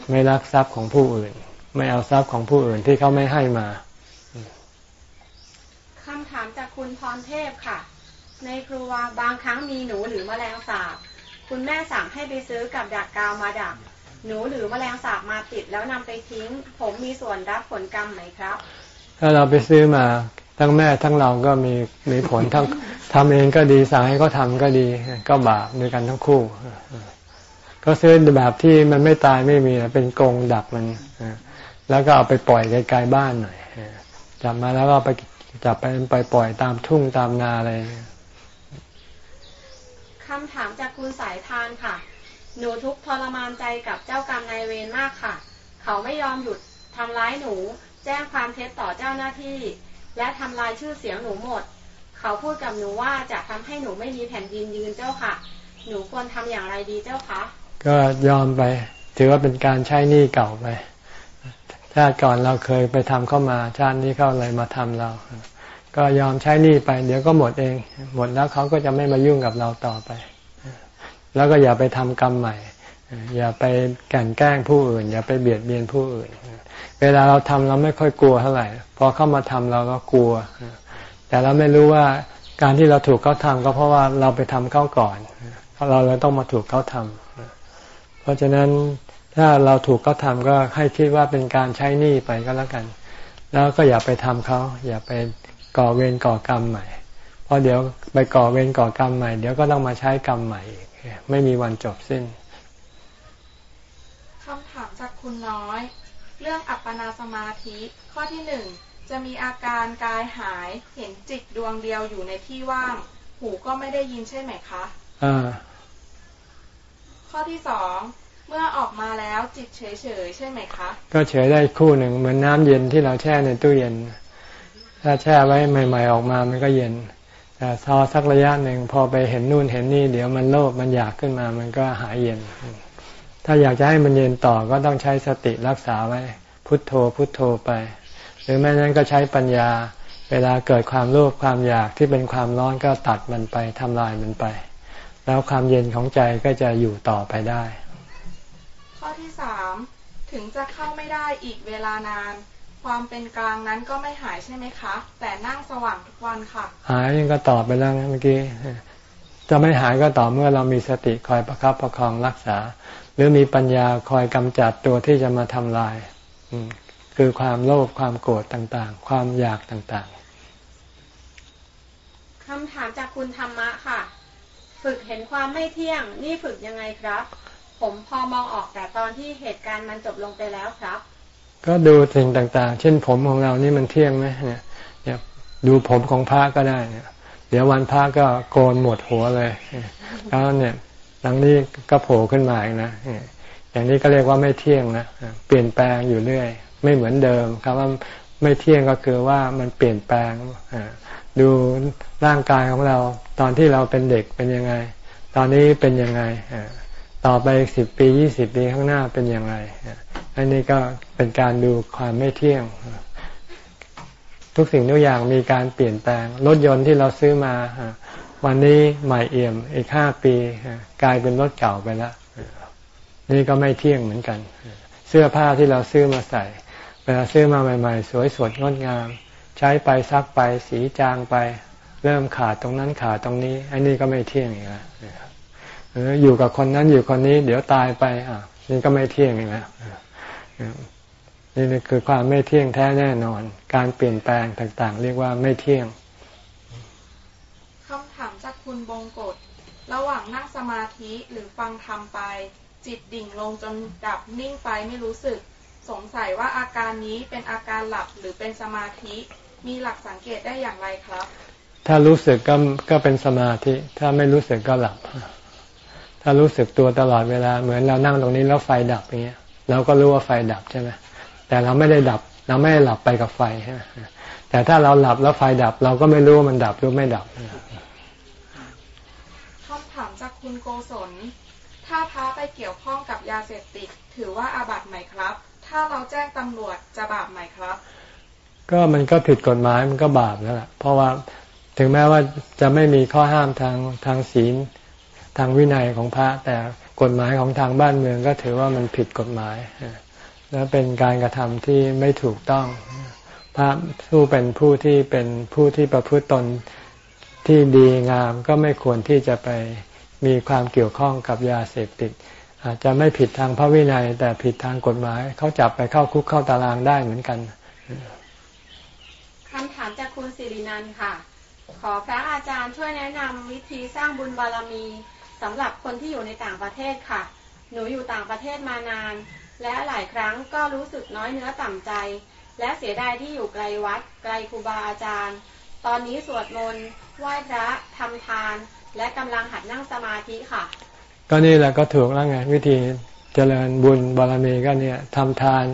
ไม่รักทรัพย์ของผู้อื่น ไม่เอาทรัพย์ของผู้อื่นที่เขาไม่ให้มาคำถามจากคุณพรเทพค่ะ ในครัวบางครั้งมีหนูหรือมแมลงสาบ คุณแม่สั่งให้ไปซื้อกับดักกาวมาดัก หนูหรือมแมลงสาบมาติดแล้วนำไปทิ้ง ผมมีส่วนรับผลกรรมไหมครับ ถ้าเราไปซื้อมาทั้งแม่ทั้งเราก็มีมีผลทั้งทำเองก็ดีสั่งให้เขาทาก็ดี ก็บาปด้วยกันทั้งคู่ก็ซื้อแบบที่มันไม่ตายไม่มีเป็นกรงดักมันแล้วก็เอาไปปล่อยไกลๆบ้านหน่อยจับมาแล้วก็ไปจับไปไปปล่อยตามทุ่งตามนาอะไร คำถามจากคุณสายทานค่ะ หนูทุกทรมานใจกับเจ้ากรรมนายเวรมากค่ะ เขาไม่ยอมหยุดทำร้ายหนู แจ้งความเท็จต่อเจ้าหน้าที่ และทำลายชื่อเสียงหนูหมด เขาพูดกับหนูว่าจะทำให้หนูไม่มีแผ่นดินยืนเจ้าค่ะ หนูควรทำอย่างไรดีเจ้าคะ ก็ยอมไป ถือว่าเป็นการใช้หนี้เก่าไปชาติก่อนเราเคยไปทำเข้ามาชาตินี้เขาอะไรมาทำเรา ก็ยอมใช้หนี้ไป เดี๋ยวก็หมดเอง หมดแล้วเขาก็จะไม่มายุ่งกับเราต่อไป แล้วก็อย่าไปทำกรรมใหม่ อย่าไปแก่นแกล้งผู้อื่น อย่าไปเบียดเบียนผู้อื่น เวลาเราทำเราไม่ค่อยกลัวเท่าไหร่ พอเข้ามาทำเราก็กลัว แต่เราไม่รู้ว่าการที่เราถูกเขาทำก็เพราะว่าเราไปทำเขาก่อน เราเลยต้องมาถูกเขาทำเพราะฉะนั้นถ้าเราถูกเขาทำก็ให้คิดว่าเป็นการใช้หนี้ไปก็แล้วกัน แล้วก็อย่าไปทำเขาอย่าไป ก่อเวรก่อกรรมใหม่ เพราะเดี๋ยวไปก่อเวรก่อกรรมใหม่ เดี๋ยวก็ต้องมาใช้กรรมใหม่อีก ไม่มีวันจบสิ้นคำถามจากคุณน้อย เรื่องอัปปนาสมาธิ ข้อที่หนึ่งจะมีอาการกายหายเห็นจิตดวงเดียวอยู่ในที่ว่าง หูก็ไม่ได้ยินใช่ไหมคะอ่าข้อที่สองเมื่อออกมาแล้วจิตเฉยเฉยใช่ไหมคะ ก็เฉยได้คู่หนึ่งเหมือนน้ำเย็นที่เราแช่ในตู้เย็น ถ้าแช่ไว้ใหม่ ๆ ออกมามันก็เย็น แต่พอสักระยะหนึ่งพอไปเห็นนู่นเห็นนี่ เดี๋ยวมันโลภมันอยากขึ้นมา มันก็หายเย็น ถ้าอยากจะให้มันเย็นต่อก็ต้องใช้สติรักษาไว้ พุทโธพุทโธไป หรือแม้นั้นก็ใช้ปัญญา เวลาเกิดความโลภความอยากที่เป็นความร้อนก็ตัดมันไปทำลายมันไป แล้วความเย็นของใจก็จะอยู่ต่อไปได้ ข้อที่สามถึงจะเข้าไม่ได้อีกเวลานาน ความเป็นกลางนั้นก็ไม่หายใช่ไหมคะ แต่นั่งสว่างทุกวันค่ะ หายยังก็ตอบไปแล้วเมื่อกี้จะไม่หายก็ต่อเมื่อเรามีสติคอยประคับประคองรักษา หรือมีปัญญาคอยกำจัดตัวที่จะมาทำลายคือความโลภความโกรธต่างๆ ความอยากต่างๆคำถามจากคุณธรรมะค่ะ ฝึกเห็นความไม่เที่ยง นี่ฝึกยังไงครับ ผมพอมองออกแต่ตอนที่เหตุการณ์มันจบลงไปแล้วครับ ก็ดูสิ่งต่างๆ เช่นผมของเรานี่มันเที่ยงไหมเนี่ยดูผมของพระก็ได้เนี่ย เดี๋ยววันพระก็โกนหมดหัวเลย แล้วเนี่ยหลังนี้ก็โผล่ขึ้นมาอีกนะอย่างนี้ก็เรียกว่าไม่เที่ยงนะเปลี่ยนแปลงอยู่เรื่อย ไม่เหมือนเดิมคำว่าไม่เที่ยงก็คือว่ามันเปลี่ยนแปลงดูร่างกายของเรา ตอนที่เราเป็นเด็กเป็นยังไง ตอนนี้เป็นยังไงต่อไปสิบปียี่สิบปีข้างหน้าเป็นยังไง อันนี้ก็เป็นการดูความไม่เที่ยง ทุกสิ่งทุกอย่างมีการเปลี่ยนแปลง รถยนต์ที่เราซื้อมา วันนี้ใหม่เอี่ยม อีกห้าปี กลายเป็นรถเก่าไปแล้วนี่ก็ไม่เที่ยงเหมือนกัน เสื้อผ้าที่เราซื้อมาใส่ เวลาซื้อมาใหม่ ๆ สวยสดงดงาม ใช้ไปซักไปสีจางไป เริ่มขาดตรงนั้นขาดตรงนี้ อันนี้ก็ไม่เที่ยงอีกแล้วอยู่กับคนนั้นอยู่คนนี้ เดี๋ยวตายไปอะนี่ก็ไม่เที่ยงอีกแล้ว นี่คือความไม่เที่ยงแท้แน่นอน การเปลี่ยนแปลงต่างๆ เรียกว่าไม่เที่ยงคำถามจากคุณบงกฎระหว่างนั่งสมาธิหรือฟังธรรมไป จิตดิ่งลงจนดับนิ่งไปไม่รู้สึก สงสัยว่าอาการนี้เป็นอาการหลับหรือเป็นสมาธิ มีหลักสังเกตได้อย่างไรครับ ถ้ารู้สึกก็ก็เป็นสมาธิ ถ้าไม่รู้สึกก็หลับ ถ้ารู้สึกตัวตลอดเวลา เหมือนเรานั่งตรงนี้แล้วไฟดับอย่างเงี้ย เราก็รู้ว่าไฟดับใช่ไหมแต่เราไม่ได้ดับ เราไม่ได้หลับไปกับไฟใช่ไหมแต่ถ้าเราหลับแล้วไฟดับ เราก็ไม่รู้ว่ามันดับหรือไม่ดับคำถามจากคุณโกศล ถ้าพระไปเกี่ยวข้องกับยาเสพติด ถือว่าอาบัติไหมครับ ถ้าเราแจ้งตำรวจจะบาปไหมครับ ก็มันก็ผิดกฎหมายมันก็บาปแล้วแหละเพราะว่าถึงแม้ว่าจะไม่มีข้อห้ามทางทางศีลทางวินัยของพระ แต่ กฎหมายของทางบ้านเมืองก็ถือว่ามันผิดกฎหมาย และเป็นการกระทำที่ไม่ถูกต้องพระผู้เป็นผู้ที่เป็นผู้ที่ประพฤติตนที่ดีงามก็ไม่ควรที่จะไปมีความเกี่ยวข้องกับยาเสพติด อาจจะไม่ผิดทางพระวินัย แต่ผิดทางกฎหมายเขาจับไปเข้าคุกเข้าตารางได้เหมือนกันคำถามจากคุณสิรินันค่ะ ขอพระอาจารย์ช่วยแนะนำวิธีสร้างบุญบารมี สำหรับคนที่อยู่ในต่างประเทศค่ะ หนูอยู่ต่างประเทศมานาน และหลายครั้งก็รู้สึกน้อยเนื้อต่ำใจ และเสียดายที่อยู่ไกลวัด ไกลครูบาอาจารย์ ตอนนี้สวดมนต์ไหว้พระทำทาน และกำลังหัดนั่งสมาธิค่ะ ก็นี่แหละก็ถูกแล้วไงวิธีเจริญบุญบารมีก็เนี่ยทำทาน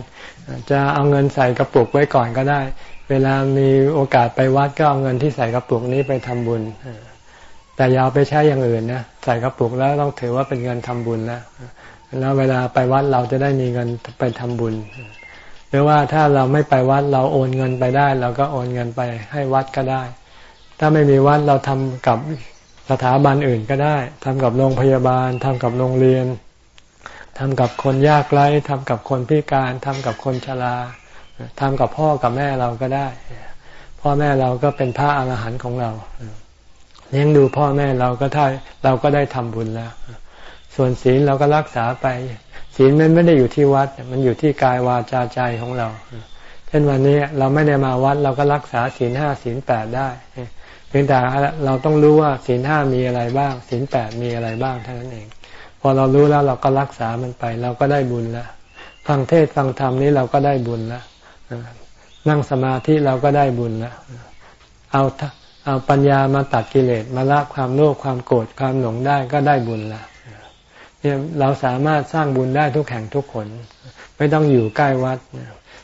จะเอาเงินใส่กระปุกไว้ก่อนก็ได้ เวลามีโอกาสไปวัดก็เอาเงินที่ใส่กระปุกนี้ไปทำบุญ แต่อย่าเอาไปใช้อย่างอื่นนะใส่กระปุกแล้วต้องถือว่าเป็นเงินทำบุญแล้วแล้วเวลาไปวัดเราจะได้มีเงินไปทำบุญ หรือว่าถ้าเราไม่ไปวัดเราโอนเงินไปได้เราก็โอนเงินไปให้วัดก็ได้ ถ้าไม่มีวัดเราทำกับสถาบันอื่นก็ได้ทำกับโรงพยาบาลทำกับโรงเรียนทำกับคนยากไร้ทำกับคนพิการทำกับคนชราทำกับพ่อกับแม่เราก็ได้ พ่อแม่เราก็เป็นพระอรหันต์ของเรา เลี้ยงดูพ่อแม่เราก็ได้เราก็ได้ทำบุญแล้ว ส่วนศีลเราก็รักษาไป ศีลมันไม่ได้อยู่ที่วัด มันอยู่ที่กายวาจาใจของเรา เช่นวันนี้เราไม่ได้มาวัดเราก็รักษาศีลห้าศีลแปดได้เพียงแต่เราต้องรู้ว่าศีลห้ามีอะไรบ้างศีลแปดมีอะไรบ้างเท่านั้นเอง พอเรารู้แล้วเราก็รักษามันไป เราก็ได้บุญแล้วฟังเทศฟังธรรมนี้เราก็ได้บุญแล้วนั่งสมาธิเราก็ได้บุญแล้วเอา เอาปัญญามาตัดกิเลสมาละความโลภความโกรธความหลงได้ก็ได้บุญละเนี่ยเราสามารถสร้างบุญได้ทุกแห่งทุกคน ไม่ต้องอยู่ใกล้วัด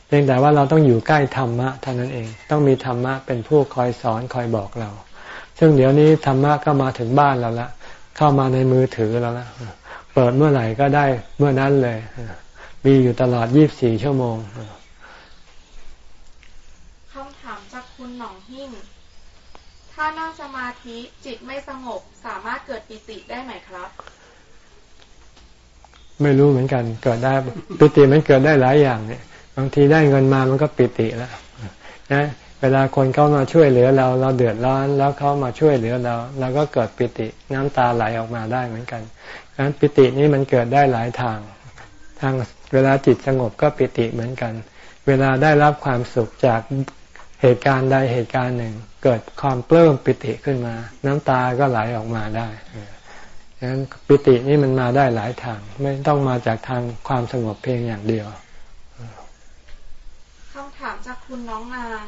เพียงแต่ว่าเราต้องอยู่ใกล้ธรรมะเท่านั้นเอง ต้องมีธรรมะเป็นผู้คอยสอนคอยบอกเรา ซึ่งเดี๋ยวนี้ธรรมะก็มาถึงบ้านเราละเข้ามาในมือถือเราละเปิดเมื่อไหร่ก็ได้เมื่อนั้นเลย มีอยู่ตลอดยี่บสี่ชั่วโมงคำถามจากคุณหนองหิ่ง ถ้านั่งสมาธิจิตไม่สงบสามารถเกิดปิติได้ไหมครับ ไม่รู้เหมือนกัน เกิดได้ปิติมันเกิดได้หลายอย่างเนี่ย บางทีได้เงินมามันก็ปิติแล้วนะเวลาคนเข้ามาช่วยเหลือเราเราเดือดร้อนแล้วเขามาช่วยเหลือเราเราก็เกิดปิติน้ำตาไหลออกมาได้เหมือนกันดังนั้นปิตินี้มันเกิดได้หลายทาง ทางเวลาจิตสงบก็ปิติเหมือนกัน เวลาได้รับความสุขจาก เหตุการณ์ใดเหตุการณ์หนึ่ง เกิดความเปลื้มปิติขึ้นมา น้ำตาก็ไหลออกมาได้ฉะนั้นปิตินี่มันมาได้หลายทาง ไม่ต้องมาจากทางความสงบเพียงอย่างเดียวคำถามจากคุณน้องนาง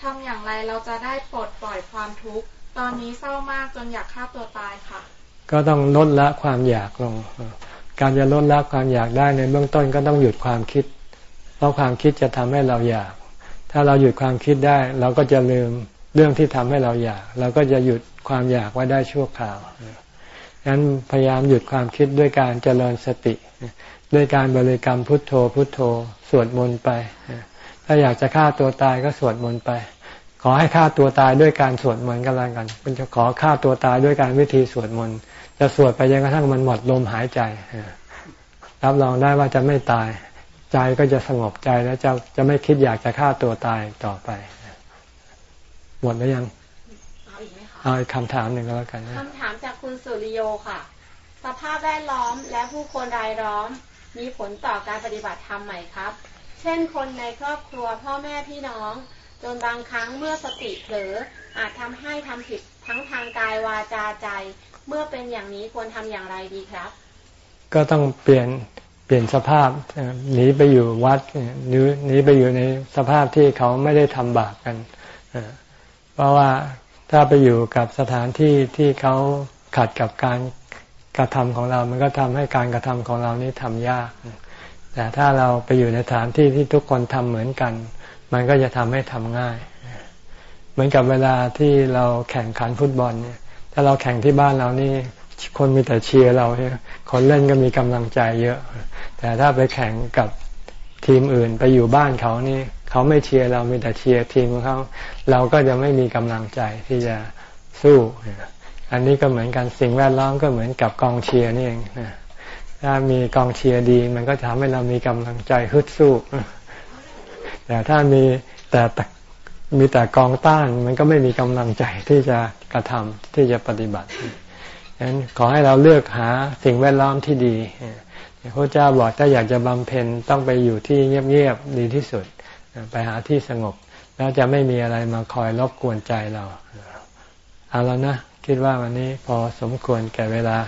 ทำอย่างไรเราจะได้ปลดปล่อยความทุกข์ ตอนนี้เศร้ามากจนอยากฆ่าตัวตายค่ะ ก็ต้องลดละความอยากลง การจะลดละความอยากได้ในเบื้องต้นก็ต้องหยุดความคิด เพราะความคิดจะทำให้เราอยาก ถ้าเราหยุดความคิดได้ เราก็จะลืมเรื่องที่ทำให้เราอยาก เราก็จะหยุดความอยากไว้ได้ชั่วคราวงั้นพยายามหยุดความคิดด้วยการเจริญสติ ด้วยการบริกรรมพุทโธ พุทโธ สวดมนต์ไป ถ้าอยากจะฆ่าตัวตายก็สวดมนต์ไป ขอให้ฆ่าตัวตายด้วยการสวดมนต์กันล้วกันคุณจะขอฆ่าตัวตายด้วยการวิธีสวดมนต์จะสวดไปจนกระทั่งมันหมดลมหายใจรับรองได้ว่าจะไม่ตาย ใจก็จะสงบใจแล้วจะจะไม่คิดอยากจะฆ่าตัวตายต่อไป หมดแล้วยังเอาอีกคำถามหนึ่งก็แล้วกันคำถามจากคุณสุริโยค่ะ สภาพแวดล้อมและผู้คนรายล้อม มีผลต่อการปฏิบัติธรรมไหมครับ เช่นคนในครอบครัวพ่อแม่พี่น้อง จนบางครั้งเมื่อสติเผลออาจทำให้ทำผิดทั้งทางกายวาจาใจ เมื่อเป็นอย่างนี้ควรทำอย่างไรดีครับ ก็ต้องเปลี่ยน เปลี่ยนสภาพหนีไปอยู่วัดหรือหนีไปอยู่ในสภาพที่เขาไม่ได้ทำบาปกันเพราะว่าถ้าไปอยู่กับสถานที่ที่เขาขัดกับการกระทำของเรา มันก็ทำให้การกระทำของเรานี้ทำยาก แต่ถ้าเราไปอยู่ในสถานที่ที่ทุกคนทำเหมือนกัน มันก็จะทำให้ทำง่าย เหมือนกับเวลาที่เราแข่งขันฟุตบอลเนี่ย ถ้าเราแข่งที่บ้านเรานี่คนมีแต่เชียร์เราเนี่ คนเล่นก็มีกำลังใจเยอะ แต่ถ้าไปแข่งกับทีมอื่นไปอยู่บ้านเขานี่เขาไม่เชียร์เรามีแต่เชียร์ทีมของเขาเราก็จะไม่มีกำลังใจที่จะสู้อันนี้ก็เหมือนกันสิ่งแวดล้อมก็เหมือนกับกองเชียร์นี่เองถ้ามีกองเชียร์ดี มันก็ทำให้เรามีกำลังใจฮึดสู้แต่ถ้ามีแต่มีแต่กองต้านมันก็ไม่มีกำลังใจที่จะกระทำที่จะปฏิบัติ ฉะนั้นขอให้เราเลือกหาสิ่งแวดล้อมที่ดีพระเจ้าบอกถ้าอยากจะบำเพ็ญต้องไปอยู่ที่เงียบๆดีที่สุด ไปหาที่สงบ แล้วจะไม่มีอะไรมาคอยรบกวนใจเรา เอาแล้วนะ คิดว่าวันนี้พอสมควรแก่เวลา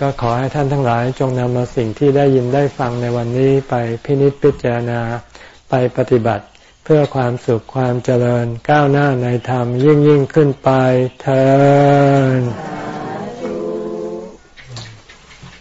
ก็ขอให้ท่านทั้งหลายจงนำมาสิ่งที่ได้ยินได้ฟังในวันนี้ไปพินิจพิจารณาไปปฏิบัติเพื่อความสุขความเจริญก้าวหน้าในธรรมยิ่งยิ่งขึ้นไปเธอ